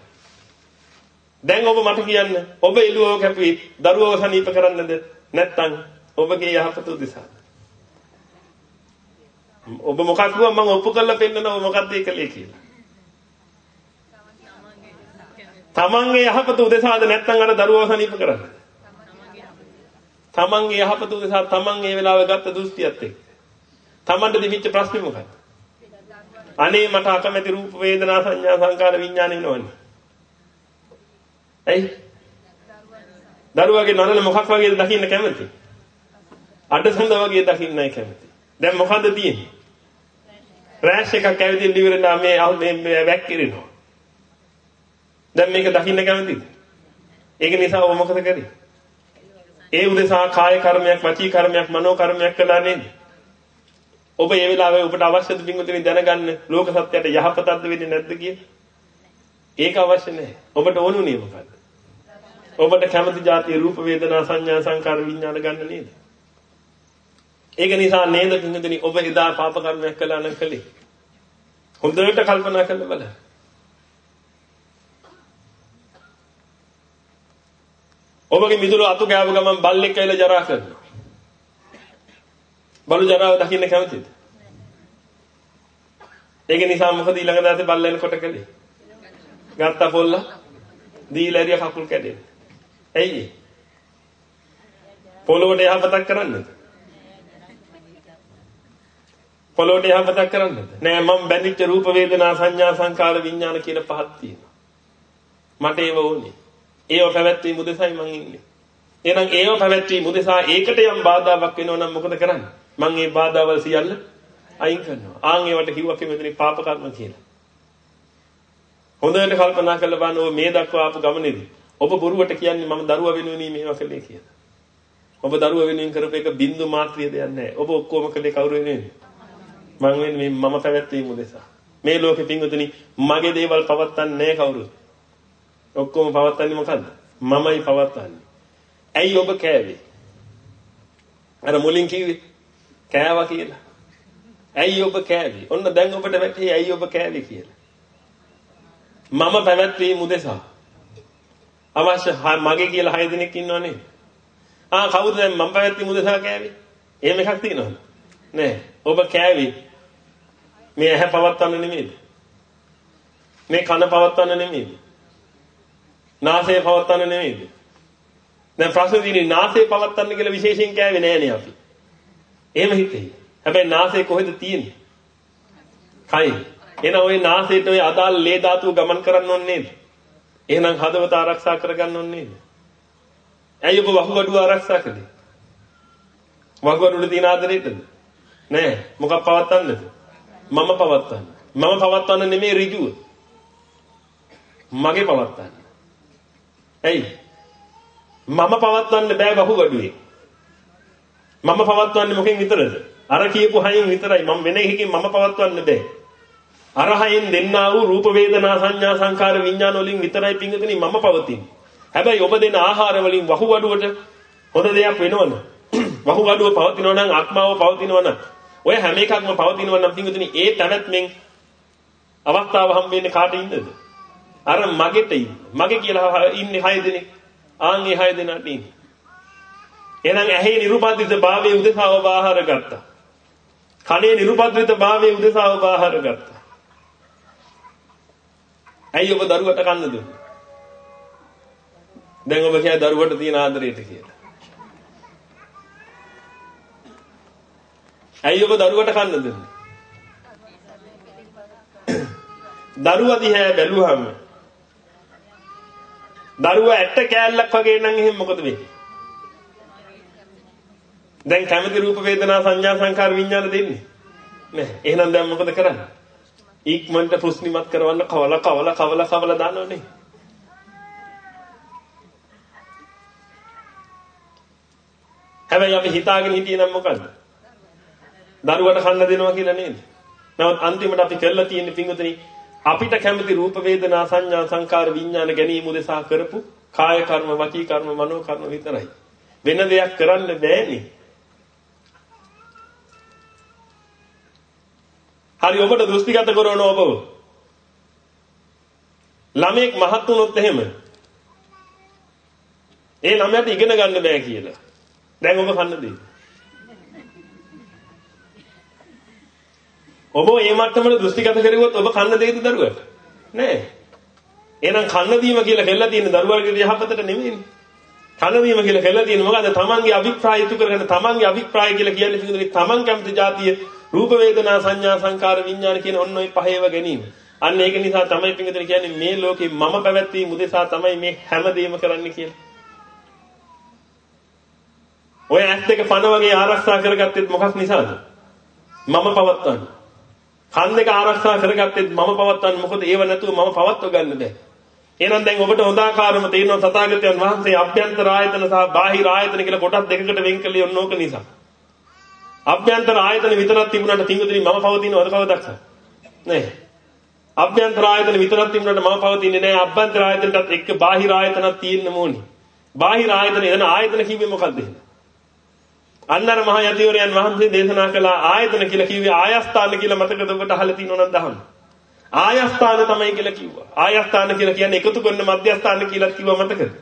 දැන් ඔබ මට කියන්න ඔබ එළුවව කැපුවේ දරුවව සනීප කරන්නද නැත්නම් ඔබගේ යහපත උදෙසා? ඔබ මොකක් කිව්වා මම ඔප්පු කරලා පෙන්නනවා මොකක්ද ඒ කලේ කියලා. තමන්ගේ යහපත උදෙසාද නැත්නම් අර දරුවව සනීප කරන්නේ? තමන්ගේ යහපත උදෙසා තමන් ඒ වෙලාවේ ගත්ත දෘෂ්ටියත් එක්ක. තමන්ට දෙවිච්ච ප්‍රශ්නේ මොකක්ද? අනේ මට අකමැති රූප වේදනා සංඥා සංකාර විඥාන එනවනේ. ඇයි? දරුවාගේ නරල මොකක් වගේද දකින්න කැමති? අඩසඳ වගේ දකින්නයි කැමති. දැන් මොකද්ද තියෙන්නේ? රෑෂ් එකක් ඇවිදින්න ඉවරනා මේ මේ වැක්කිරෙනවා. දැන් මේක දකින්න කැමතිද? ඒක නිසා ඔබ මොකද කරේ? ඒ උදෙසා කාය කර්මයක්, වචී කර්මයක්, මනෝ කර්මයක් කළා නේද? ඔබ ඒ වෙලාවේ ඔබට අවශ්‍යද බින්දුනේ දැනගන්න ලෝක සත්‍යයට යහපතක්ද වෙන්නේ නැද්ද කියලා? ඒක අවශ්‍ය නැහැ. ඔබට ඕනුනේ මොකද්ද? ඔබට කැමති જાතිය රූප වේදනා සංඥා සංකාර විඥාන ගන්න නේද? ඒක නිසා නේද බින්දුනේ ඔබ එදා පාප කර්මයක් කළා නම් කළේ? හොඳට කල්පනා කරලා බලන්න. ඔබගේ මිදුළු අතු ගෑව ගමන් බල්ලෙක් ඇවිල්ලා ජරා කරනවා. බලු ජරාව දකින්න කැමතිද? ඒක නිසා මොකද ඊළඟ දාසේ බල්ල එනකොට කළේ? ගත්ත පොල්ල දීලා ඇරිය කකුල් කැඩෙන්නේ. ඇයි? පොළොවට යහපතක් කරන්නද? පොළොවට යහපතක් කරන්නද? නෑ මම බැඳිච්ච රූප වේදනා සංඥා සංකාර විඥාන කියන පහක් තියෙනවා. මට ඒව ඕනේ. ඒව පැවැත්වීම උදෙසායි මං ඉන්නේ. එහෙනම් ඒව පැවැත්වීම උදෙසා ඒකට යම් බාධාවක් වෙනවා නම් මොකද කරන්නේ? මං ඒ බාධාවල් සියල්ල අයින් කරනවා. ආන් ඒවට කිව්වා කිව්වෙන්නේ පාප කර්ම කියලා. හොඳට කල්පනා කරලා බලන්න ඔබ මේ දක්වා ආපු ගමනේදී ඔබ බොරුවට කියන්නේ මම දරුවා වෙනුවෙන් මේවා කළේ කියලා. ඔබ දරුවා වෙනුවෙන් කරපු එක බින්දු මාත්‍රිය දෙයක් නැහැ. ඔබ ඔක්කොම කළේ කවුරු වෙනුවෙන්ද? මං වෙන්නේ මම පැවැත්වීම උදෙසා. මේ ලෝකෙ පිංගුතුනි මගේ දේවල් පවත්තන්නේ නැහැ කවුරුත්. ඔක්කොම පවත්න්නේ මොකද්ද? මමයි පවත්න්නේ. ඇයි ඔබ කෑවේ? අර මුලින් කිව්වේ කෑවා කියලා. ඇයි ඔබ කෑවේ? ඔන්න දැන් ඔබට වැටහි ඇයි ඔබ කෑවේ කියලා. මම පැවැත්වීම උදෙසා. අවශ්‍ය මගේ කියලා හය දෙනෙක් ඉන්නව නේද? ආ කවුද දැන් මම පැවැත්වීම උදෙසා කෑවේ? එහෙම එකක් තියෙනවද? නෑ. ඔබ කෑවේ මේ ඇහැ පවත්වන්න නෙමෙයිද? මේ කන පවත්වන්න නෙමෙයිද? නාසය පවත්වන්න නෙමෙයිද? දැන් ප්‍රශ්නේ තියෙන්නේ නාසය පවත්වන්න කියලා විශේෂයෙන් කෑවේ නෑනේ අපි. එහෙම හිතේ. හැබැයි නාසය කොහෙද තියෙන්නේ? කයි. එහෙනම් ওই නාසයට ওই අදාළ ලේ ධාතුව ගමන් කරන්න ඕනේ නේද? එහෙනම් හදවත ආරක්ෂා කරගන්න ඕනේ නේද? ඇයි ඔබ වහුගඩුව ආරක්ෂා කළේ? වහුගඩුවල තියෙන ආදරේටද? නෑ. මොකක් පවත්වන්නද? මම පවත්වන්න. මම පවත්වන්න නෙමෙයි ඍජුව. මගේ පවත්වන්න. ඇයි? මම පවත්වන්න බෑ බහුගඩුවේ. මම පවත්වන්නේ මොකෙන් විතරද? අර කියපු හයින් විතරයි. මම වෙන එකකින් මම පවත්වන්න බෑ. අර හයින් දෙන්නා වූ රූප වේදනා සංඥා සංකාර විඥාන වලින් විතරයි පිංගුතුනි මම පවතින්නේ. හැබැයි ඔබ දෙන ආහාර වලින් වහුගඩුවට හොඳ දෙයක් වෙනවන. වහුගඩුව පවතිනවා නම් ආත්මාව පවතිනවා නම් ඔය හැම එකක්ම පවතිනවා නම් පිංගුතුනි ඒ තැනත් මෙන් අවස්ථාව හම් වෙන්නේ කාට ඉන්නද? අර මගෙට ඉන්නේ. මගේ කියලා ඉන්නේ 6 දෙනෙක්. ආන් ඒ 6 දෙනාට ඉන්නේ. එහෙනම් ඇහි නිරුපද්දිත භාවයේ උදෙසාව ආහාර ගත්තා. කනේ නිරුපද්දිත භාවයේ උදෙසාව ආහාර ගත්තා. ඇයි ඔබ දරුවට කන්න දුන්නේ? දැන් ඔබ කියයි දරුවට තියෙන ආදරයට කියලා. ඇයි ඔබ දරුවට කන්න දුන්නේ? දරුවා දිහා බැලුවම දරුවා ඇට කෑල්ලක් වගේ නම් එහෙනම් මොකද වෙන්නේ? දැන් කැමති රූප වේදනා සංඥා සංකාර විඥාන දෙන්නේ. නෑ. එහෙනම් දැන් මොකද කරන්නේ? ඉක්මනට පුස්නිමත් කරවන්න කවල කවල කවල කවල දානවනේ. හැබැයි අපි හිතාගෙන හිටියේ නම් මොකද්ද? දරුවට කන්න දෙනවා කියලා නේද? නමුත් අන්තිමට අපි කරලා තියෙන්නේ පින්වතුනි අපිට කැමති රූප වේදනා සංඥා සංකාර විඥාන ගැනීම උදෙසා කරපු කාය කර්ම වචී කර්ම මනෝ කර්ම විතරයි. වෙන දෙයක් කරන්න බෑනේ. හරි ඔබට දෘෂ්ටිගත කරන ඔබව. ළමෙක් මහත් වුණොත් එහෙම ඒ ළමයාට ඉගෙන ගන්න බෑ කියලා. දැන් ඔබ කන්න දෙයි. ඔබ මේ මට්ටමට දෘෂ්ටිගත කරුවොත් ඔබ කන්න දෙයිද දරුවට? නෑ. එහෙනම් කන්න දීම කියලා කෙල්ල තියෙන දරුවල්ගේ යහපතට නෙමෙයිනේ. කන්න දීම කියලා කෙල්ල තියෙන මොකද? තමන්ගේ අභිප්‍රාය ඉතු කරගෙන තමන්ගේ අභිප්‍රාය කියලා කියන්නේ පිටුනේ තමන් කැමති જાතිය රූප වේදනා සංඥා සංකාර විඥාන කියන ඔන්න ඔය පහේව ගැනීම. අන්න ඒක නිසා තමයි පිටුනේ කියන්නේ මේ ලෝකේ මම පැවැත්වීම උදෙසා තමයි මේ හැමදේම කරන්නේ කියලා. ඔය ඇස් දෙක පන වගේ ආරක්ෂා කරගත්තෙත් මොකක් නිසාද? මම පවත්වන්නේ. කන් දෙක ආරක්ෂා කරගත්තෙත් මම පවත්වන්නේ මොකද ඒව නැතුව මම පවත්ව ගන්න බෑ. එහෙනම් දැන් ඔබට හොඳාකාරම තේරෙනවා තථාගතයන් වහන්සේ අභ්‍යන්තර ආයතන සහ බාහිර ආයතන කියලා කොටස් දෙකකට වෙන් කළේ ඔන්න ඕක නිසා. අභ්‍යන්තර ආයතන විතරක් තිබුණාට තිඟුදුනි මම පවතිනවද කවදාවත්? නෑ. අභ්‍යන්තර ආයතන විතරක් තිබුණාට මම පවතින්නේ නෑ. අභ්‍යන්තර ආයතනටත් එක්ක බාහිර ආයතනක් තියෙන්න ඕනි. බාහිර ආයතන එන ආයතන කිව්වේ මොකද්ද එහෙනම්? අන්නර මහ යතිවරයන් වහන්සේ දේශනා කළ ආයතන කියලා කිව්වේ ආයස්ථාන කියලා මතකද ඔබට අහලා තියෙනව නම් දහම්. ආයස්ථාන තමයි කියලා කිව්වා. ආයස්ථාන කියලා කියන්නේ එකතු කරන මධ්‍යස්ථාන කියලා කිව්වා මතකද?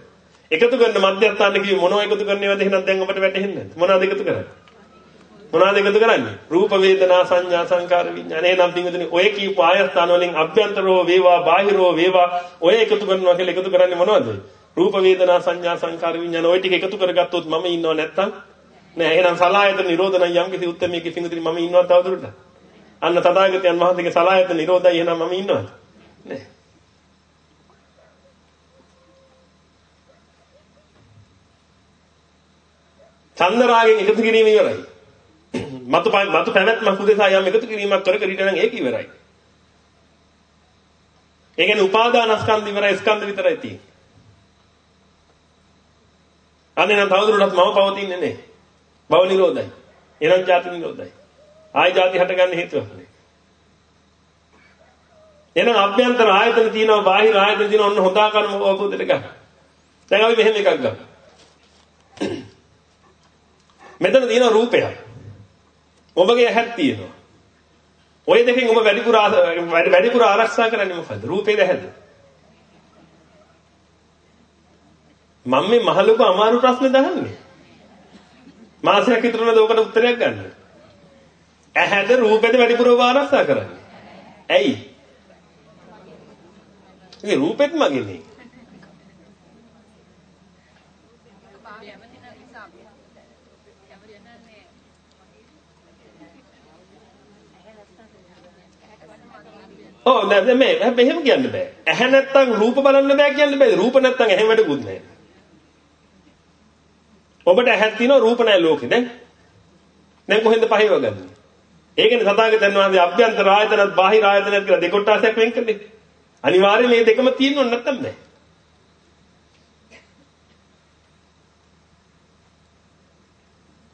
එකතු කරන මධ්‍යස්ථාන කිව්වේ මොනව එකතු කරන්නේවද එහෙනම් දැන් ඔබට වැටහෙන්නේ නැද්ද? මොනවද එකතු කරන්නේ? මොනවද එකතු කරන්නේ? රූප වේදනා සංඥා සංකාර විඥාන. එහෙනම් පින්වතුනි ඔය කියපු ආයස්ථාන වලින් අභ්‍යන්තරෝ වේවා බාහිරෝ වේවා ඔය එකතු කරනවා කියලා එකතු කරන්නේ මොනවද? රූප වේදනා සංඥා සංකාර විඥාන ඔය ටික එකතු කරගත්තොත් මම ඉන්නව නැත්තම් නෑ එහෙනම් සලායතන නිරෝධන යම් කිසි උත්තරමයක පිංගුතුනි මම ඉන්නවද තවදුරටත්? අන්න තථාගතයන් වහන්සේගේ සලායතන නිරෝධයි එහෙනම් මම ඉන්නවද? නෑ. චන්දරාගෙන් එකතු කිරීම ඉවරයි. මතු මතු පැවැත්මක් උදෙසා යම් එකතු කිරීමක් කර කර ඉඳන් ඒක ඉවරයි. ඒ කියන්නේ උපාදානස්කන්ධ ඉවරයි ස්කන්ධ විතරයි තියෙන්නේ. අනේ නම් තවදුරටත් මම පවතින්නේ නැහැ. භව නිරෝධයි. එනම් ජාති නිරෝධයි. ආය ජාති හටගන්න හේතුවක් නේ. එහෙනම් අභ්‍යන්තර ආයතන තියෙනවා බාහිර ආයතන තියෙනවා ඔන්න හොදාකරම අවබෝධයට ගන්න. දැන් අපි මෙහෙම එකක් ගමු. මෙතන තියෙන රූපයක්. ඔබගේ ඇහක් තියෙනවා. ওই දෙකෙන් ඔබ වැඩිපුර වැඩිපුර ආරක්ෂා කරන්නේ මොකද්ද? රූපේද ඇහද? මම මේ මහලුක අමාරු ප්‍රශ්න දහන්නේ. මාසයක් විතර නේද ඔකට උත්තරයක් ගන්න. ඇහැද රූපෙද වැඩිපුර ආරක්ෂා කරන්නේ. ඇයි? ඒ රූපෙත් මගේනේ. ඔව් නෑ මේ මෙහෙම කියන්න බෑ. ඇහැ නැත්තම් රූප බලන්න බෑ කියන්න බෑ. රූප නැත්තම් ඇහෙම වැඩකුත් නෑ. ඔබට ඇහක් තියෙනවා රූප නැහැ ලෝකේ දැන්. දැන් කොහෙන්ද පහේව ගන්නේ? ඒකනේ තථාගතයන් වහන්සේ අභ්‍යන්තර ආයතනත් බාහිර ආයතනත් කියලා දෙකොට්ටාසයක් වෙන් කළේ. අනිවාර්යයෙන් මේ දෙකම තියෙන්න ඕන නැත්තම් බෑ.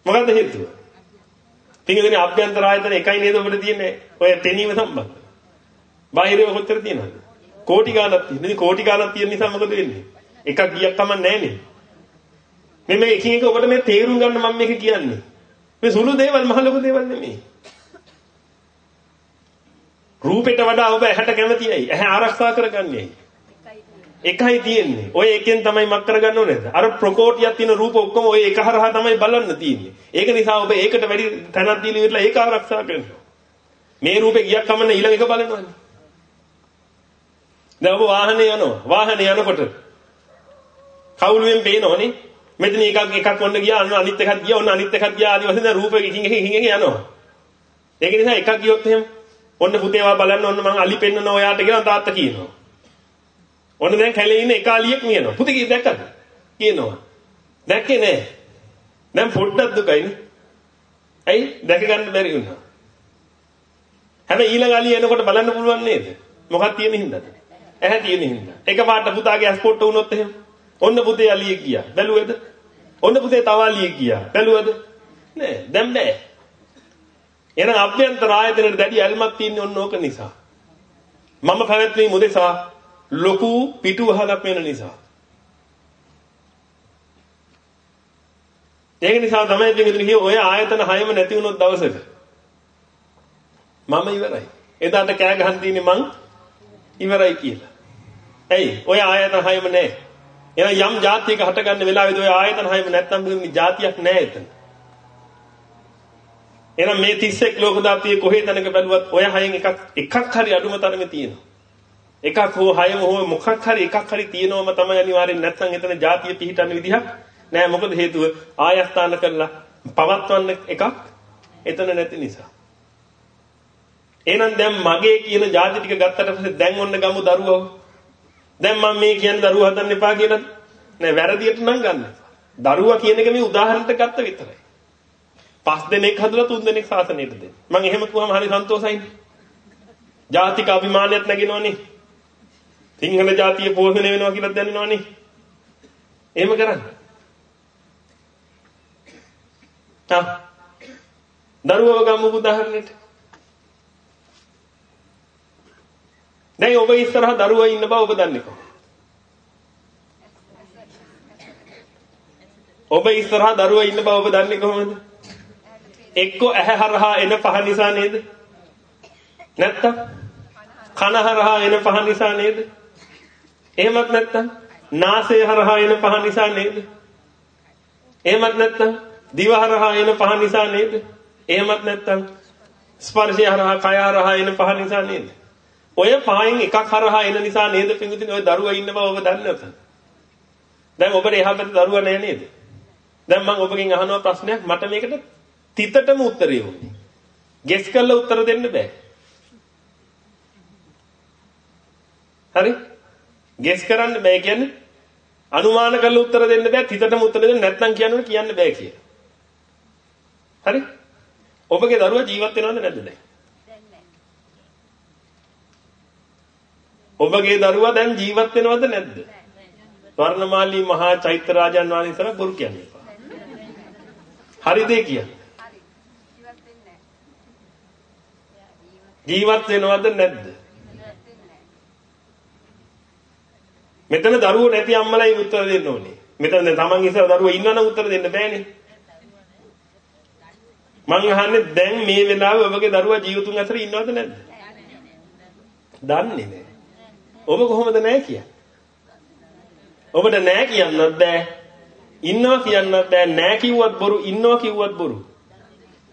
මොකද්ද හේතුව? පිටින් අභ්‍යන්තර ආයතන එකයි නේද ඔබට තියෙන්නේ ඔය පෙනීම සම්බන්ධ. බාහිරව කොච්චර තියෙනවද? කෝටි ගාණක් තියෙන. ඉතින් කෝටි ගාණක් තියෙන නිසා මොකද වෙන්නේ? එකක් ගියක් කමක් නැහැ නේ. මේ මේ එකින් එක ඔබට මේ තේරුම් ගන්න මම මේක කියන්නේ. මේ සුළු දේවල් මහ ලොකු දේවල් නෙමෙයි. රූපෙට වඩා ඔබ ඇහැට කැමතියි. ඇහැ ආරක්ෂා කරගන්නේයි. එකයි තියෙන්නේ. ඔය එකෙන් තමයි මක් කරගන්න ඕනේද? අර ප්‍රකෝටියක් තියෙන රූප ඔක්කොම ඔය එක හරහා තමයි බලන්න තියෙන්නේ. ඒක නිසා ඔබ ඒකට වැඩි තැනක් දීලා ඉවරලා ඒක ආරක්ෂා කරනවා. මේ රූපේ ගියක් කමන්න ඊළඟ එක බලනවානේ. දැන් ඔබ වාහනේ යනවා. වාහනේ යනකොට කවුළුවෙන් පේනවනේ. මෙතන එකක් එකක් ඔන්න ගියා අන්න අනිත් එකක් ගියා ඔන්න අනිත් එකක් ගියා ආදි වශයෙන් දැන් රූප එකකින් එකකින් එකකින් යනවා. ඒක නිසා එකක් ගියොත් එහෙම ඔන්න පුතේවා බලන්න ඔන්න මං අලි පෙන්නන ඔයාට කියලා තාත්තා කියනවා. ඔන්න දැන් කැලේ ඉන්න එක අලියෙක් නියනවා. පුතේ කී දැක්කද? කියනවා. දැක්කේ නෑ. දැන් පොඩ්ඩක් දුකයිනේ. ඇයි? දැක ගන්න බැරි වුණා. හැබැයි ඊළඟ අලිය එනකොට බලන්න පුළුවන් නේද? මොකක් තියෙන හින්දාද? ඇහැ තියෙන හින්දා. එකපාරට පුතාගේ ඇස්පොට්ට වුණොත් එහෙම. ඔන්න පුතේ අලියෙක් ගියා. බැලුවද? ඔන්න පුතේ තව අලියෙක් ගියා. බැලුවද? නෑ. දැන් බෑ. එහෙනම් අභ්‍යන්තර ආයතනෙට දැඩි ඇල්මක් තියෙන්නේ ඔන්න ඕක නිසා. මම පැවැත්මේ මුදෙසා ලොකු පිටුවහලක් වෙන නිසා. ඒක නිසා තමයි පිටින් කිය ඔය ආයතන හයම නැති වුණොත් දවසක මම ඉවරයි. එදාට කෑ ගහන් තියෙන්නේ මං ඉවරයි කියලා. ඇයි? ඔය ආයතන හයම නැහැ. එහෙනම් යම් જાතියක හටගන්න වෙලාවේදී ඔය ආයතන හයම නැත්නම් මේ જાතියක් නැහැ එතන. එහෙනම් මේ 31 ලෝක ධාතියේ කොහේ තැනක බැලුවත් ඔය හයෙන් එකක් එකක් හරි අඩුම තරමේ තියෙනවා. එකක් හෝ හයම හෝ මොකක් හරි එකක් හරි තියෙනවම තමයි අනිවාර්යෙන් නැත්නම් එතන જાතිය පිහිටන්න විදිහක් නෑ මොකද හේතුව ආයස්ථාන කරලා පවත්වන්න එකක් එතන නැති නිසා. එහෙනම් දැන් මගේ කියන જાති ටික ගත්තට පස්සේ දැන් ඔන්න ගමු දරුවෝ දැන් මම මේ කියන්නේ දරුවා හදන්න එපා කියලාද? නෑ වැරදියට නම් ගන්න. දරුවා කියන එක මේ උදාහරණයක් ගත්ත විතරයි. පස් දෙනෙක් හදලා තුන් දෙනෙක් සාසනයට දෙන්න. මම එහෙම කිව්වම හරි සන්තෝසයිනේ. ජාතික අභිමානයක් නැගිනවනේ. සිංහල ජාතිය පෝෂණය වෙනවා කියලා දැනෙනවනේ. එහෙම කරන්න. තා දරුවව ගමු උදාහරණෙට. දැන් ඔබ ඉස්සරහ දරුවා ඉන්න බව ඔබ දන්නේ කොහොමද? ඔබ ඉස්සරහ දරුවා ඉන්න බව ඔබ දන්නේ කොහොමද? එක්ක ඇහැ හරහා එන පහ නිසා නේද? නැත්තම් කන හරහා එන පහ නිසා නේද? එහෙමත් නැත්තම් නාසය හරහා එන පහ නිසා නේද? එහෙමත් නැත්තම් දිව හරහා එන පහ නිසා නේද? එහෙමත් නැත්තම් ස්පර්ශය හරහා කය හරහා එන පහ නිසා නේද? ඔය පහෙන් එකක් හරහා එන නිසා නේද පිඟුතුනේ ඔය දරුවා ඉන්න බව ඔබ දන්නේ නැත. දැන් ඔබට එහා පැත්තේ දරුවා නැහැ නේද? දැන් මම ඔබගෙන් අහනවා ප්‍රශ්නයක් මට මේකට තිතටම උත්තරේ ඕනේ. ගෙස් කරලා උත්තර දෙන්න බෑ. හරි? ගෙස් කරන්න බෑ කියන්නේ අනුමාන කරලා උත්තර දෙන්න බෑ තිතටම උත්තර දෙන්න නැත්නම් කියනවනේ කියන්න බෑ කියලා. හරි? ඔබගේ දරුවා ජීවත් වෙනවද නැද්ද දැන්? ඔබගේ දරුවා දැන් ජීවත් වෙනවද නැද්ද? වර්ණමාලී මහා චෛත්‍ය රාජන් වහන්සේ බොරු කියන්නේ. හරිද කියන්නේ? ජීවත් වෙනවද නැද්ද? මෙතන දරුවෝ නැති අම්මලයි උත්තර දෙන්න ඕනේ. මෙතන දැන් Taman ඉස්සර දරුවෝ ඉන්නවනම් උත්තර දෙන්න බෑනේ. මං අහන්නේ දැන් මේ වෙලාවේ ඔබගේ දරුවා ජීවිතුන් අතර ඉන්නවද නැද්ද? දන්නේ නැහැ. ඔබ කොහොමද නැහැ කියන්නේ? ඔබට නැහැ කියන්නත් බෑ. ඉන්නවා කියන්නත් බෑ. නැහැ කිව්වත් බොරු, ඉන්නවා කිව්වත් බොරු.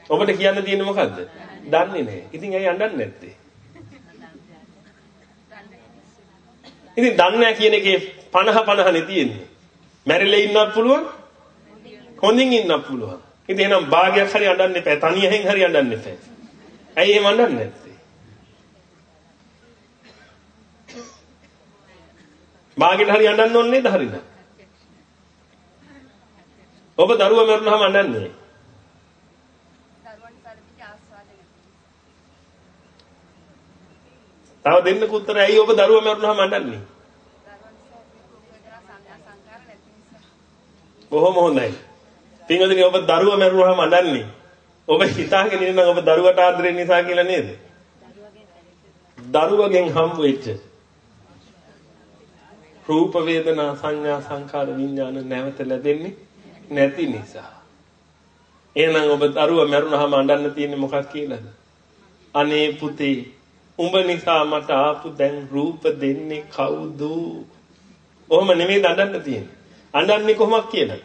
ඔබට කියන්න තියෙන්නේ මොකද්ද? දන්නේ නැහැ. ඉතින් ඇයි අඬන්නේ නැත්තේ? ඉතින් දන්නේ නැහැ කියන එකේ 50 50නේ තියෙන්නේ. මැරිලා ඉන්නත් පුළුවන්. හොඳින් ඉන්නත් පුළුවන්. ඉතින් එහෙනම් භාගයක් හරි අඬන්න එපා. තනියෙන් හරි අඬන්න එපා. ඇයි එහෙම අඬන්නේ නැත්තේ? භාගෙට හරි අඬන්න ඕනේ නේද හරිද? ඔබ දරුවා මරුණාම අඬන්නේ. තව දෙන්නක උත්තරය ඇයි ඔබ දරුවා මරුණාම අඬන්නේ? බොහොම හොඳයි. පින්වතුනි ඔබ දරුවා මරුණාම අඬන්නේ. ඔබ හිතාගෙන ඉන්න ඔබ දරුවට ආදරේ නිසා කියලා නේද? දරුවගෙන් හම් වෙච්ච රූප වේදනා සංඥා සංකාර විඥාන නැවත ලැබෙන්නේ නැති නිසා. එහෙනම් ඔබ දරුවා මරුණාම අඬන්න තියෙන්නේ මොකක් කියලාද? අනේ පුතේ උඹ නිසා මට ආපු දැන් රූප දෙන්නේ කවුද? ඔහොම නෙමෙයි දඬන්න තියෙන්නේ. අඬන්නේ කොහොමද කියලා.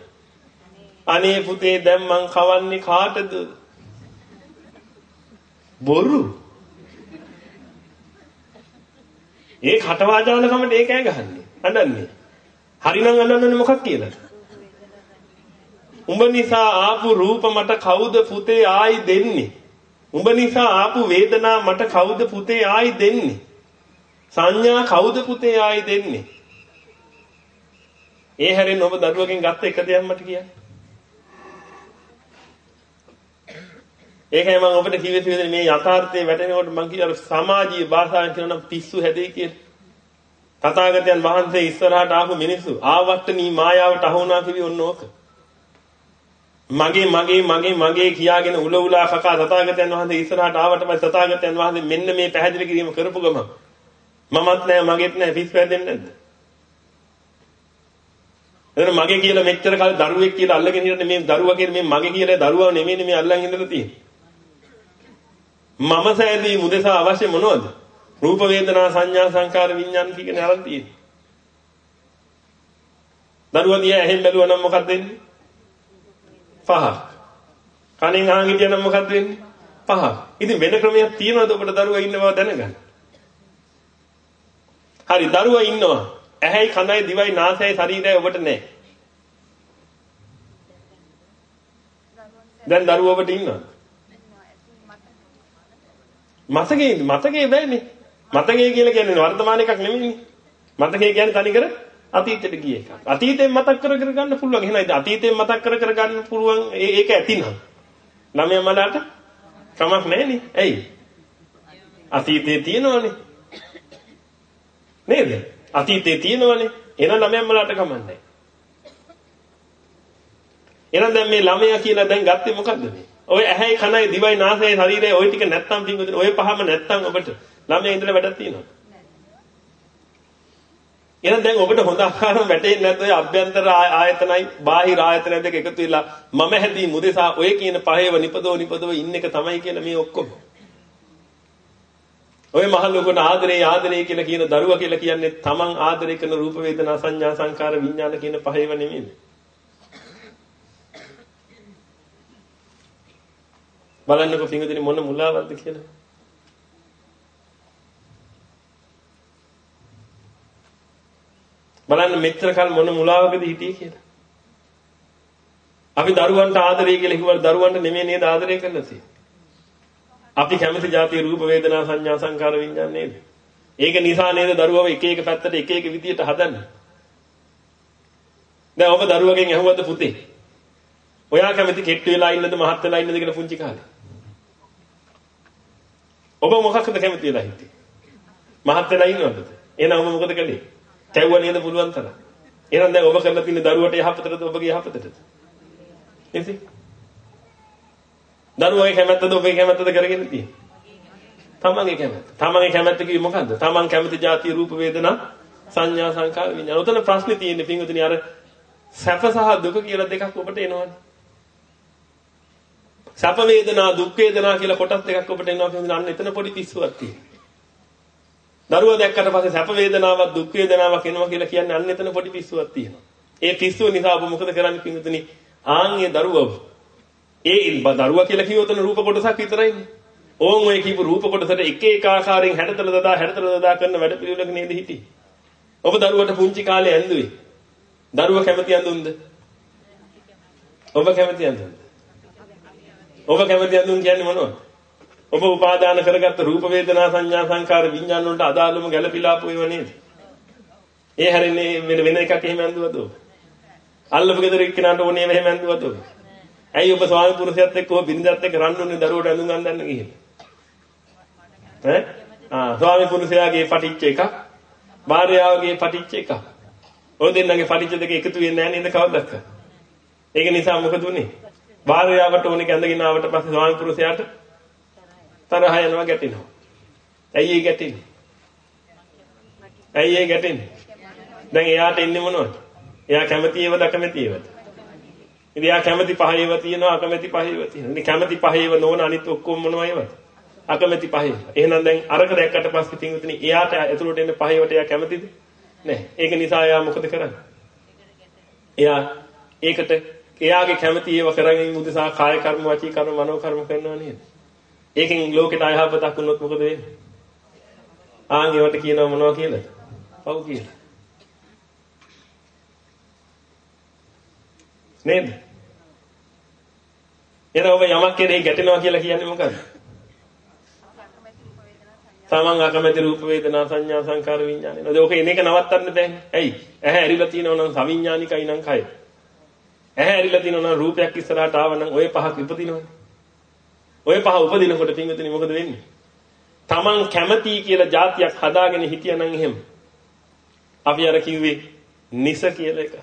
අනේ පුතේ දැන් මං කවන්නේ කාටද? බොරු. ඒ කටවාජාන කමට ඒක ඈ ගහන්නේ. අඬන්නේ. හරිනම් අඬන්නේ මොකක් කියලාද? උඹ නිසා ආපු රූප මට කවුද පුතේ ආයි දෙන්නේ? උඹ නිසා ආපු වේදනා මට කවුද පුතේ ආයි දෙන්නේ? සංඥා කවුද පුතේ ආයි දෙන්නේ? ඒ හැරෙන්න ඔබ දරුවගෙන් ගත්ත එක දෙයක් මට කියන්න. ඒකයි මම ඔබට කිව්වේ පිළිදෙන මේ යථාර්ථයේ වැටෙනකොට මම කිය අර සමාජීය භාෂාවෙන් කියනවා පිස්සු හැදෙයි කියලා. තථාගතයන් වහන්සේ ඉස්සරහට ආපු මිනිස්සු ආවට්ටනී මායාවට අහු වුණා කිවි ඔන්න ඕක. මගේ මගේ මගේ මගේ කියාගෙන උල උලා කකා තථාගතයන් වහන්සේ ඉස්සරහට ආවට පස්සේ තථාගතයන් වහන්සේ මෙන්න මේ පැහැදිලි කිරීම කරපු ගම මමත් නෑ මගේත් නෑ පිස්සු හැදෙන්නේ නැද්ද? එතන මගේ කියලා මෙච්චර කල් දරුවෙක් කියලා අල්ලගෙන ඉන්නේ මේ දරුවා කියන්නේ මේ මගේ කියලා දරුවා නෙමෙයිනේ මේ අල්ලන් ඉඳලා තියෙන්නේ. මම සෑදී මුදෙසා අවශ්‍ය මොනවද? රූප වේදනා සංඥා සංකාර විඥාන කියන අරන් තියෙන්නේ. දරුවා දිහා ඇහෙන් බැලුවා නම් මොකක්ද වෙන්නේ? පහක්. කනෙන් අහන් හිටියා නම් මොකක්ද වෙන්නේ? පහක්. ඉතින් වෙන ක්‍රමයක් තියනවද ඔබට දරුවා ඉන්න බව දැනගන්න? හරි දරුවා ඉන්නවා. ඇහැයි කනයි දිවයි නාසයයි ශරීරයයි ඔබට නැහැ. දැන් දරුවෝ ඔබට ඉන්නවද? මතකේ මතකේ බෑනේ. මතකේ කියලා කියන්නේ වර්තමාන එකක් නෙමෙයිනේ. මතකේ කියන්නේ තනිකර අතීතයට ගිය එකක්. අතීතයෙන් මතක් කර කර ගන්න පුළුවන්. එහෙනම් අතීතයෙන් මතක් කර කර ගන්න පුළුවන් ඒක ඇතිනම්. ළමයා මලට කමක් නැහැනේ. ඇයි? අතීතයේ තියෙනවනේ. නේද? අතීතයේ තියෙනවනේ. එහෙනම් ළමයා මලට කමන්නේ. එහෙනම් දැන් මේ ළමයා කියලා දැන් ගත්තේ මොකද්ද මේ? ඔය ඇහැයි කනයි දිවයි නාසයයි ශරීරයයි ওই ටික නැත්තම් පිංගුදින ඔය පහම නැත්තම් ඔබට ළමයා ඉඳලා වැඩක් තියෙනවා. එහෙනම් දැන් ඔබට හොඳ ආකාරව වැටෙන්නේ නැද්ද ඔය අභ්‍යන්තර ආයතනයි බාහිර ආයතන දෙක එකතු වෙලා මම හැදී මුදෙසා ඔය කියන පහේව නිපදව නිපදව ඉන්න එක තමයි කියලා මේ ඔක්කොම. ඔය මහ ලොකුට ආදරේ ආදරේ කියලා කියන දරුවා කියලා කියන්නේ තමන් ආදරේ කරන රූප වේදනා සංඥා සංකාර විඥාන කියන පහේව නෙමෙයි. බලන්නකො පිංගුදින මොන මුලාවක්ද කියලා. බලන්න මෙච්චර කල් මොන මුලාවකද හිටියේ කියලා. අපි දරුවන්ට ආදරය කියලා කිව්වල දරුවන්ට නෙමෙයි නේද ආදරය කරලා තියෙන්නේ. අපි කැමති જાතිය රූප වේදනා සංඥා සංකාර විඥාන නේද? ඒක නිසා නේද දරුවව එක එක පැත්තට එක එක විදියට හදන්නේ. දැන් ඔබ දරුවගෙන් ඇහුවද පුතේ? ඔයා කැමති කෙට්ටු වෙලා ඉන්නද මහත් වෙලා ඉන්නද කියලා පුංචි කාලේ? ඔබ මොකක්ද කැමති වෙලා හිටියේ? මහත් වෙලා ඉන්නවද? එහෙනම් ඔබ මොකද කළේ? කැවුවා නේද පුළුවන් තරම්. එහෙනම් දැන් ඔබ කරලා තියෙන දරුවට යහපතටද ඔබගේ යහපතටද? එසේ. දරුවගේ කැමැත්තද ඔබගේ කැමැත්තද කරගෙන තියෙන්නේ? තමන්ගේ කැමැත්ත. තමන්ගේ කැමැත්ත කිව්වේ මොකද්ද? තමන් කැමති જાති රූප වේදනා සංඥා සංකාර විඤ්ඤාණ. උතන ප්‍රශ්නේ තියෙන්නේ පින්වතුනි අර සැප සහ දුක කියලා දෙකක් ඔබට එනවනේ. සැප වේදනා දුක් වේදනා කියලා කොටස් දෙකක් ඔබට එනවා කියන්නේ අන්න එතන පොඩි පිස්සුවක් තියෙනවා. දරුවා දැක්කට පස්සේ සැප වේදනාවක් දුක් වේදනාවක් එනවා කියලා කියන්නේ අන්න එතන පොඩි පිස්සුවක් තියෙනවා. ඒ පිස්සුව නිසා ඔබ මොකද කරන්නේ පින්විතනි? ආන්ගේ දරුවව. ඒ දරුවා කියලා කිව්වොතන රූප කොටසක් විතරයිනේ. ඕන් ඔය කියපු රූප කොටසට එක එක ආකාරයෙන් හැඩතල දදා හැඩතල දදා කරන වැඩ පිළිවෙලක නේද හිටියේ. ඔබ දරුවට පුංචි කාලේ ඇඳුවේ. දරුවා කැමති ඇඳුම්ද? ඔබ කැමති ඇඳුම්ද? ඔබ කැමති ඇඳුම් කියන්නේ මොනවද? ඔබ උපාදාන කරගත්ත රූප වේදනා සංඥා සංකාර විඥාන වලට අදාළම ගැළපීලාපු ඒවා නේද? ඒ හැරෙන්නේ වෙන වෙන එකක් එහෙම ඇඳුවද ඔබ? අල්ලපු ගෙදර එක්කනට ඕනේ එහෙම ඇඳුවද ඔබ? ඇයි ඔබ ස්වාමි පුරුෂයත් එක්ක ඔබ බින්දත් එක්ක රන්නුනේ දරුවට ඇඳුම් ගන්නන්න ගිහින්? ඈ? ආ ස්වාමි පුරුෂයාගේ පටිච්ච එකක් භාර්යාවගේ පටිච්ච එකක්. ඔය දෙන්නගේ පටිච්ච දෙක එකතු වෙන්නේ නැහැ නේද කවදාවත්? ඒක නිසා මොකද උනේ? භාර්යාවට ඕනේ කැඳගෙන ආවට පස්සේ ස්වාමි පුරුෂයාට තරහ යනවා ගැටෙනවා. ඇයි ඒ ගැටෙන්නේ? ඇයි ඒ ගැටෙන්නේ? දැන් එයාට ඉන්නේ මොනවද? එයා කැමති ඒවද අකමැති ඒවද? ඉතින් එයා කැමති පහ ඒව තියෙනවා අකමැති පහ ඒව තියෙනවා. ඉතින් කැමති පහ ඒව නොවන අනිත් ඔක්කොම මොනවා ඒවද? අකමැති පහ ඒව. එහෙනම් දැන් අරක දැක්කට පස්සේ පින්විතනි එයාට ඇතුළට එන්න පහ ඒවට එයා කැමතිද? නෑ. ඒක නිසා එයා මොකද කරන්නේ? එයා ඒකට එයාගේ කැමති ඒව කරගෙන උදෙසා කාය කර්ම, වචී කර්ම, මනෝ කර්ම කරනවා නේද? ඒකෙන් ලෝකෙට අයහපතක් වුණොත් මොකද වෙන්නේ? ආන් ඒවට කියනවා මොනවා කියලා? පව් කියලා. නේද? එන ඔබ යමක් කෙරෙහි ගැටෙනවා කියලා කියන්නේ මොකද්ද? තමන් අකමැති රූප වේදනා සංඥා සංකාර විඥාන නේද? ඔක එන එක නවත්තන්න බෑනේ. ඇයි? ඇහැ ඇරිලා තියෙනවා නම් සවිඥානිකයි නම් කය. ඇහැ ඇරිලා තියෙනවා නම් රූපයක් ඉස්සරහට ආව නම් ওই පහක් ඉපදිනවනේ. ඔය පහ උපදිනකොට පින්විතනි මොකද වෙන්නේ? Taman කැමති කියලා જાතියක් හදාගෙන හිටියනම් එහෙම. අපි අර කිව්වේ නිස කියලා එක.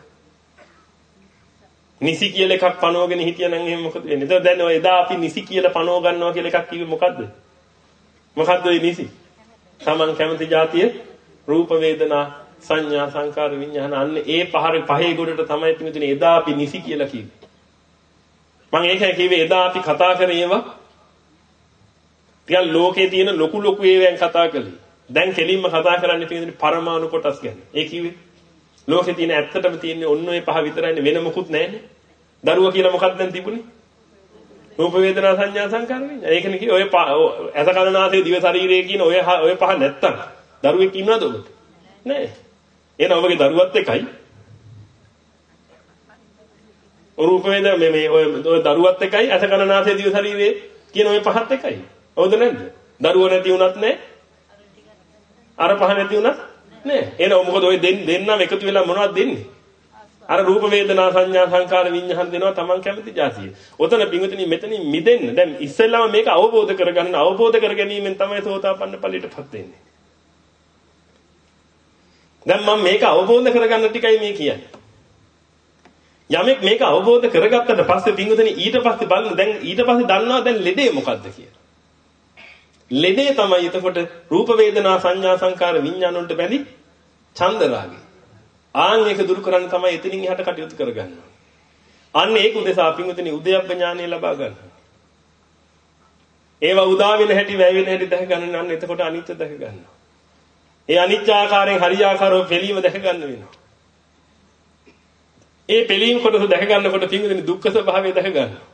නිසි කියලා එකක් පනෝගෙන හිටියනම් එහෙම මොකද වෙන්නේ? එතකොට දැන් ඔය එදා අපි නිසි කියලා පනෝ ගන්නවා කියලා එකක් කිව්වේ මොකද්ද? මොකද්ද ඔය නිසි? Taman කැමති જાතිය රූප වේදනා සංඥා සංකාර විඥාන අන්න ඒ පහරේ පහේ ගොඩට තමයි පින්විතනි එදා අපි නිසි කියලා කිව්වේ. මම ඒකයි කිව්වේ එදා අපි කතා කරේ ඒවා ටිකක් ලෝකේ තියෙන ලොකු ලොකු ඒවාෙන් කතා කළේ. දැන් කෙලින්ම කතා කරන්නේ පිටුනේ පරමාණු කොටස් ගැන. ඒ කිව්වේ ලෝකේ තියෙන ඇත්තටම තියෙන්නේ ඔන්න ඔය පහ විතරයිනේ වෙන මොකුත් නැහැනේ. දරුවා කියලා මොකක්ද දැන් තිබුණේ? රූප වේදනා සංඥා සංකාර විඤ්ඤාණ. ඒකනේ කිව්වේ ඔය ඇස කන නාසය දිව ශරීරය කියන ඔය ඔය පහ නැත්තම් දරුවෙක් ඉන්නවද ඔබට? නෑ. එහෙනම් ඔබගේ දරුවත් එකයි. රූප වේදනා මේ මේ ඔය ඔය දරුවත් එකයි ඇස කන නාසය දිව ශරීරය කියන ඔය පහත් එකයි. හවුද නැද්ද? දරුවෝ නැති වුණත් නෑ. අර පහ නැති වුණත් නෑ. එහෙනම් මොකද ඔය දෙන්නම එකතු වෙලා මොනවද දෙන්නේ? අර රූප වේදනා සංඥා සංකාර විඤ්ඤාණ දෙනවා Taman කැමති જાතිය. ඔතන පිඟුතුනි මෙතනින් මිදෙන්න. දැන් ඉස්සෙල්ලාම මේක අවබෝධ කරගන්න අවබෝධ කර ගැනීමෙන් තමයි සෝතාපන්න ඵලයටපත් වෙන්නේ. දැන් මම මේක අවබෝධ කරගන්න ටිකයි මේ කියන්නේ. යමෙක් මේක අවබෝධ කරගත්තට පස්සේ පිඟුතුනි ඊට පස්සේ බලන්න දැන් ඊට පස්සේ දන්නවා දැන් ලෙඩේ මොකද්ද කියලා. ලෙඩේ තමයි එතකොට රූප වේදනා සංඥා සංකාර විඤ්ඤාණ වලට බැඳි චන්ද රාගය. ආන් ඒක දුරු කරන්න තමයි එතනින් එහාට කටයුතු කරගන්න. අන්න ඒක උදෙසා පින්විතනි උදයබ්බ ඥානෙ ලබා ගන්න. ඒවා උදා වෙන හැටි වැය වෙන හැටි දැක ගන්න නම් එතකොට අනිත්‍ය දැක ගන්නවා. ඒ අනිත්‍ය ආකාරයෙන් හරියාකාරව පිළීම දැක ගන්න වෙනවා. ඒ පිළීම කොටස දැක ගන්නකොට පින්විතනි දුක්ඛ ස්වභාවය දැක ගන්නවා.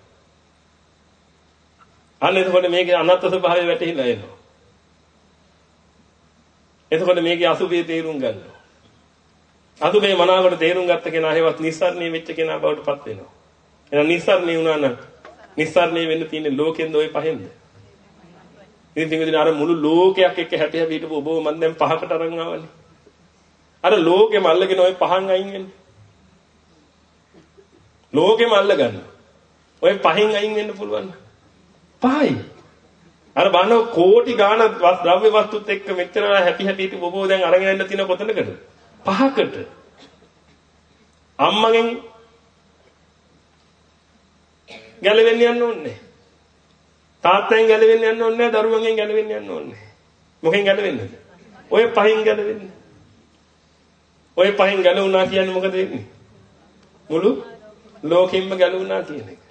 අන්න එතකොට මේකේ අනත්ත් ස්වභාවය වැටහිලා එනවා. එතකොට මේකේ අසුභය තේරුම් ගන්නවා. අද මේ මනාවකට තේරුම් ගත්ත කෙනා හේවත් නිස්සාරණේ වෙච්ච කෙනා බවට පත් වෙනවා. එහෙනම් නිස්සාරණේ වුණා නම් නිස්සාරණේ වෙන්න තියෙන්නේ ලෝකෙන්ද ওই පහෙන්ද? ඉතින් පිටින් අර මුළු ලෝකයක් එක්ක හැපි හැපි හිටපු ඔබව මම දැන් පහකට අරන් ආවනේ. අර ලෝකෙම අල්ලගෙන ওই පහන් අයින් වෙන්න. ලෝකෙම අල්ල ගන්න. ওই පහෙන් අයින් වෙන්න පුළුවන්. පහයි. අර බලන්න කෝටි ගාණ ද්‍රව්‍ය වස්තුත් එක්ක මෙච්චර හැපි හැපි හිටපු ඔබව දැන් අරගෙන යන්න තියෙන කොතනකද? පහකට අම්මගෙන් ගැලවෙන්න යන්න ඕනේ. තාත්තෙන් ගැලවෙන්න යන්න ඕනේ දරුවන්ගෙන් ගැලවෙන්න යන්න ඕනේ. මොකෙන් ගැලවෙන්නද? ඔය පහෙන් ගැලවෙන්න. ඔය පහෙන් ගැලවුණා කියන්නේ මොකද වෙන්නේ? මුළු ලෝකෙින්ම ගැලවුණා කියන එක.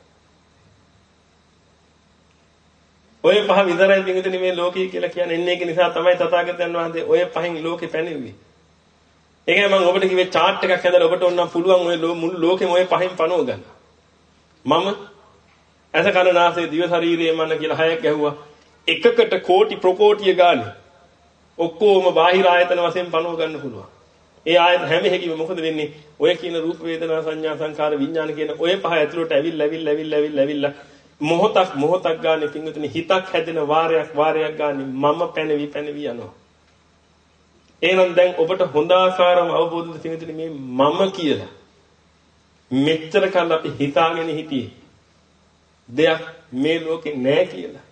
ඔය පහ විතරයි පිටින් මේ ලෝකය කියලා කියන්නේ. එන්නේ ඒක නිසා තමයි තථාගතයන් වහන්සේ ඔය පහෙන් ලෝකෙ පැනෙන්නේ. ඒකයි මම ඔබට කිව්වේ chart එකක් හදලා ඔබට ඕනම් පුළුවන් ඔය මුළු ලෝකෙම ඔය පහෙන් පනව ගන්න. මම ඇස කන නාසය දිව ශරීරය මන කියලා හයක් ගැහුවා. එකකට කෝටි ප්‍රකෝටිය ගානේ. ඔක්කොම බාහිර ආයතන වශයෙන් පනව ගන්න පුළුවන්. ඒ ආයතන හැම එකකින්ම මොකද වෙන්නේ? ඔය කියන රූප වේදනා සංඥා සංකාර විඥාන කියන ඔය පහ ඇතුළට ඇවිල්ලා ඇවිල්ලා ඇවිල්ලා ඇවිල්ලා ඇවිල්ලා මොහොතක් මොහොතක් ගානේ පිංගුතුනි හිතක් හැදෙන වාරයක් වාරයක් ගානේ මම පැනවි පැනවි යනවා. එහෙනම් දැන් ඔබට හොඳ ආකාරව අවබෝධ වෙන මේ මම කියලා මෙච්චර කල් අපි හිතාගෙන හිටියේ දෙයක් මේ ලෝකේ නැහැ කියලා.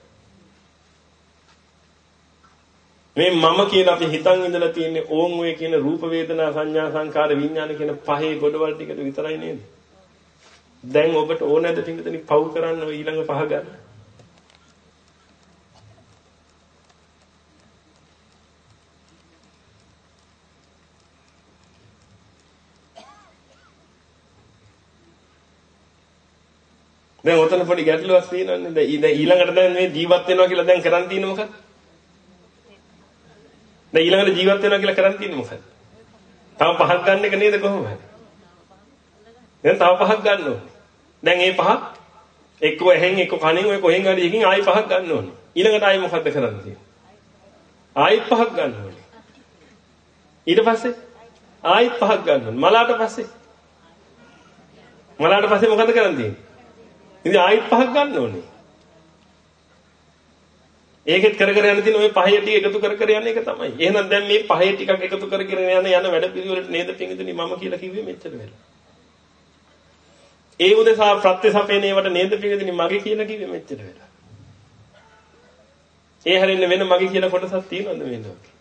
මේ මම කියලා අපි හිතන් ඉඳලා තියෙන්නේ ඕන් ඔය කියන රූප වේදනා සංඥා සංකාර විඥාන කියන පහේ ගොඩවල් ටිකට විතරයි නේද? දැන් ඔබට ඕනෑද පිටින් පව් කරන්න ඔය ඊළඟ පහ ගන්න? දැන් ඔතන පොඩි ගැටලුවක් තියෙනවානේ. දැන් ඊළඟට දැන් මේ ජීවත් වෙනවා කියලා දැන් කරන් තියෙන්නේ මොකක්ද? දැන් ඊළඟට ජීවත් වෙනවා කියලා කරන් තියෙන්නේ මොකක්ද? තව පහක් ගන්න එක නේද කොහොමද? දැන් තව පහක් ගන්න ඕනේ. දැන් මේ පහ එක්ක ඇහෙන් එක්ක කනෙන් ඔය කොහෙන් හරි එකකින් ආයි පහක් ගන්න ඕනේ. ඊළඟට ආයි මොකද්ද කරන්න තියෙන්නේ? ආයිත් පහක් ගන්න ඕනේ. ඊට පස්සේ ආයිත් පහක් ගන්න ඕනේ. මලාට පස්සේ මලාට පස්සේ මොකද කරන්න තියෙන්නේ? ඉතින් ආයිත් පහක් ගන්න ඕනේ. ඒකෙත් කර කර යන තියෙන ওই පහේ ටික එකතු කර කර යන එක තමයි. එහෙනම් දැන් මේ පහේ ටිකක් එකතු කර කර යන යන වැඩ පිළිවෙලට නේද පිංගුතුනි මම කියලා කිව්වේ මෙච්චර වෙලා. ඒ උදෙසා ප්‍රත්‍යසපේන ඒවට නේද පිංගුතුනි මගේ කියලා කිව්වේ මෙච්චර වෙලා. ඒ හැරෙන්න වෙන මගේ කියලා කොටසක් තියෙනවද මේ ලෝකේ?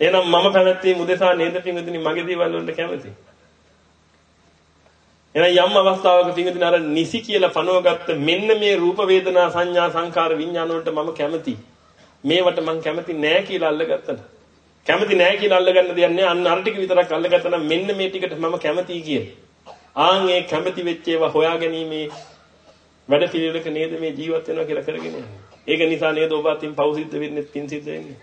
එහෙනම් මම පැවැත්වීම උදෙසා නේද පිංගුතුනි මගේ දේවල් වලට කැමති? එහෙනම් යම් අවස්ථාවක පිංගුතුනි අර නිසි කියලා පනවගත්ත මෙන්න මේ රූප වේදනා සංඥා සංකාර විඥාන වලට මම කැමති. මේවට මම කැමති නෑ කියලා අල්ලගත්තා. කැමති නෑ කියලා අල්ලගන්න දෙයක් නෑ. අන්න අර ටික විතරක් අල්ලගත්තා නම් මෙන්න මේ ටිකට මම කැමතියි කියලා. ආන් ඒ කැමති වෙච්ච ඒවා හොයාගැනීමේ වැඩ පිළිවෙලක නේද මේ ජීවත් වෙනවා කියලා කරගෙන යන්නේ. ඒක නිසා නේද ඔබ අතින් පව් සිද්ධ වෙන්නේ පින් සිද්ධ වෙන්නේ.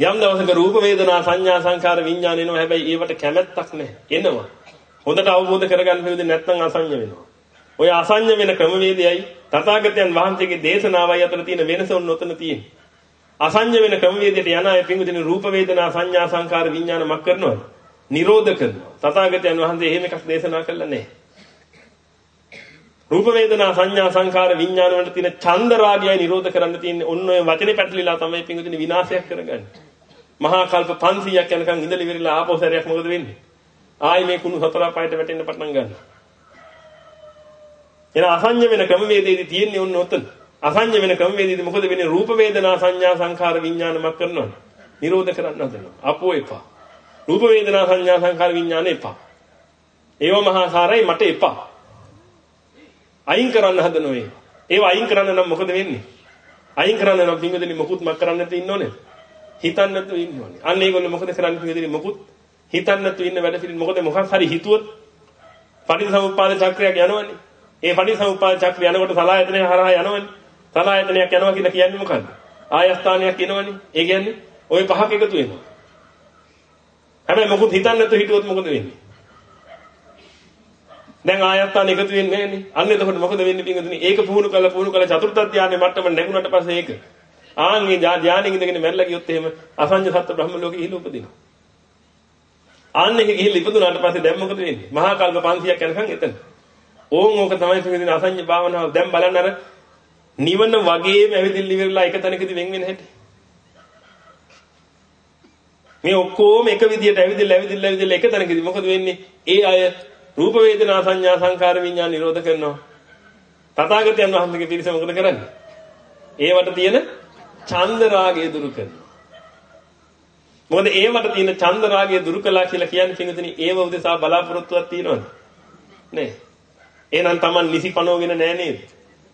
යම් දවසක රූප වේදනා සංඥා සංකාර විඥාන එනවා. හැබැයි ඒවට කැමැත්තක් නැහැ. එනවා. හොඳට අවබෝධ කරගන්න බැරිද නැත්නම් අසඤ්ඤ වෙනවා. ඔය අසඤ්ඤ වෙන ක්‍රමවේදයයි තථාගතයන් වහන්සේගේ දේශනාවයි අතර තියෙන වෙනස ඔන්න ඔතන තියෙන්නේ. අසඤ්ඤ වෙන ක්‍රමවේදයට යන අය පිඟුදින රූප වේදනා සංඥා සංකාර විඥාන මක් කරනවද? නිරෝධ කරනවා තථාගතයන් වහන්සේ එහෙම එකක් දේශනා කළා නැහැ රූප වේදනා සංඥා සංකාර විඥාන වලට තියෙන ඡන්ද රාගයයි නිරෝධ කරන්න තියෙන්නේ ඔන්න ඔය වචනේ පැටලිලා තමයි පිඟුදින විනාශයක් කරගන්නේ මහා කල්ප 500ක් යනකම් ඉඳලා ඉවරලා ආපහු සැරයක් මොකද වෙන්නේ? ආයි මේ කුණු හතර පායට වැටෙන්න පටන් ගන්නවා. එන අසඤ්ඤ වෙන ක්‍රමවේදයේදී තියෙන්නේ ඔන්න ඔතන. අසඤ්ඤ වෙන ක්‍රමවේදයේදී මොකද වෙන්නේ? රූප වේදනා සංඥා සංඛාර විඥානමක් කරනවා. නිරෝධ කරන්න හදනවා. අපෝ එපා. රූප වේදනා සංඥා සංඛාර විඥාන එපා. ඒව මහා සාරයි මට එපා. අයින් කරන්න හදනවා ඒ. ඒව අයින් කරන්න නම් මොකද වෙන්නේ? අයින් කරන්න නම් පින්වදනි මොකුත් මක් කරන්න නැති ඉන්න ඕනේ. හිතන්න නැතුව ඉන්න ඕනේ. අන්න ඒගොල්ලෝ මොකද කරන්නේ පිළිදෙන්නේ මොකුත් හිතන්න නැතුව ඉන්න වැඩ පිළිදෙන්නේ මොකද මොකක් හරි හිතුවොත් පටිච්චසමුප්පාද චක්‍රයක් යනවනේ. ඒ පටිච්චසමුප්පාද චක්‍රය යනකොට සලායතනය හරහා යනවනේ. සලායතනයක් යනවා කියලා කියන්නේ මොකද්ද? ආයස්ථානයක් එනවනේ. ඒ කියන්නේ ওই පහක් එකතු වෙනවා. හැබැයි මොකුත් හිතන්න නැතුව හිතුවොත් මොකද වෙන්නේ? දැන් ආයත්තන එකතු වෙන්නේ නැහනේ. අන්න එතකොට මොකද වෙන්නේ පින්වතුනි? ඒක පුහුණු කළා පුහුණු කළා චතුර්ථ ධානයේ මට්ටම නැගුණට පස්සේ ඒක ආන්ගේ ධානයෙන් ඉඳගෙන මැරලා ගියොත් එහෙම අසංජ සත්ත්ව බ්‍රහ්ම ලෝකෙ ඉහිල උපදිනවා. ආන්න එක ගිහිල්ලා ඉපදුනාට පස්සේ දැන් මොකද වෙන්නේ? මහා කල්ප 500ක් යනකම් එතන. ඕන් ඕක තමයි පිළිදින අසංජ භාවනාව. දැන් බලන්න අර නිවන වගේම ඇවිදින්න ඉවරලා එක තැනකදී වෙන් වෙන හැටි. මේ ඔක්කොම එක විදියට ඇවිදින්න ඇවිදින්න ඇවිදින්න එක තැනකදී මොකද වෙන්නේ? ඒ අය රූප වේදනා සංඥා සංකාර විඥාන නිරෝධ කරනවා. තථාගතයන් වහන්සේගේ පිරිස මොකද කරන්නේ? ඒවට තියෙන ඡන්ද රාගය දුරු කරනවා. මොකද ඒවට තියෙන ඡන්ද රාගය දුරු කළා කියලා කියන්නේ පින්විතනි ඒව උදෙසා බලාපොරොත්තුවක් තියෙනවද? නෑ. එහෙනම් Taman නිසි පනෝගෙන නෑ නේද?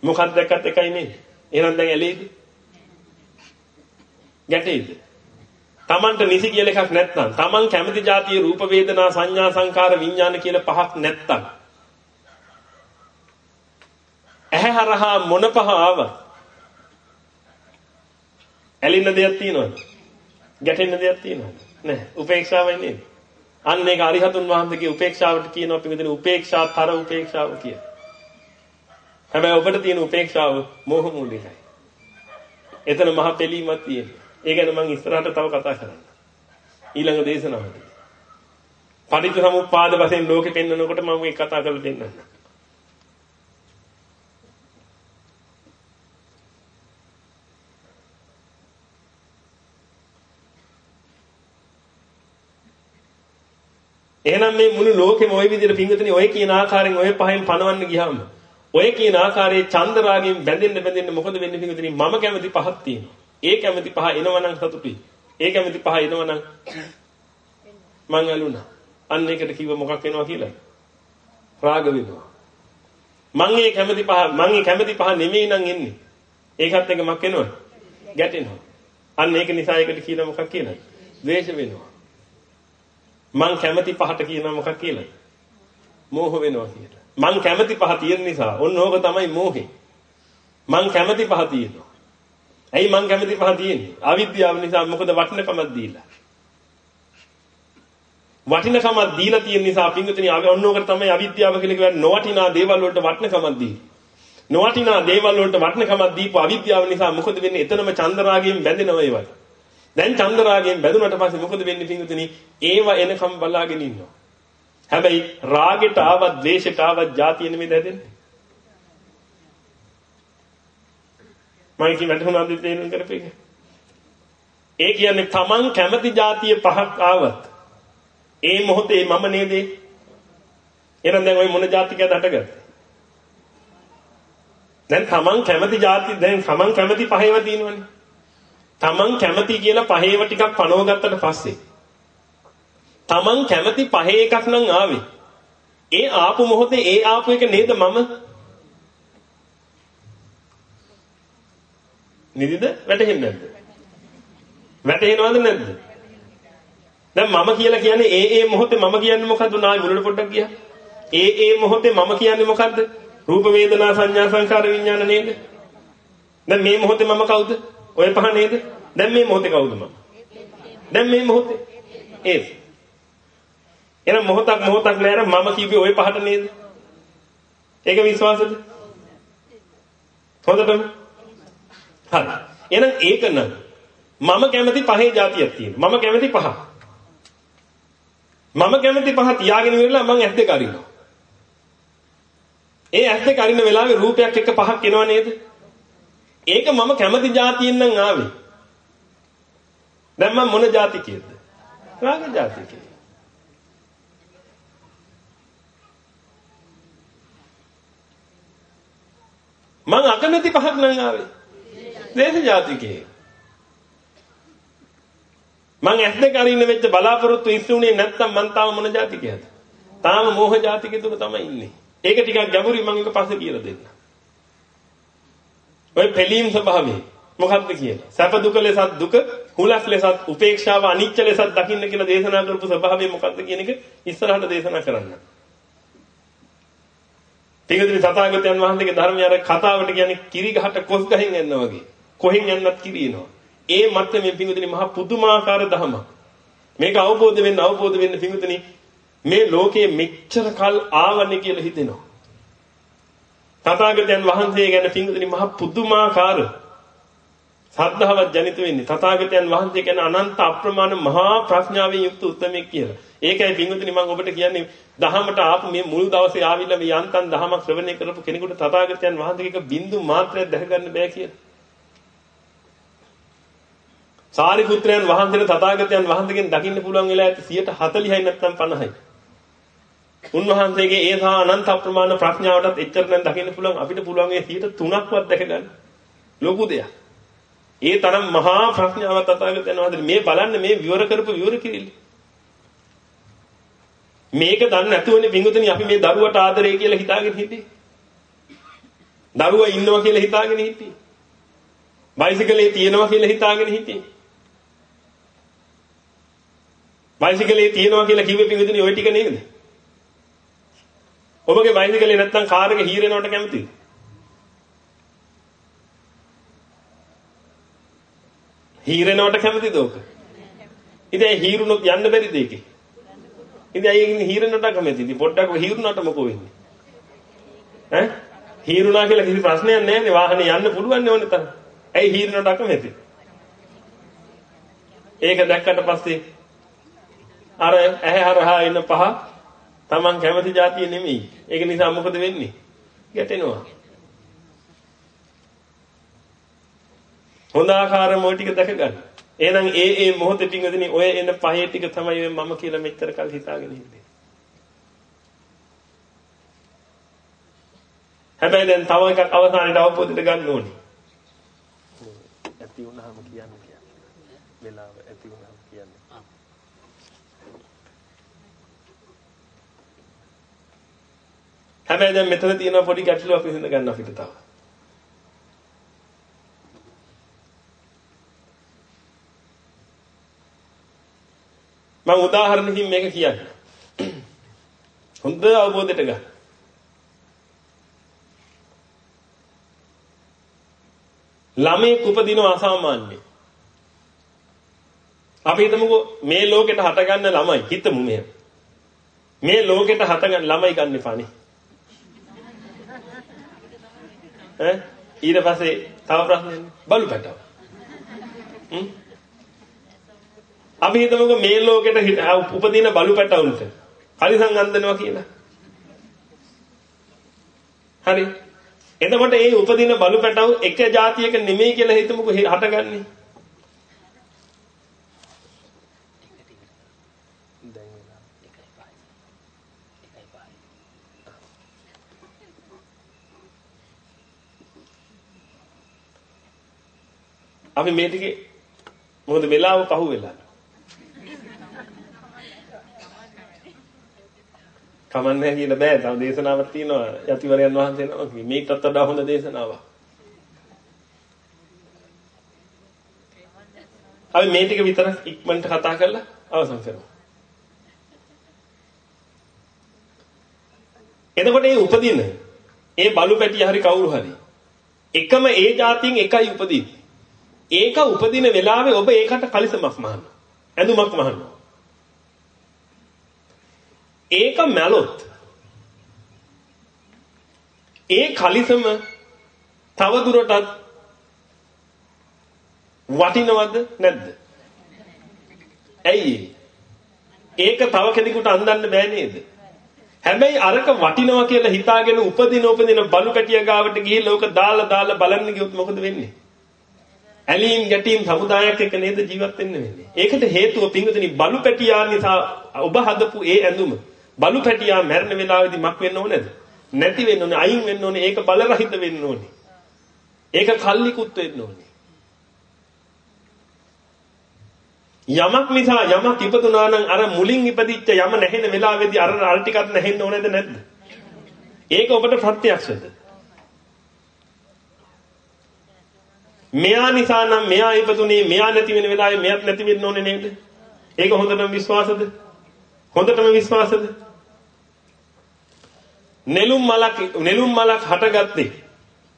මොකක්ද දැක්කත් එකයි නේද? එහෙනම් දැන් ඇලෙයිද? ගැටෙයිද? Tamanට නිසි කියලා එකක් නැත්නම් Taman කැමති જાතිය රූප වේදනා සංඥා සංකාර විඥාන කියලා පහක් නැත්නම් ඇහැ හරහා මොන පහ ආවත් ඇලින්න දෙයක් තියෙනවද? ගැටෙන්න දෙයක් තියෙනවද? නැහැ. උපේක්ෂාවයි නේද? අන්න ඒක අරිහතුන් වහන්සේගේ උපේක්ෂාවට කියනවා පිළිදෙන උපේක්ෂාතර උපේක්ෂාව කියලා. හැබැයි ඔබට තියෙන උපේක්ෂාව මෝහ මූලිකයි. එතන මහ පෙළීමක් තියෙනවා. ඒ ගැන මම ඉස්සරහට තව කතා කරන්න. ඊළඟ දේශනාවදී. පටිච්ච සමුප්පාද වශයෙන් ලෝකෙ පෙන්වනකොට මම මේ කතා කරලා දෙන්නම්. එහෙනම් මේ මුළු ලෝකෙම ওই විදිහට පිංගුතුනි ඔය කියන ආකාරයෙන් ඔය පහෙන් පණවන්න ගියාම ඔය කියන ආකාරයේ චන්ද රාගයෙන් බැඳෙන්න බැඳෙන්න මොකද වෙන්නේ පිංගුතුනි මම කැමති පහක් තියෙනවා. ඒ කැමති පහ එනවනම් සතුටුයි. ඒ කැමති පහ එනවනම් මං ඇලුනා. අන්න ඒකට කිව්ව මොකක් වෙනවා කියලා? රාග වෙනවා. මං ඒ කැමති පහ මං ඒ කැමති පහ නෙමෙයි නම් එන්නේ. ඒකත් එක මක් වෙනවද? ගැටෙනවා. අන්න ඒක නිසා ඒකට කියන මොකක් කියලාද? ද්වේෂ වෙනවා. මං කැමති පහට කියනවා මොකක් කියලාද? මෝහ වෙනවා කියලා. මං කැමති පහ තියෙන නිසා ඔන්න ඕක තමයි මෝහේ. මං කැමති පහ තියෙනවා. ඇයි මං කැමති පහ තියෙන්නේ? අවිද්‍යාව නිසා මොකද වටිනකමක් දීලා. වටිනකමක් දීලා තියෙන නිසා පින්විතනි ඔන්නෝකට තමයි අවිද්‍යාව කියලා කියන්නේ නොවටිනා දේවල් වලට වටිනකමක් දී. නොවටිනා දේවල් වලට වටිනකමක් දීපු අවිද්‍යාව නිසා මොකද වෙන්නේ? එතනම චන්දරාගයෙන් බැඳෙනවා ඒවල්. දැන් චන්දරාගයෙන් බැඳුනට පස්සේ මොකද වෙන්නේ පින්විතනි? ඒව එනකම් බලාගෙන ඉන්නවා. හැබැයි රාගෙට ආවත්, ද්වේෂෙට ආවත් જાතිය නෙමෙයි දැදෙන්නේ. මම කියන වැටුණාද තේරුම් කරපේක. ඒ කියන්නේ Taman කැමති જાතිය පහක් ආවත් ඒ මොහොතේ මම නේද? එහෙනම් දැන් ওই මොන જાතිකයද හටගත්තේ? දැන් Taman කැමති જાති දැන් Taman කැමති පහේව තියෙනවනේ. Taman කැමති කියලා පහේව ටිකක් පනව ගත්තට පස්සේ Taman කැමති පහේ එකක් නම් ආවේ. ඒ ආපු මොහොතේ ඒ ආපු එක නේද මම නිදිද වැටහෙන්නේ නැද්ද? වැටහෙනවද නැද්ද? දැන් මම කියලා කියන්නේ ඒ ඒ මොහොතේ මම කියන්නේ මොකද්ද? නායි මුලට පොඩ්ඩක් ගියා. ඒ ඒ මොහොතේ මම කියන්නේ මොකද්ද? රූප වේදනා සංඥා සංකාර විඥාන නේද? දැන් මේ මොහොතේ මම කවුද? ඔය පහ නේද? දැන් මේ මොහොතේ කවුද මම? දැන් මේ මොහොතේ ඒ එහෙනම් මොහොතක් මොහොතක් නෑර මම කිව්වේ ওই පහට නේද? ඒක විශ්වාසද? හොඳටම හරි. එහෙනම් ඒක නම් මම කැමති පහේ જાතියක් තියෙනවා. මම කැමති පහ. මම කැමති පහ තියාගෙන ඉවරලා මම ඇස් දෙක අරිනවා. ඒ ඇස් දෙක අරින වෙලාවේ රූපයක් එක්ක පහක් එනවා නේද? ඒක මම කැමති જાතියෙන් නම් ආවේ. දැන් මම මොන જાති කියද? රාග જાති කියද? මං අකමැති පහක් නම් ආවේ. දේශ ජාතිකේ. මං ඇස් දෙක අරින්න වෙච්ච බලාපොරොත්තු ඉස්සුනේ නැත්තම් මං තාම මොන ජාතිකයද? තාම මෝහ ජාතිකේ තුල තමයි ඉන්නේ. ඒක ටිකක් ගැඹුරුයි මං එක පස්සේ කියලා දෙන්න. ඔය පිළීම් ස්වභාවය මොකක්ද කියලා. සැප දුක ලෙසත් දුක, හුලස් ලෙසත් උපේක්ෂාව අනිච්ච ලෙසත් දකින්න කියලා දේශනා කරපු ස්වභාවය මොකක්ද කියන එක ඉස්සරහට දේශනා කරන්න. පිටුදිරි තථාගතයන් වහන්සේගේ ධර්මය අර කතාවට කියන්නේ කිරි ගහට කොස් ගහින් යනවා වගේ. කොහෙන් යන්නත් කිරිනවා. ඒ මට්ටමේ පිංගුතුනි මහා පුදුමාකාර ධමයක්. මේක අවබෝධ වෙන්න අවබෝධ වෙන්න පිංගුතුනි මේ ලෝකයේ මෙච්චර කල් ආවනේ කියලා හිතෙනවා. තථාගතයන් වහන්සේ ගැන පිංගුතුනි මහා පුදුමාකාර සද්ධාවත් ජනිත වෙන්නේ තථාගතයන් වහන්සේ ගැන අනන්ත අප්‍රමාණ මහා ප්‍රඥාවෙන් යුක්ත උත්මයෙක් කියලා. ඒකයි පිංගුතුනි මම ඔබට කියන්නේ දහමට ආපු මේ මුල් දවසේ ආවිල්ලා මේ යන්තම් දහමක් ශ්‍රවණය කරපු කෙනෙකුට තථාගතයන් වහන්සේගේ බින්දු මාත්‍රයක් දැක ගන්න බෑ කියලා. සාරිපුත්‍රයන් වහන්සේට තථාගතයන් වහන්සේගෙන් දකින්න පුළුවන් වෙලා ඇති 140යි නැත්නම් 50යි. උන්වහන්සේගේ ඒ සහ අනන්ත අප්‍රමාණ ප්‍රඥාවටත් එච්චර නම් දකින්න පුළුවන් අපිට පුළුවන් ඒ 103ක්වත් දැක ගන්න. ලොකු දෙයක්. ඒ තරම් මහා ප්‍රඥාවක් තථාගතයන් වහන්සේ මේ බලන්න මේ විවර කරපු විවර කිරිල්ල. මේක දන්නේ නැතුවනේ බින්දුතනි අපි මේ දරුවට ආදරේ කියලා හිතාගෙන හිටියේ. දරුවා ඉන්නවා කියලා හිතාගෙන හිටියේ. බයිසිකලේ තියෙනවා කියලා හිතාගෙන හිටියේ. බයිසිකලේ තියෙනවා කියලා කිව්වේ පිඟුතුනි ওই ටික නේද? ඔබගේ බයිසිකලේ නැත්තම් කාර් එක හීරෙනවට කැමතිද? හීරෙනවට කැමතිද ඔක? ඉතින් ඒ හීරුනොත් යන්න බැරිද ඒකේ? ඉතින් අයියෙන් හීරෙනවට කැමතිද? පොඩ්ඩක් හීරුනට මොකෝ වෙන්නේ? ඈ? හීරුණා කියලා කිසි ප්‍රශ්නයක් නැහැ නේ වාහනේ යන්න පුළුවන් නේ ඕනේ තරම්. ඇයි හීරෙනවට අකමැති? ඒක දැක්කට පස්සේ අර ඇහැ හරහා එන පහ Taman කැමති જાතිය නෙමෙයි. ඒක නිසා මොකද වෙන්නේ? ගැටෙනවා. හොඳ ආකාරම ওই ටික දැක ගන්න. එහෙනම් ඒ ඒ මොහොතේ පිංගදිනේ ඔය එන පහේ ටික තමයි මම කියලා මෙච්චර කල් හිතාගෙන ඉන්නේ. හැබැයි දැන් තව එකක් අවසානයේ අවබෝධයට ගන්න ඕනේ. ඇති වුණාම කියන්න කියන්නේ. වෙලාව හැබැයි දැන් මෙතන තියෙන පොඩි ගැටලුවක් විසඳ ගන්න අපිට තව. මම උදාහරණකින් මේක කියන්නේ. හොඳ අවබෝධයට ගන්න. ළමයෙක් උපදිනවා අසාමාන්‍ය. අපි හිතමුකෝ මේ ලෝකෙට හටගන්න ළමයි හිතමු මෙහෙම. මේ ලෝකෙට හටගන්න ළමයි ගන්න එපානේ. ඈ ඊට පස්සේ තව ප්‍රශ්නයක් බලු පැටව. හ්ම් අපි හිතමුකෝ මේ ලෝකෙට උපදින බලු පැටවුන්ට කලිසම් අන්දනවා කියලා. හරි. එතකොට ඒ උපදින බලු පැටව එක જાතියක නෙමෙයි කියලා හිතමුකෝ හටගන්නේ. අපි මේ ටිකේ මොකද වෙලාව පහු වෙලා. කමන්නේ කියලා බෑ. තව දේශනාවක් තියෙනවා යතිවරයන් වහන්සේ නමක්. මේකටත් වඩා හොඳ දේශනාවක්. අපි මේ ටික විතර ඉක්මනට කතා කරලා අවසන් කරමු. එතකොට මේ උපදින ඒ බලු පැටිය හරි කවුරු හරි එකම ඒ જાතියෙන් එකයි උපදින්නේ. ඒක උපදින වෙලාවේ ඔබ ඒකට කලිසමක් මහනවා. ඇඳුමක් මහනවා. ඒක මැලොත් ඒ කලිසම තව දුරටත් වටිනවද නැද්ද? ඇයි ඒක තව කෙනෙකුට අඳන්න බෑ නේද? හැබැයි අරක වටිනවා කියලා හිතාගෙන උපදින උපදින බලු පැටිය ගාවට ගිහිල්ලා ඕක දාලා දාලා බලන්න ගියොත් මොකද වෙන්නේ? ඇලීම් ගැටීම් සමුදායක් එක්ක නේද ජීවත් වෙන්න වෙන්නේ. ඒකට හේතුව පින්වතුනි බලු පැටියා නිසා ඔබ හදපු ඒ ඇඳුම බලු පැටියා මැරෙන වෙලාවේදී මක් වෙන්න ඕනේද? නැති වෙන්න ඕනේ, අයින් වෙන්න ඕනේ, ඒක බල රහිත වෙන්න ඕනේ. ඒක කල්ලිකුත් වෙන්න ඕනේ. යමක් නිසා යමක් ඉපදුනා නම් අර මුලින් ඉපදිච්ච යම නැහෙන වෙලාවේදී අර අල් ටිකක් නැහෙන්න ඕනේද නැද්ද? ඒක ඔබට ප්‍රත්‍යක්ෂද? මෙයා නිසා නම් මෙයා ඉපදුනේ මෙයා නැති වෙන වෙලාවේ මෙයාත් නැති වෙන්න ඕනේ නේද? ඒක හොඳටම විශ්වාසද? හොඳටම විශ්වාසද? නෙළුම් මලක් නෙළුම් මලක් හටගත්තේ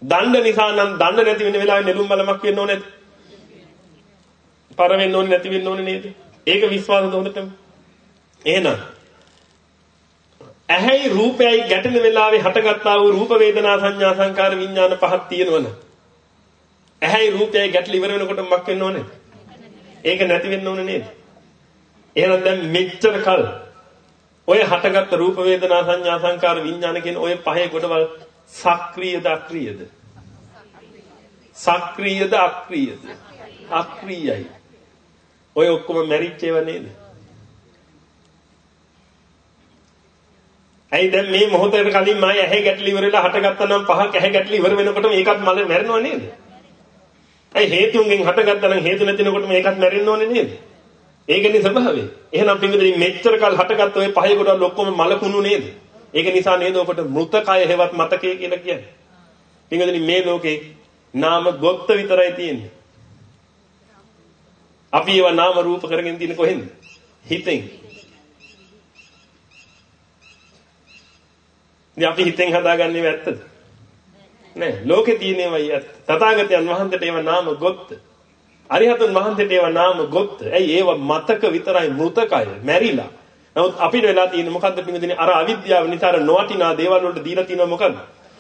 දණ්ඩ නිසා නම් දණ්ඩ නැති වෙන වෙලාවේ නෙළුම් මලමක් වෙන්න ඕනේ නැද්ද? පර වෙන්න ඕනේ නැති වෙන්න ඕනේ නේද? ඒක විශ්වාසද හොඳටම? එහෙනම් ඇහැයි රූපයයි ගැටෙන වෙලාවේ හටගත්තා වූ රූප වේදනා සංඥා සංකාර විඥාන පහක් තියෙනවනේ. ඇහැයි රූපයයි ගැටල ඉවර වෙනකොට මක් වෙන්න ඕනේ? ඒක නැති වෙන්න ඕනේ නේද? එහෙනම් දැන් මෙච්චර කල් ඔය හටගත්ත රූප වේදනා සංඥා සංකාර විඥාන කියන ඔය පහේ කොටවල් සක්‍රීයද අක්‍රීයද? සක්‍රීයද අක්‍රීයද? අක්‍රීයයි. ඔය ඔක්කොම මැරිච්ච ඒවා නේද? ඇයි දැන් මේ මොහොතේට කලින් මාය ඇහැ ගැටලි ඉවරලා හටගත්තා නම් පහක් ඇහැ ගැටලි ඉවර වෙනකොටම ඒකත් මල මැරෙනව නේද? ඇයි හේතුන්ගෙන් හටගත්තා නම් හේතු නැතිනකොට මේකත් මැරෙන්න ඕනේ නේද? ඒකනේ ස්වභාවය. එහෙනම් පින්විතනි මෙච්චර කල් හටගත්ත ඔය පහේ කොටවල් ඔක්කොම මලකුණු නේද? ඒක නිසා නේද ඔබට මෘතකය හේවත් මතකය කියලා කියන්නේ. පින්විතනි මේ ලෝකේ නාම ගොත්ත විතරයි තියෙන්නේ. අපි ඒවා නාම රූප කරගෙන තියෙන කොහෙන්ද? හිතෙන්. ඉතින් අපි හිතෙන් හදාගන්නේ ඇත්තද? නෑ ලෝකේ තියෙනවයි ඇත්ත. තථාගතයන් වහන්සේට ඒවා නාම ගොත්ත. අරිහතුන් වහන්සේට ඒවා නාම ගොත්ත. ඇයි ඒවා මතක විතරයි මෘතකය, මැරිලා. නමුත් අපිට වෙලා තියෙන්නේ මොකද්ද පින්වදිනේ අර අවිද්‍යාව නිසා අර නොවටිනා දේවල් වලට දීලා තියෙනවා මොකද්ද?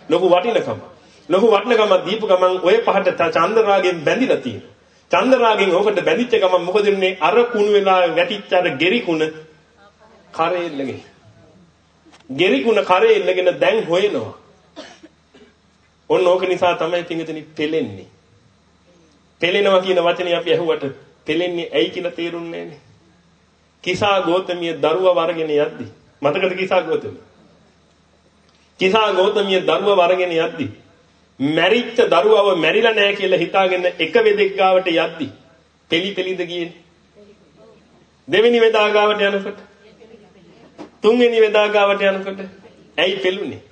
ලොකු වටිනකම. ලොකු වටිනකම දීපු ගමන් ඔය පහට චන්ද්‍රාගයෙන් බැඳිලා තියෙනවා. චන්ද්‍රාගයෙන් ඕකට බැඳිච්ච ගමන් මොකද වෙන්නේ? අර කුණු වෙලා වැටිච්ච අර ගෙරි කුණ කරේ ඉල්ලගෙන. ගෙරි කුණ කරේ ඉල්ලගෙන දැන් හොයනවා. ඔන්න ඕක නිසා තමයි පින්විතනි පෙලෙන්නේ. පෙලෙනවා කියන වචනේ අපි ඇහුවට පෙලෙන්නේ ඇයි කියලා තේරුන්නේ නැහැ. කිසා ගෝතමිය දරුවා වරගෙන යද්දි මතකද කිසා ගෝතමිය? කිසා ගෝතමිය දරුවා වරගෙන යද්දි මැරිච්ච දරුවව මැරිලා නැහැ කියලා හිතාගෙන එක වෙදෙක් ගාවට යද්දි පෙලි පෙලිද ගියේ. දෙවෙනි වෙදා ගාවට යනකොට තුන්වෙනි වෙදා ගාවට යනකොට ඇයි පෙළුනේ?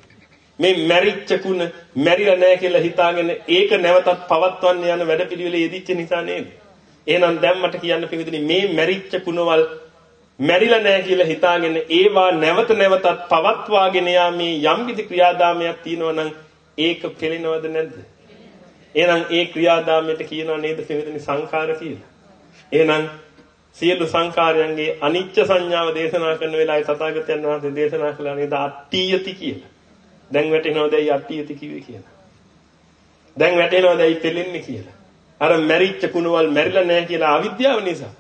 මේ මැරිච්ච කුණ මැරිලා නැහැ කියලා හිතාගෙන ඒක නැවතත් පවත්වන්න යන වැඩපිළිවෙලේ යෙදිච්ච නිසා නේද? එහෙනම් දැන් මට කියන්න පිවිදිනේ මේ මැරිච්ච කුණවල් මැරිලා නැහැ කියලා හිතාගෙන ඒවා නැවත නැවතත් පවත්වාගෙන යාමේ යම් කිසි ක්‍රියාදාමයක් තියෙනවා නම් ඒක පෙළෙනවද නැද්ද? එහෙනම් ඒ ක්‍රියාදාමයට කියනවා නේද පින්විතනි සංඛාර කියලා. එහෙනම් සියලු සංඛාරයන්ගේ අනිච්ච සංඥාව දේශනා කරන වෙලාවේ තථාගතයන් වහන්සේ දේශනා කළා නේද අට්ඨියති කියලා. දැන් වැටෙනවද ඇයි අට්ඨියති කිව්වේ කියලා. දැන් වැටෙනවද ඇයි පෙලෙන්නේ කියලා. අර මැරිච්ච කුණවල් මැරිලා නැහැ කියලා අවිද්‍යාව නිසා.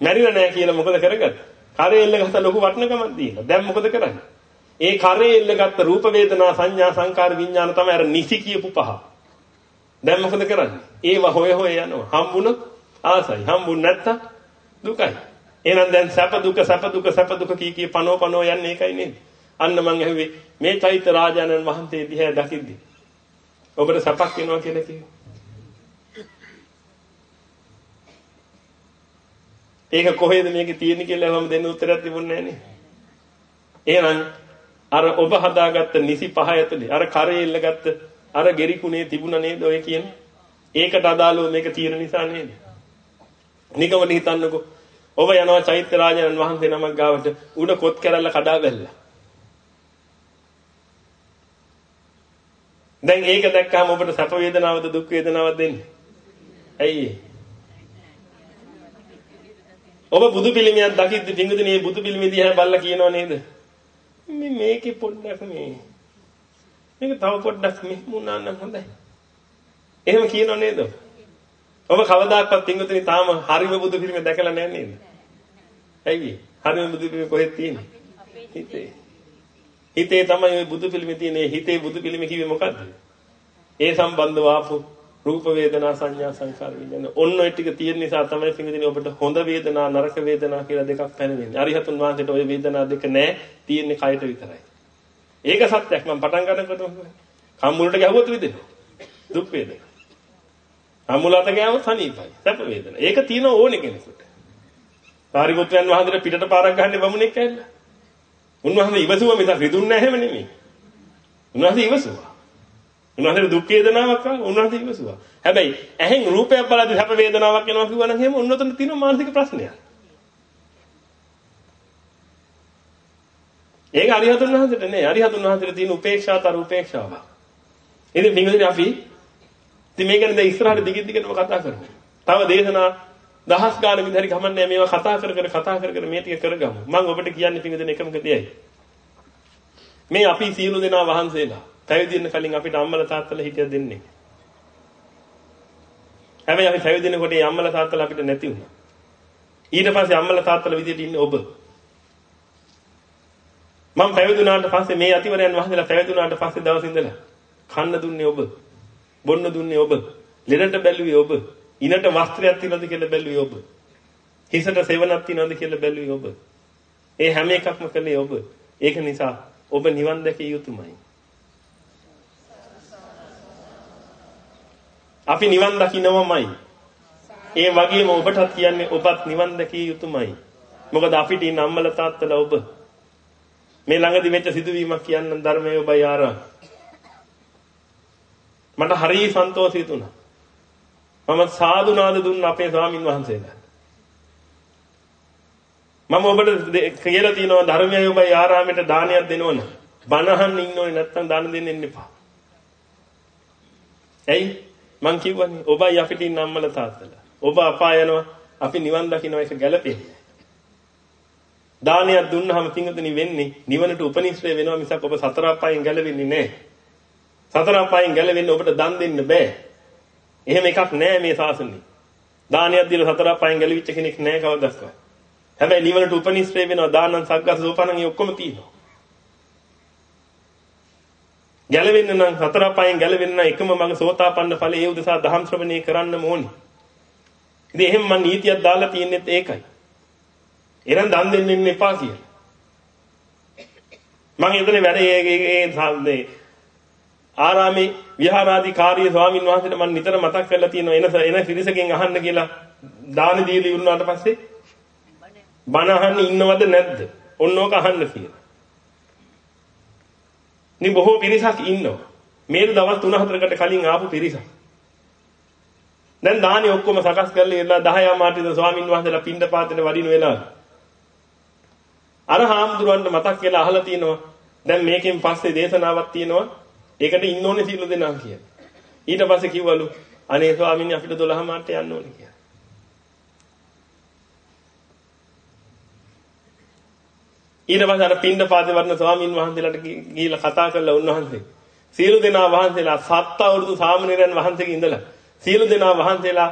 මැරිලා නැහැ කියලා මොකද කරගත්තේ? කරේ එල්ල ගත්ත ලොකු වටිනකමක් දීලා. දැන් මොකද කරන්නේ? ඒ කරේ එල්ල ගත්ත රූප වේදනා සංඥා සංකාර විඥාන තමයි අර නිසි කියපු පහ. දැන් මොකද කරන්නේ? ඒව හොය හොය යනවා. හම්බුනොත් ආසයි. හම්බුනේ නැත්තම් දුකයි. එහෙනම් දැන් සැප දුක සැප දුක සැප දුක කී කී පනෝ පනෝ යන්නේ ඒකයි නේද? අන්න මං ඇහුවේ මේ චෛත්‍ය රාජානන් වහන්සේ දිහා දකිද්දි ඔබට සැපක් වෙනවා කියලා කිව්වේ. ඒක කොහෙද මේකේ තියෙන්නේ කියලා මම දෙන්න උත්තරයක් තිබුණේ නැහැ එහෙනම් අර ඔබ හදාගත්ත නිසි පහ ඇතුලේ අර කරේ ඉල්ලගත්ත අර ගෙරිකුණේ තිබුණා නේද ඔය කියන්නේ? ඒකට අදාළව මේක තියෙන නිසා නේද? නිකවල හිතන්නකෝ. ඔබ යනවා චෛත්‍ය රාජයන් වහන්සේ නමක් ගාවට උඩ කොත් කැරල්ල කඩා බැලලා. දැන් ඒක දැක්කම ඔබට සැප වේදනාවද දුක් වේදනාවද දෙන්නේ? ඇයි ඔබ බුදු පිළිමයක් දකිද්දි පිංගුතුනි මේ බුදු පිළිමේ දිහා බලලා කියනව නේද? මේ මේකේ පොඩ්ඩක් මේ මේක තව පොඩ්ඩක් මෙහෙමුණා නම් හොඳයි. එහෙම කියනව නේද? ඔබ කවදාකවත් පිංගුතුනි තාම හරිම බුදු පිළිමේ දැකලා නැහැ නේද? ඇයි? හරිම බුදු පිළිමේ කොහෙද තියෙන්නේ? හිතේ. හිතේ තමයි ওই බුදු පිළිමේ තියෙන්නේ. හිතේ බුදු පිළිමේ කිව්වේ මොකද්ද? ඒ සම්බන්ධව ආපු රූප වේදනා සංඥා සංකාර විඥාන ඔන්න ඔය ටික තියෙන නිසා තමයි පින්විතනි ඔබට හොඳ වේදනා නරක වේදනා කියලා දෙකක් පැනවෙන්නේ. අරිහතුන් වහන්සේට ওই වේදනා දෙක නැහැ. තියෙන්නේ කයට විතරයි. ඒක සත්‍යයක් මම පටන් ගන්නකොට කම්මුලට ගැහුවොත් විදිනවා. දුක් වේදනා. කම්මුලට ගැහුවොත් සනීපයි. සැප වේදනා. ඒක තියෙන ඕනේ කෙනෙකුට. පාරිපුත්‍රයන් වහන්සේට පිටට පාරක් ගහන්නේ බමුණෙක් ඇවිල්ලා. උන්වහන්සේ ඉවසුවා මිසක් රිදුන්නේ නැහැ නෙමෙයි. උන්වහන්සේ ඉවසුවා. උන්වහන්සේට දුක් වේදනාවක් ආවා උන්වහන්සේ ඉවසුවා. හැබැයි ඇහෙන් රූපයක් බලද්දී සැප වේදනාවක් එනවා කිව්වනම් එහෙම උන්නතන තියෙන මානසික ප්‍රශ්නයක්. ඒක අරිහතුන් වහන්සේට නේ. අරිහතුන් වහන්සේට තියෙන උපේක්ෂාතර උපේක්ෂාව. ඉතින් පින්වදින අපි ඉතින් මේක නේද ඉස්සරහට දිගින් දිගටම කතා කරමු. තව දේශනා දහස් ගාන විතරයි ගමන්නේ මේවා කතා කර කර කතා කර කර මේ ටික කරගමු. මම ඔබට කියන්නේ පින්වදින එකම දෙයයි. මේ අපි සියලු දෙනා වහන්සේලා පැවිදි වෙන්න කලින් අපිට අම්මලා තාත්තලා හිටිය දෙන්නේ. හැබැයි අපි පැවිදි වෙනකොට මේ අම්මලා තාත්තලා අපිට නැති වුණා. ඊට පස්සේ අම්මලා තාත්තලා විදියට ඉන්නේ ඔබ. මම පැවිදි වුණාට පස්සේ මේ අතිවරයන් වහන්සේලා පැවිදි වුණාට පස්සේ දවස් ඉඳලා කන්න දුන්නේ ඔබ. බොන්න දුන්නේ ඔබ. ලෙඩට බැලුවේ ඔබ. ඉනට වස්ත්‍රයක් තියනවද කියලා බැලුවේ ඔබ. හිසට සෙවණක් තියනවද කියලා බැලුවේ ඔබ. ඒ හැම එකක්ම කළේ ඔබ. ඒක නිසා ඔබ නිවන් දැකිය යුතුමයි. අපි නිවන් දකින්නමයි. ඒ වගේම ඔබටත් කියන්නේ ඔබත් නිවන් දැකිය යුතුමයි. මොකද අපිට ඉන්න අම්මලා තාත්තලා ඔබ මේ ළඟදි වෙච්ච සිදුවීමක් කියන්න ධර්මයේ ඔබයි ආරා. මට හරිය සන්තෝෂී තුණා. මම සාදු නාද දුන්න අපේ ස්වාමින් වහන්සේලා. මම ඔබට කියලා තියෙනවා ධර්මයේ ඔබයි ආරාමයට දානයක් දෙනවනේ. බණහන් ඉන්න ඕනේ නැත්තම් දාන දෙන්න එන්න එපා. ඇයි? මං කිව්වනේ ඔබයි අපිට ඉන්න අම්මලා තාත්තලා. ඔබ අපාය යනවා අපි නිවන් දකින්න එක ගැළපෙන්නේ. දානයක් දුන්නාම පිංගුතුනි වෙන්නේ නිවනට උපනිශ්‍රේ වෙනවා මිසක් ඔබ සතර අපායෙන් ගැලවෙන්නේ නැහැ. සතර අපායෙන් ගැලවෙන්න ඔබට දන් දෙන්න බෑ. එහෙම එකක් නැහැ මේ ශාසනයේ. දානයක් දීලා සතර අපායෙන් ගැලවිච්ච කෙනෙක් නැහැ කවදාවත්. හැබැයි නිවනට උපනිශ්‍රේ වෙනවා දානං සග්ගස සෝපනං ඔක්කොම තියෙනවා. ගැලවෙන්න නම් සතර පහෙන් ගැලවෙන්න එකම මඟ සෝතාපන්න ඵලයේ ඒ උදෙසා දහම් ශ්‍රවණය කරන්න ඕනි. ඉතින් එහෙම මම නීතියක් දාලා තියෙන්නේත් ඒකයි. එහෙනම් දන් දෙන්න ඉන්න එපා කියලා. මම එතන වැඩ ඒ ඒ ආරාමේ විහාරාධිකාරී ස්වාමින් වහන්සේට මම නිතර මතක් කරලා තියෙනවා එන එන පිරිසකින් අහන්න කියලා දාන දීලා ඉවරනාට පස්සේ බණ අහන්න ඉන්නවද නැද්ද? ඔන්න ඕක අහන්න කියලා. ඉතින් බොහෝ පිරිසක් ඉන්නවා. මේක දවස් 3-4කට කලින් ආපු පිරිසක්. දැන් දානි ඔක්කොම සකස් කරලා ඉරලා 10 මාටිද ස්වාමින් වහන්සේලා පින්ඩ පාතේට වඩින වෙලාව. අර හාමුදුරන්ට මතක් කියලා අහලා තිනවා දැන් මේකෙන් පස්සේ දේශනාවක් තියෙනවා. ඒකට ඉන්න ඕනේ සීල දෙනා කියලා. ඊට පස්සේ කිව්වලු අනේ ස්වාමීනි අපිට 12 මාට යන්න ඕනේ කියලා. ඊට පස්සේ අර පින්ඩ පාතේ වර්ණ ස්වාමීන් වහන්සේලාට ගිහිල්ලා කතා කරලා උන්වහන්සේ සියලු දෙනා වහන්සේලා සත් අවුරුදු සාමණේරයන් වහන්සේගේ ඉඳලා සියලු දෙනා වහන්සේලා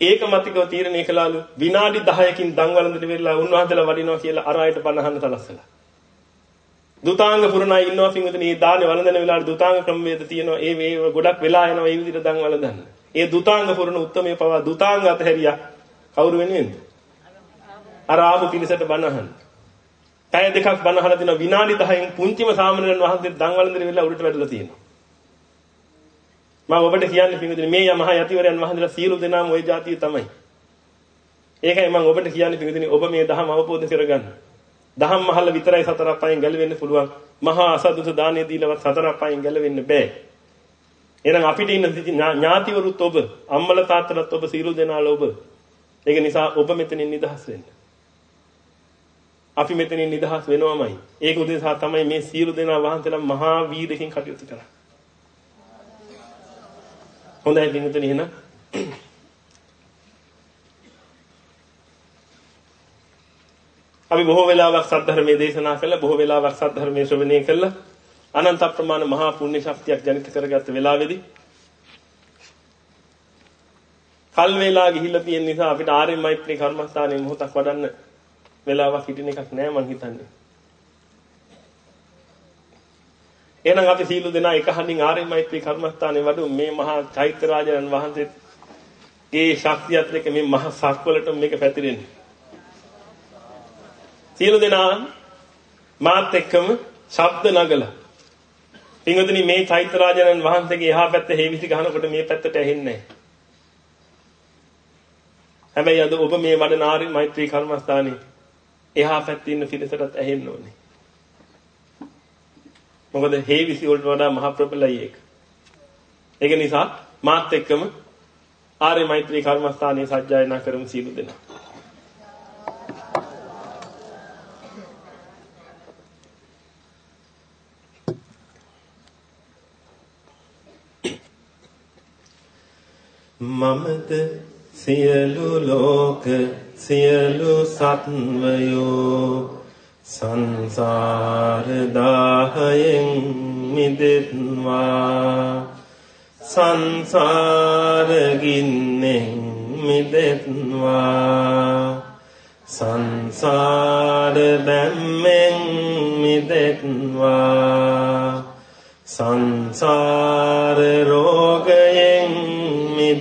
ඒකමතිකව තීරණය කළාලු විනාඩි 10කින් දන් වළඳට වෙලා උන්වහන්සේලා වඩිනවා කියලා අර අයට බණහන්න සලස්සලා. දුතාංග පුරණයි ඉන්නවා පින්වතුනි මේ දානේ වළඳන වෙලාවට දුතාංග ක්‍රමවේද තියෙනවා ඒ මේ ගොඩක් වෙලා යනවා ඒ විදිහට දන් වළඳන්න. ඒ දුතාංග පුරණ උත්මය පවා දුතාංග අතහැරියා කවුරු වෙනුවෙන්ද? අර ආපු පිරිසට බණහන්. පැය දෙකක් බණහලා දින විනාඩි 10න් පුංචිම සාමණේරයන් වහන්සේ දන් වළඳන වෙලාව උඩට වැටලා තියෙනවා. මම ඔබට කියන්නේ පින්වතුනි මේ යමහ යතිවරයන් වහන්සේලා සියලු දෙනාම ওই જાතිය තමයි. ඒකයි මම ඔබට කියන්නේ පින්වතුනි ඔබ මේ දහම අවබෝධ කරගන්න. දහම් මහල විතරයි සතර අපායෙන් ගැලවෙන්න පුළුවන්. මහා අසදුත දානෙ දීලවත් සතර අපායෙන් ගැලවෙන්න බෑ. එහෙනම් අපිට ඉන්න ඥාතිවරුත් ඔබ, අම්මල තාත්තලත් ඔබ සියලු දෙනාලා ඔබ. ඒක නිසා ඔබ මෙතනින් නිදහස් වෙන්න. අපි මෙතනින් නිදහස් වෙනවමයි. ඒක උදෙසා තමයි මේ සියලු දෙනා වහන්සේලා මහා වීරකින් කටයුතු කරන්නේ. හොඳයි පින්විතනි එහෙනම් අපි බොහෝ වෙලාවක් සද්ධර්මයේ දේශනා කළා බොහෝ වෙලාවක් සද්ධර්මයේ ශ්‍රවණය කළා. අනන්ත ප්‍රමාණ මහා පුණ්‍ය ශක්තියක් ජනිත කරගත්ත වෙලාවේදී කල් වේලා ගිහිල්ලා තියෙන නිසා අපිට ආර්ය මෛත්‍රී කර්මස්ථානයේ මොහොතක් වඩන්න වෙලාවක් හිටින එකක් නෑ මං හිතන්නේ. එහෙනම් අපි සීල දෙනා එක හඳින් ආර්ය මෛත්‍රී කර්මස්ථානයේ වඩු මේ මහා චෛත්‍ය රාජයන් වහන්සේ ඒ ශක්තියත් එක්ක මේ මහා සක්වලට මේක පැතිරෙන්නේ. සීල දෙනා මාත් එක්කම ශබ්ද නගලා. පින්වතුනි මේ චෛත්‍ය රාජයන් වහන්සේගේ එහා පැත්ත හේවිසි ගහනකොට මේ පැත්තට ඇහෙන්නේ හැබැයි අද ඔබ මේ වඩන ආර්ය මෛත්‍රී කර්මස්ථානයේ එහා පැත්තේ ඉන්න පිරිසටත් ඇහෙන්න ඕනේ. මොකද හේවිසි වලට වඩා මහ ප්‍රබලයි ඒක. ඒක නිසා මාත් එක්කම ආර්ය මෛත්‍රී කර්මස්ථානයේ සජ්ජායනා කරමු සීල දෙනා. මමද සියලු ලෝක සියලු සත්වයෝ සංසාර දාහයෙන් මිදෙත්වා සංසාර ගින්නෙන් මිදෙත්වා සංසාර බැම්මෙන් මිදෙත්වා සංසාර රෝගයෙන්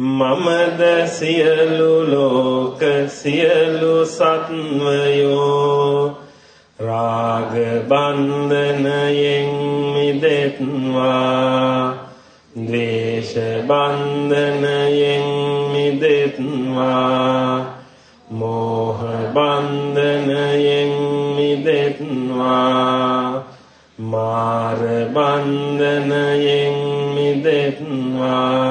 මමද සියලු ලෝක සියලු සත්වයෝ රාග බන්ධනයෙන් මිදෙත්වා ද්වේෂ බන්ධනයෙන් මිදෙත්වා මෝහ බන්ධනයෙන් මිදෙත්වා මාර බන්ධනයෙන් මිදෙත්වා.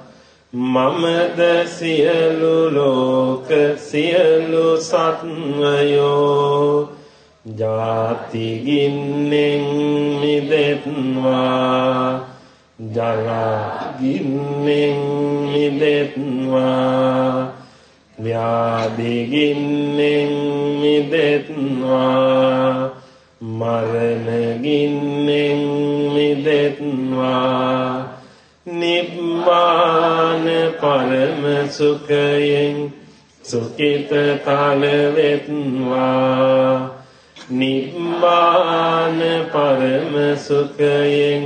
මමද සියලු ලෝක සියලු සත්වයෝ ජාති ගින්නෙන් මිදෙත්වා ජරා ගින්නෙන් මිදෙත්වා ව්‍යාධි ගින්නෙන් මිදෙත්වා මරණ ගින්නෙන් මිදෙත්වා නිබ්බාන පරම සුඛයෙන් සුකිතතල වෙත්වා නිබ්බාන පරම සුඛයෙන්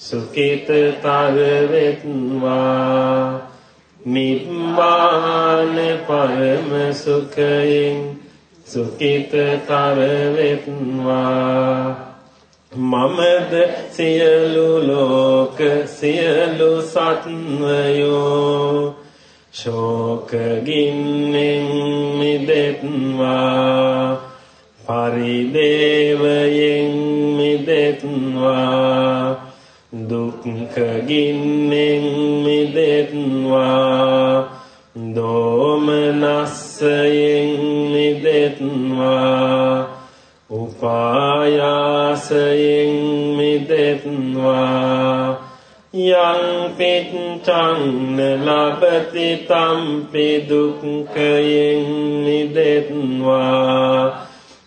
සුකිතතර වෙත්වා නිබ්බාන පරම සුඛයෙන් සුකිතතර වෙත්වා මමද සියලු ලෝක සියලු සත්වයෝ ශෝක ගින්නෙන් මිදෙත්වා පරිදේවයෙන් මිදෙත්වා දුක්ඛ ගින්නෙන් මිදෙත්වා දෝමනස්සයෙන් මිදෙත්වා උපායාසයෙන් මිදෙත්වා යං පිච්ඡං ලබති තම්පි දුක්ඛයෙන් මිදෙත්වා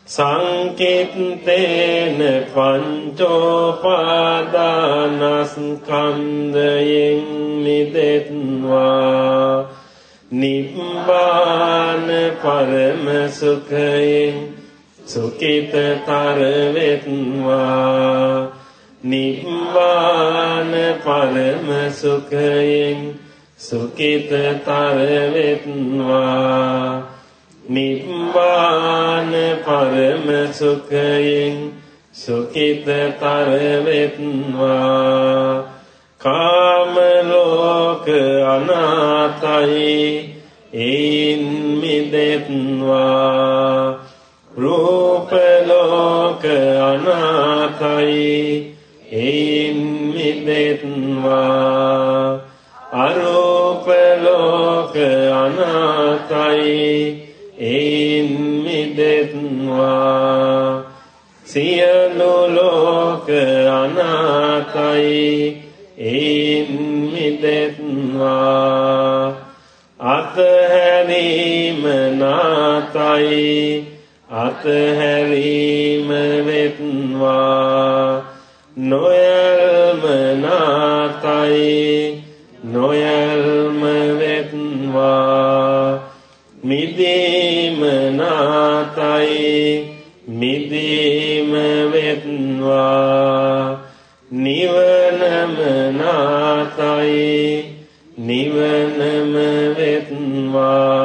සංකිත්තේන පංචෝපාදානස්කන්ධයෙන් මිදෙත්වා නිබ්බාන පරම සුඛයෙන් සුකිතතර වෙත්වා නිබ්බාන පරම සුඛයෙන් සුකිතතර වෙත්වා නිබ්බාන පරම සුඛයෙන් සුඛිතතර වෙත්වා කාම ලෝක අනාතයි ඒන් මිදෙත්වා රූප ලෝක අනාතයි. ඒන් මිදෙත්වා අරූප ලෝක අනාතයි. ඒන් මිදෙත්වා සියලු ලෝක අනාතයි. ඒන් මිදෙත්වා අතහැරීම නාතයි. අතහැරීම වෙත්වා. නොයල්ම නාතයි නොයල්ම වෙත්වා. මිදීම නාතයි මිදීම වෙත්වා. නිවනම නාතයි නිවනම වෙත්වා.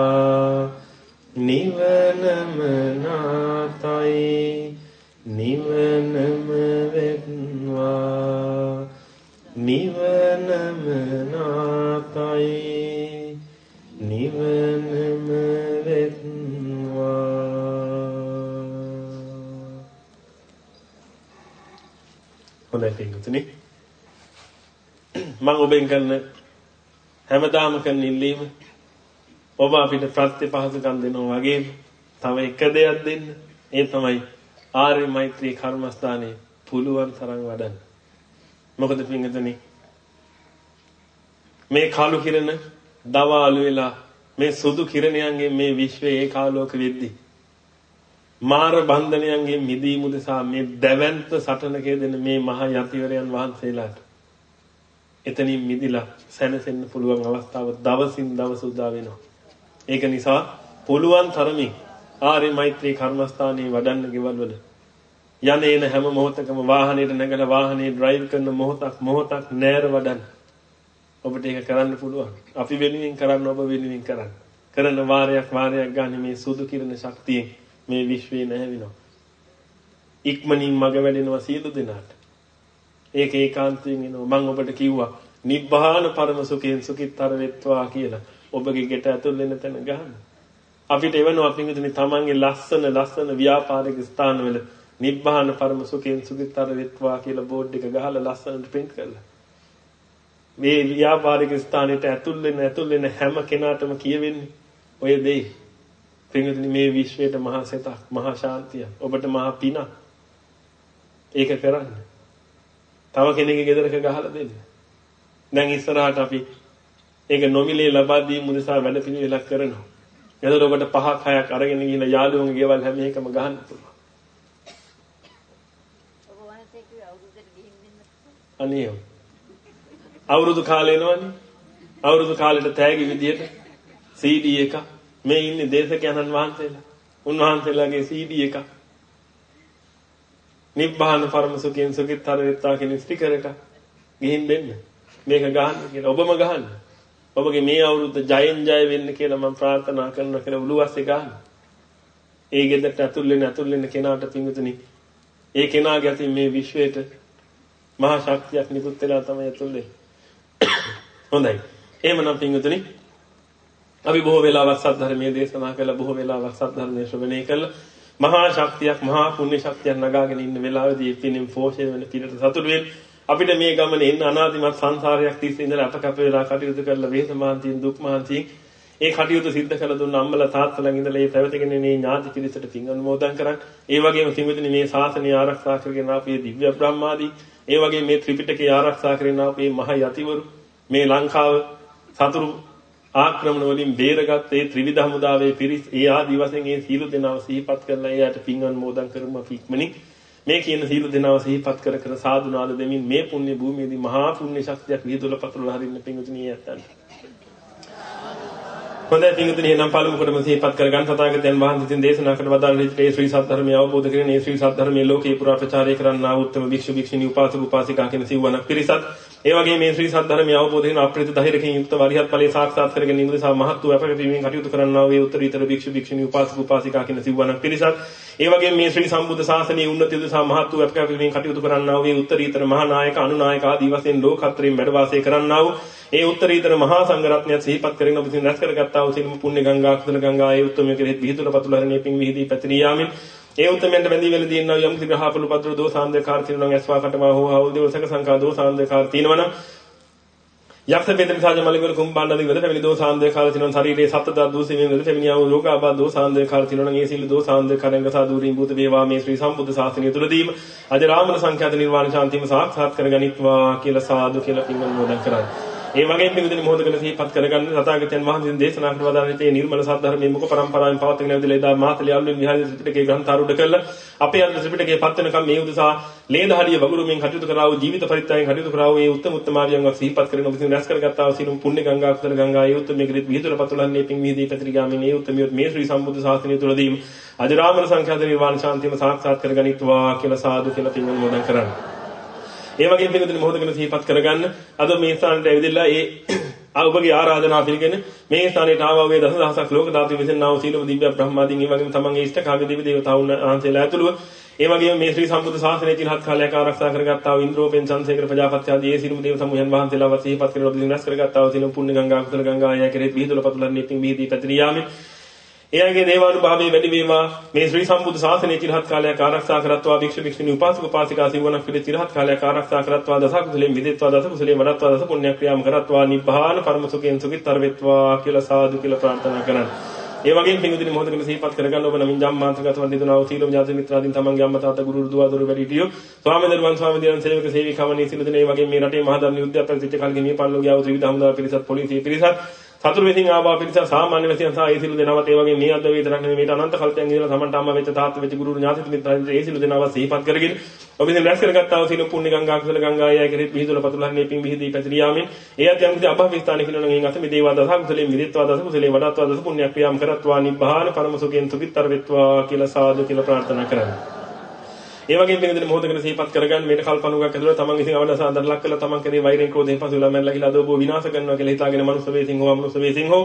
නිවනම නාතයි නිවනම වෙත්වා නිවනම නාතයි නිවනම වෙත්වා හොඳයි පින්තුනි මම ඔබෙන් කරන හැමදාම කරන ඉල්ලීම ඔබ අපිට ප්‍රත්‍ය පහසුකම් දෙනවා වගේම තව එක දෙයක් දෙන්න ඒ තමයි ආර්ය මෛත්‍රී කර්මස්ථානයේ පුළුවන් තරම් වඩන්න මොකද පින්වතුනි මේ කාලු කිරණ දවාලු වෙලා මේ සුදු කිරණයන්ගේ මේ විශ්වයේ ඒකාලෝක වෙද්දී මාර බන්ධනයන්ගේ මිදීම උදෙසා මේ දැවැන්ත සටනකේ දෙන මේ මහා යතිවරයන් වහන්සේලාට එතනින් මිදිලා සැනසෙන්න පුළුවන් අවස්ථාව දවසින් දවස උදා වෙනවා. ඒක නිසා පුළුවන් තරමින් ආර්ය මෛත්‍රී කර්මස්ථානයේ වඩන්න ගෙවල් වල යන්නේන හැම මොහොතකම වාහනේට නැගලා වාහනේ ඩ්‍රයිව් කරන මොහොතක් මොහොතක් නෑර වඩන්න. ඔබට ඒක කරන්න පුළුවන්. අපි වෙනුවෙන් කරන්න ඔබ වෙනුවෙන් කරන්න. කරන වාරයක් වාරයක් ගන්න මේ සුදු කිරණ ශක්තියෙන් මේ විශ්වේ නැහැවිනවා. ඉක්මනින් මග වැඩෙනවා සියලු දෙනාට. ඒක ඒකාන්තයෙන් එනවා. මම ඔබට කිව්වා නිබ්බාන පරම සුඛයෙන් සුඛිතර වෙත්වා කියලා. ඔබගේ ගෙට ඇතුල් වෙන තැන ගන්න. අපිට එවනවා අපිට තමන්ගේ ලස්සන ලස්සන ව්‍යාපාරික ස්ථානවල නිබ්බාන පරම සුඛයෙන් සුඛිතර වෙත්වා කියලා බෝඩ් එක ගහලා ලස්සනට print කරලා. මේ ව්‍යාපාරික ස්ථානෙට ඇතුල් වෙන ඇතුල් වෙන හැම කෙනාටම කියවෙන්නේ ඔය දේ. පින්වතුනි මේ විශ්වයට මහා සෙතක්, මහා ශාන්තිය, ඔබට මහා පිනක්. ඒක කරන්න. තව කෙනෙක්ගේ ගෙදරක ගහලා දෙන්න. දැන් ඉස්සරහට අපි ඒක නොමිලේ ලබා දීම උදෙසා වැඩ පිළිවෙලක් කරනවා. එතකොට ඔබට පහක් හයක් අරගෙන ගිහිල්ලා යාළුවන්ගේ ගෙවල් හැම එකම ගහන්න පුළුවන්. ඔබ වහන්සේ කිව්ව අවුරුද්දට ගිහින් දෙන්න. අනේ අවුරුදු කාලේ එනවනේ. අවුරුදු කාලෙට තෑගි විදියට CD එක මේ ඉන්නේ දේශකයන්න් වහන්සේලා. උන්වහන්සේලාගේ CD එක. නිබ්බාන පරම සුඛයෙන් සුඛිතතර වෙත්තා කියන ස්ටිකර් එක ගිහින් දෙන්න. මේක ගහන්න කියලා ඔබම ගහන්න. ඔබගේ මේ අවුරුද්ද ජයෙන් ජය වෙන්න කියලා මම ප්‍රාර්ථනා කරනවා කියලා උළුවස්සේ ගන්න. ඒ ගෙදරට ඇතුල් වෙන ඇතුල් වෙන කෙනාට පිංගුතුනි ඒ කෙනාගේ අතින් මේ විශ්වයට මහා ශක්තියක් නිකුත් වෙලා තමයි ඇතුල් වෙන්නේ. හොඳයි. එහෙමනම් පිංගුතුනි අපි බොහෝ වෙලාවක් සද්ධර්මයේ දේශනා කළා බොහෝ වෙලාවක් සද්ධර්මයේ ශ්‍රවණය කළා. මහා ශක්තියක් මහා පුණ්‍ය ශක්තියක් නගාගෙන ඉන්න වෙලාවේදී පිනින් පෝෂණය වෙන පිළිට සතුටු වෙන්න අපිට මේ ගමනේ එන්න අනාදිමත් සංසාරයක් තිස්සේ ඉඳලා අප කැප වෙලා කටයුතු කරලා වේද මහන්තියෙන් දුක් මහන්තියෙන් ඒ කටයුතු සිද්ධ කළ දුන්න අම්මලා තාත්තලා ඉඳලා ඒ පැවතගෙන මේ ඥාති පිරිසට පින් අනුමෝදන් කරන් ඒ වගේම සිංහදින මේ ශාසනය ආරක්ෂා කරගෙන ආපු දිව්‍ය බ්‍රහ්මාදී ඒ වගේ මේ ත්‍රිපිටකය ආරක්ෂා කරගෙන ආපු මේ මහ යතිවරු මේ ලංකාව සතුරු ආක්‍රමණ වලින් බේරගත් ඒ ත්‍රිවිධ හමුදාවේ පිරිස් ඒ ආදි වශයෙන් ඒ සීල දෙනාව සිහිපත් කරලා එයාට පින් අනුමෝදන් කරමු අපි ඉක්මනින්. මේ කියන සීල දෙනාව සිහිපත් කර කර සාදුනාද දෙමින් මේ පුණ්‍ය භූමියේදී මහා පුණ්‍ය ශක්තියක් විදුල පතුරලා හරින්න පිංගුතුණී යත්තන්. හොඳයි පිංගුතුණී එනම් පළමු කොටම සිහිපත් කරගන්න තථාගතයන් වහන්සේ විසින් දේශනා කළ වදාළ මේ ශ්‍රී සත්‍ය අවබෝධ කරගෙන මේ ශ්‍රී සත්‍ය ධර්මයේ ලෝකේ පුරා ප්‍රචාරය කරන්නා උත්තම භික්ෂු භික්ෂුණී උපාසක උපාසිකා කියන සිව්වනක් පිරිසත් ඒ වගේ මේ ශ්‍රී සද්ධර්මයේ අවබෝධ කරගෙන අප්‍රිත ධෛර්යකින් යුක්ත වරිහත් ඵලයේ සාක්ෂාත් කරගෙන නිමුද සා මහත් වූ අපකටීමෙන් කටයුතු කරන්නා වූ උත්තරීතර භික්ෂු භික්ෂුණී උපාසක උපාසිකා කියන සිව්වනක් පිරිසත් ඒ වගේම මේ ශ්‍රී සම්බුද්ධ ශාසනයේ උන්නතිය උදෙසා මහත් වූ අපකටීමෙන් කටයුතු කරන්නා වූ උත්තරීතර මහා නායක අනුනායක ආදී වශයෙන් ලෝකත්‍රයෙන් වැඩ වාසය කරන්නා වූ ඒ උත්තරීතර මහා සංඝරත්නයත් සිහිපත් කරගෙන ඔබ විසින් රැස් කරගත්තා වූ සිළුම පුණ්‍ය ගංගා කුසල ගංගා ඒ උත්තමයේ කෙරෙහි විහිදුල පතුල හරණේ පිං විහිදී පැතිරී යාමින් ඒ උත්තරමෙන්ට බැඳී වෙල දිනන යම් කිසි ග්‍රහපලු පත්‍ර දෝසාන්දකාර තියෙනවා නම් ඇස්වා කටවා හෝ ආවුල් දවසක සංකා දෝසාන්දකාර තියෙනවා නම් යක්ෂ වේදන සාජ මලිවල කුම්බාණ්ඩදී වල පැමිණි දෝසාන්දේ කාල තිනොන් ශරීරයේ සත්ත දූසීමෙන් වල පැමිණියා වූ රෝගාබාධ දෝසාන්දේ කාල තිනොන් ඒ සිල් දෝසාන්දේ කරංග සාදූරින් භූත වේවා මේ ශ්‍රී සම්බුද්ධ ශාසනය තුලදීම අජරාමර සංඛ්‍යාත නිර්වාණ ශාන්තියම සාක්ෂාත් කරගනිත්වා කියලා සාදු කියලා පින් අනුමෝදන් කරන්නේ. ඒ වගේම පිළිදෙන මොහොතකට සිහිපත් කරගන්න තථාගතයන් වහන්සේ දේශනා කරන වදාළේ නිර්මල සද්ධර්මයේ මුඛ පරම්පරාවෙන් පවත්වාගෙන ඇවිදලා එදා මාතලේ අලුත් විහාරයේ ත්‍රිපිටකයේ ග්‍රන්ථාරූඪ කළා අපේ අද ත්‍රිපිටකයේ පත් වෙනකම් මේ උදෙසා ලේදහඩිය වගුරුමින් කටයුතු කරා වූ ජීවිත පරිත්‍යාගයෙන් කටයුතු කරා වූ ඒ උත්තම උත්තමාවියන්ව සිහිපත් කරගෙන ඔබ විසින් රැස් කරගත්තා වූ සිළුම් පුණ්‍ය ගංගා කුසල ගංගා ඒ උත්තම මෙගිරිත් විහිදුල පතුලන්නේ පිං විහිදී පැතිරිගාමින් ඒ උත්තමියොත් මේ ශ්‍රී සම්බුද්ධ ශාසනය තුලදීම අජරාමර සංඛ්‍යාත නිර්වාණ ශාන්තියම සාක්ෂාත් කරගනිත්වා කියලා සාදු කියලා පින් අනුමෝදන් කරන්නේ. ඒ වගේම පින්වතුනි මොහොතකට සිහිපත් කරගන්න. අද මේ ස්ථානට ඇවිදලා ඒ ඔබගේ ආරාධනාව පිළිගෙන මේ ස්ථානයට ආවා වේ දසදහසක් ලෝක ධාතු විසින්නාව සීලව දිව්‍ය බ්‍රහ්මාදීන් ඒ වගේම තමන්ගේ ඉෂ්ට කාර්ය දෙවි දේවතාවුන් වහන්සේලා ඇතුළුව. ඒ වගේම මේ ශ්‍රී සම්බුද්ධ ශාසනයේ තිරහත් කාලයක් ආරක්ෂා කරගත්තා වූ ඉන්ද්‍රෝපෙන් සංසේකර ප්‍රජාපති ආදී ඒ සිරුම දේව සමූහයන් වහන්සේලා වසීපත් කරන ඔබ දිනස් කරගත්තා වූ සිළුම් පුණ්‍ය ගංගා කුසල ගංගා ආය කෙරෙහි විහිදුල පතුලන්නේ පිං විහිදී පැතිරියාමේ එයාගේ දේවානුභාවයේ වැඩි වීමා මේ ශ්‍රී සම්බුද්ධ ශාසනය චිරහත් කාලයක් ආරක්ෂා කරත්වා භික්ෂු භික්ෂුණී උපාසක උපාසිකා සිවණක් පිළි චිරහත් කාලයක් ආරක්ෂා කරත්වා දස කුසලයෙන් මිදෙත්වා දස කුසලයෙන් වඩත්වා දස පුණ්‍ය ක්‍රියාම කරත්වා නිබ්බාන පරම සුඛයෙන් සුඛිතර වෙත්වා කියලා සාදු කියලා ප්‍රාර්ථනා කරන්නේ. ඒ වගේම පිඟුදින මොහොතකම සිහිපත් කරගන්න ඔබ නමින් ජම්මාන්තගතව දිනුනා වූ සීලම් ඥාති මිත්‍රාදීන් තමන්ගේ අම්මා තාත්තා ගුරු දුව දරු වැඩිහිටියෝ ස්වාමීන් වහන්සේ ස්වාමීන් වහන්සේ සේවක සේවිකාවනි සිළු දිනේ වගේ මේ රටේ මහා ධර්ම යුද්ධය පැවතිච්ච කල්ගේ මේ පල්ලෝ ගියා වූ ත්‍රිවිධ හමුදා පිරිසත් පොලිසිය පිරිසත් සතුරු විසින් ආවා පිරිස සාමාන්‍ය විසින් සහ ඒ සිළු දෙනවත් ඒ වගේ මේ අද වේදනක් නෙමෙයි මේට අනන්ත කල්පයන් ඉඳලා තමන්ට අම්මා වෙච්ච තාත්තා වෙච්ච ගුරු ඥාති මිත්‍රයන් ඒ සිළු දෙනවත් සිහිපත් කරගෙන ඔබ ඉතින් රැස් කරගත්තා වූ සිළු පුණ්‍ය ගංගා කුසල ගංගා ආයය කෙරෙහි පිහිදුල පතුලන්නේ පිං විහිදී පැතිරියාමෙන් ඒ අධ්‍යයන් කිසි අභව ස්ථානික කිනන ගෙන් අත මිදේවා දස කුසලේ මිදිත්වා දස කුසලේ වඩත්වා දස පුණ්‍ය ක්‍රියාම් කරත්වා නිබ්බාන පරම සුඛයෙන් සුඛිතර වෙත්වා කියලා සාදු කියලා ප්‍රාර්ථනා කරන්නේ ඒ වගේම වෙනදින මොහොතකට සිහිපත් කරගන්න මේක කල්පනුගක් ඇතුළත තමන් විසින් අවනස අnder ලක් කළා. තමන් කෙරේ වෛරයෙන් ක්‍රෝධයෙන් පසු වෙලා මැරලා ගිහලා අදෝබෝ විනාශ කරනවා කියලා හිතාගෙන මනුස්ස වේසින් හෝ අමනුස්ස වේසින් හෝ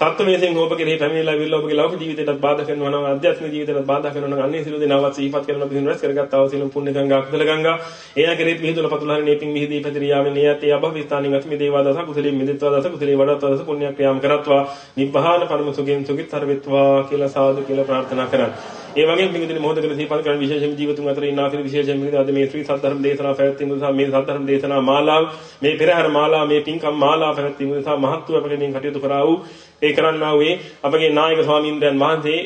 සත්ත්ව වේසින් හෝ ඔබ කෙරේ පැමිණිලා විල්ලා ඔබගේ ලෞකික ජීවිතයටත් බාධා කරනවා නම් ආධ්‍යාත්මික ජීවිතයටත් බාධා කරනවා නම් අන්නේ සිළු දෙනාවත් සිහිපත් කරන ඔබ විසින් රැස් කරගත්තා. වූ සිළුම් පුණ්‍ය ගංගා කුසල ගංගා. එයා කෙරේ පිහිදුල පතුලහරි නේපින් මිහිදී පැතිරියාවෙන් එයත් ඒ අභව ස්ථානින් අත්මි දේවා දස කුසලී මිදිත්වා දස කුසලී වඩත්වා දස පුණ්‍ය ක්‍රියාම් කරත්වා. නිබ්බහාන පරම සුඛයෙන් සුඛිතර වෙත්වා කියලා සාදු කියලා ප්‍රාර්ථනා කරන්නේ ඒ වගේම පින්විතනි මොහොතකට සිහිපත් කරන විශේෂම ජීවිතුන් අතර ඉන්නා කියන විශේෂම පින්විත අද මේ ශ්‍රී සද්ධර්ම දේශනා පැවැත්වීම නිසා මේ සද්ධර්ම දේශනා මාලාව මේ පෙරහැර මාලාව මේ පින්කම් මාලාව පැවැත්වීම නිසා මහත්ව අපගෙන් කටයුතු කරා වූ ඒ කරන්නා වූ අපගේ නායක ස්වාමීන් වහන්සේ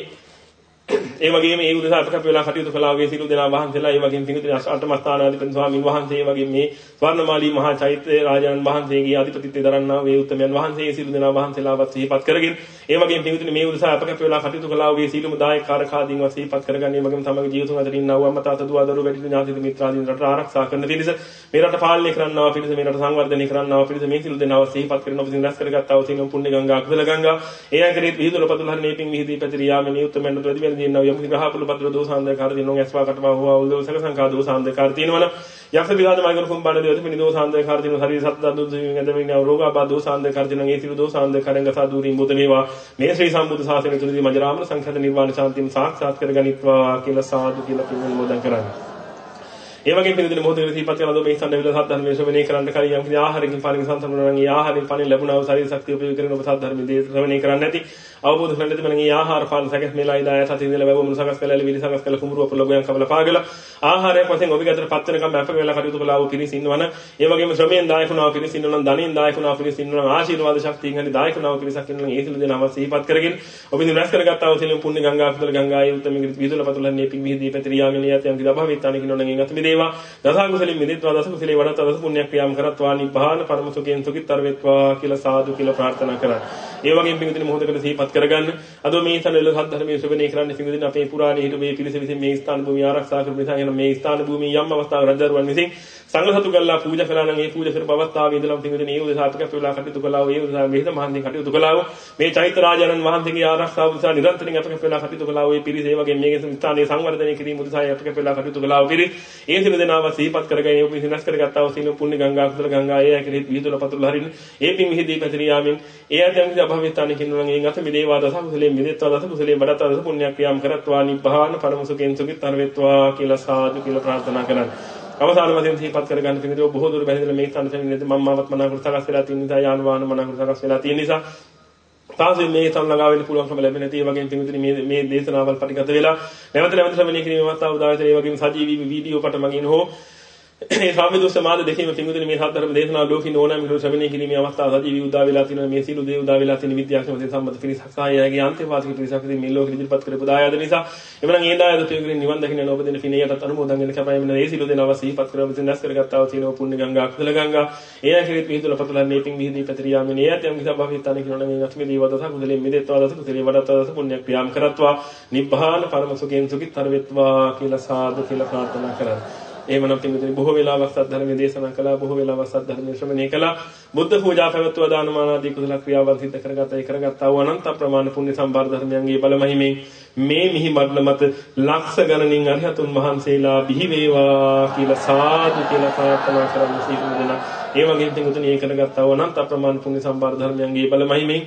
ඒ වගේම ඒ උදෙසා අපකප වෙලා කටයුතු කළා වගේ සිළු දෙනා වහන්සේලා ඒ වගේම පිඟුතුනි අටමස්ථානාධිපති ස්වාමීන් වහන්සේ ඒ වගේම මේ ස්වර්ණමාලී මහා චෛත්‍ය රාජාන් වහන්සේගේ අධිපතිත්වය දරන්නා වූ උත්තමයන් වහන්සේ සිළු දෙනා වහන්සේලාවත් සිහිපත් කරගෙන ඒ වගේම පිඟුතුනි මේ උදෙසා අපකප වෙලා කටයුතු කළා වගේ සීලමු දායක කාරකාදීන්ව සිහිපත් කරගන්න ඒ වගේම තමගේ ජීවිතුන් අතර ඉන්නා වූ අම්මා තාත්තා දුව දරුවෝ වැඩිහිටි ඥාති මිත්‍රාදීන් රට ආරක්ෂා කරන පිරිස මේ රට පාලනය කරන්නා වූ පිරිස මේ රට සංවර්ධනය කරන්නා වූ පිරිස මේ සිළු දෙනාව සිහිපත් කරන ඔබ සින් රැස් කරගත්තා වූ සීලම් පුණ්‍ය ගංගා කුසල ගංගා ඒ අග්‍රේත් විහිදුල පතුල හරිනේ පිං විහිදී පැතිරියාමේ මේ උත්තමයන් ප්‍රතිවැල් දිනනවා යම් ග්‍රහ කුල පත්‍ර දෝසාන්දකාර දිනෝ ඇස්වා කටවා හුවා උදෝ සක සංකා දෝසාන්දකාර තියෙනවනම් යක්ෂ විලාද මාර්ගන කුම්බාන දේවත මිනි දෝසාන්දකාර දිනෝ හරි සත්ත දුදු ඇදමින රෝගාබා දෝසාන්දකාර දිනෝ ඒ සිළු දෝසාන්දකාරංග සාදුරින් බුත මේවා. මේ ශ්‍රී සම්බුද්ධ ශාසනය තුලදී මජරාමන සංඛත නිර්වාණ ශාන්තියම සාක්ෂාත් කරගනිත්වා කියලා සාදු කියලා පින් මොදන් කරන්නේ. ඒ වගේම පිළිදෙන මොහොතේ සිහිපත් කරන මේ සම්ද විල සද්ධර්මයේ ශ්‍රවණය කරන්න කලින් යම් කිසි ආහාරකින් පානින් සංසම්පන්න නම් ඒ ආහාරයෙන් පානින් ලැබුණා වූ ශරීර ශක්තිය උපයෝග කරගෙන ඔබ සද්ධර්මයේ ශ්‍රවණය කරන්නේ නැති අවබෝධ කරගන්න තිබෙන මේ ආහාර පාන සකස් මෙලා ඉදාය සතින් ඉඳලා වැවුණු සකස් කළා විලි සකස් කළා කුඹුරු අපලෝගයන් කවල පාගලා. ආහාරයක් වශයෙන් ඔබ ගැතර පත් වෙනකම් අප වෙලා කටයුතු කළා වූ පිරිස ඉන්නවනම් ඒ වගේම ශ්‍රමයෙන් දායක වුණා වූ පිරිස ඉන්නවනම් ධනෙන් දායක වුණා වූ පිරිස ඉන්නවනම් ආශිර්වාද ශක්තියෙන් හරි දායක වුණා වූ පිරිසක් ඉන්නවනම් ඒ සිළු දෙනාම සිහිපත් කරගෙන ඔබ ඉතින් රැස් කරගත්තා වූ සිළු පුණ්‍ය ගංගා කුසල ගංගායේ උත්තම විදුල පතුල නේපින් විහිදී පැතිරියාමින යත යම් කිදා භවිතාන කිනොනගෙන් අත මිදේවා දසා කුසලින් මිදිත්වා දස කුසලේ වඩත් දස පුණ්‍ය ක්‍රියාම් කරත්වා නිබ්බාන පරම සුඛයෙන් සුඛිතර වෙත්වා කියලා සාදු කියලා ප්‍රාර්ථනා කරා. ඒ වගේම පිඟුදින මොහොතකට සිහිපත් කරගන්න. අද මේ ස්ථානවල සද්ධර්මයේ ශ්‍රවණය කරන්න පිඟුදින අපේ පුරාණයේ හිටු මේ පිළිස විසින් මේ ස්ථාන භූමිය ආරක්ෂා කරපු නිසා. එන මේ ස්ථාන භූමිය යම් අවස්ථාවක රජදරුවන් විසින් සංඝ සතු කළා පූජා කළා නම් ඒ පූජා කරපු අවස්ථාවේ ඉඳලා පිඟුදින ඒ උදෙසා අපිට වෙලා කටයුතු කළා. ඒ උදෙසා මෙහෙත මහන්සිය කටයුතු කළා. මේ චෛත්‍ය රාජානන් වහන්සේගේ ආරක්ෂාව උදෙසා නිරන්තරයෙන් අපිට වෙලා කටයුතු කළා. ඒ පිරිස ඒ වගේ මේ ස්ථානයේ සංවර්ධනය කිරීම උදෙසා අපිට වෙලා කටයුතු කළා. පිරිස ඒ සින දෙනාව සිහිපත් කරගෙන ඒ පිරිස නැස් කරගත්තා වූ සීල පුණ්‍ය ගංගා කුසල ගංගා ඒ ඇකෙහි විදුල පතුල හරින් ඒ පින් විහිදී පැතිරී යාමෙන් ඒ ඇතැම් අභවිතාන කිනුලන් එයින් අත මිදේවා දස කුසලේ මිදෙත්වා දස කුසලේ වඩත්වා දස පුණ්‍ය ක්‍රියාම් කරත්වා නිබ්බාන පරම සුඛෙන් සුඛිතර වෙත්වා කියලා සාදු කියලා ප්‍රාර්ථනා කරන්නේ අවසාන වශයෙන් සිහිපත් කරගන්න පිළිදෝ බොහෝ දුර බැහැදලා මේ ස්ථාන තැනින් නේද මම මාවත් මනාකර සකස් වෙලා තියෙන නිසා යාන වාහන මනාකර සකස් වෙලා තියෙන නිසා තාසේ මේ තම ළඟා වෙන්න පුළුවන්කම ලැබෙන නැති ඒ වගේම පිටුතුනි මේ මේ දේශනාවල් පරිගත වෙලා නැවත නැවත ශ්‍රවණය කිරීමේ අවස්ථාව උදා වෙතේ ඒ වගේම සජීවී වීඩියෝ පට මගින් හෝ ඒ සාමිදුස්ස මාද දෙකේම පිංගුදින මේ සාධර්ම දේශනාව ලෝකින් ඕනෑම විදිහට ශ්‍රවණය කිරීමේ අවස්ථාව සජීවී උදා වෙලා තියෙනවා. මේ සීල දේ උදා වෙලා තියෙන විද්‍යාඥ වශයෙන් සම්මත පිරිසක් සායයගේ අන්තිවාසික පිරිසක් ඉතින් මේ ලෝකෙ ඉදිරිපත් කරපු දායාද නිසා. එවනම් ඒ දායාද තුයකින් නිවන් දකින්න ඔබ දෙන පිණියටත් අනුමෝදන් වෙන කැපයි වෙන ඒ සීල දෙනවා සිහිපත් කරව විසින් දැස් කරගත්තා වූ සීලෝ පුණ්‍ය ගංගා කුසල ගංගා. ඒ ඇකිරිත පිහිටුල පතුලන් මේ පිං විහිදී පැතිරියාමේ නේ යම් කිසි භවිතාන කියනවා මේ අත්මේ දීවදස කුසලෙන් මිදෙත්වා දස කුසලේ වඩත්වා දස පුණ්‍ය ක්‍රියාම් කරත්වා. නිබ්බාන පරම සුඛයෙන් සුඛිතර වෙත්වා කියලා සාදු කියලා ප්‍රාර්ථනා කරන්නේ එහෙමනම් පින්විතනි බොහෝ වෙලාවක් සද්ධර්මයේ දේශනා කළා බොහෝ වෙලාවක් සද්ධර්මයේ ශ්‍රවණය කළා. බුද්ධ පූජා පැවැත්වුවා දානමාන ආදී කුසල ක්‍රියාවන් සිදු කරගත ඒ කරගත්තා වූ අනන්ත ප්‍රමාණ පුණ්‍ය සම්භාර ධර්මයන්ගේ බලමහිමෙන් මේ මිහි මඩල මත ලක්ෂ ගණනින් අරිහතුන් වහන්සේලා බිහි වේවා කියලා සාදු කියලා ප්‍රාර්ථනා කරන්න සීල දෙනා. ඒ වගේම පින්විතනි ඒ කරගත්තා වූ අනන්ත ප්‍රමාණ පුණ්‍ය සම්භාර ධර්මයන්ගේ බලමහිමෙන්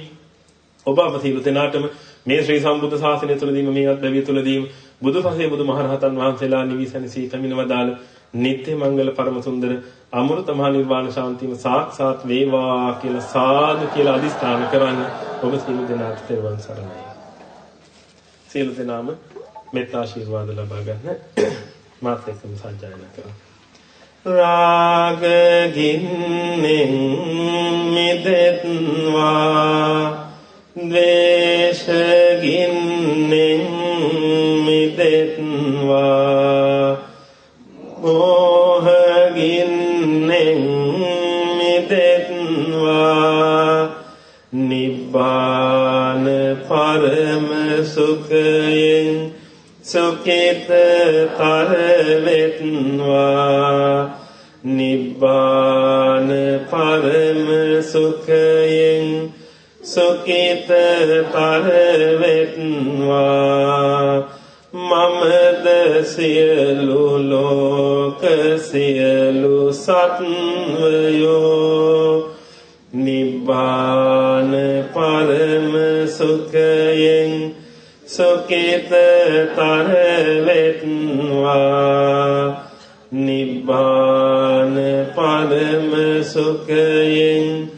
ඔබ අප සීල දෙනාටම මේ ශ්‍රී සම්බුද්ධ ශාසනය තුළදීම මේ අත්දැවිය තුළදීම බුදුපසේ බුදුමහරහතන් වහන්සේලා නිවිසනසී පැමිණවදාල නිත්‍ය මංගල පරම සුන්දර අමෘත මහ නිර්වාණ ශාන්තියම සාක්ෂාත් වේවා කියලා සාදු කියලා අදිස්ථාන කරන්න ඔබ සියලු දෙනාට තෙරුවන් සරණයි. සියලු දෙනාම මෙත් ආශිර්වාද ලබා ගන්න මාත් එක්කම සජ්ජායනා කරමු. රාග ගින්නෙන් මිදෙත්වා ද්වේෂ ගින්නෙන් මිදෙත්වා මෝහ ගින්නෙන් මිදෙත්වා. නිබ්බාන පරම සුඛයෙන් සුඛිතතර වෙත්වා නිබ්බාන පරම සුඛයෙන් සුකිතතර වෙත්වා මමද සියලු ලෝක සියලු සත්වයෝ. නිබ්බාන පරම සුඛයෙන් සුකිතතර වෙත්වා. නිබ්බාන පරම සුඛයෙන්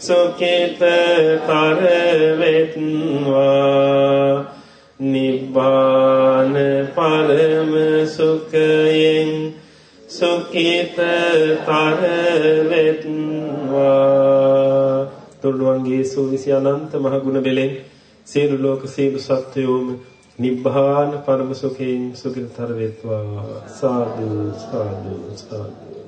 සුකිතතර වෙත්වා. නිබ්බාන පරම සුඛයෙන් සුඛිතතර වෙත්වා තුළුවන්ගේ සූවිසි අනන්ත මහ ගුණ බෙලෙන් සියලු ලෝක සියලු සත්වයෝම නිබ්බාන පරම සුඛයෙන් සුඛිතතර වෙත්වා. සාදු සාදු සාදු.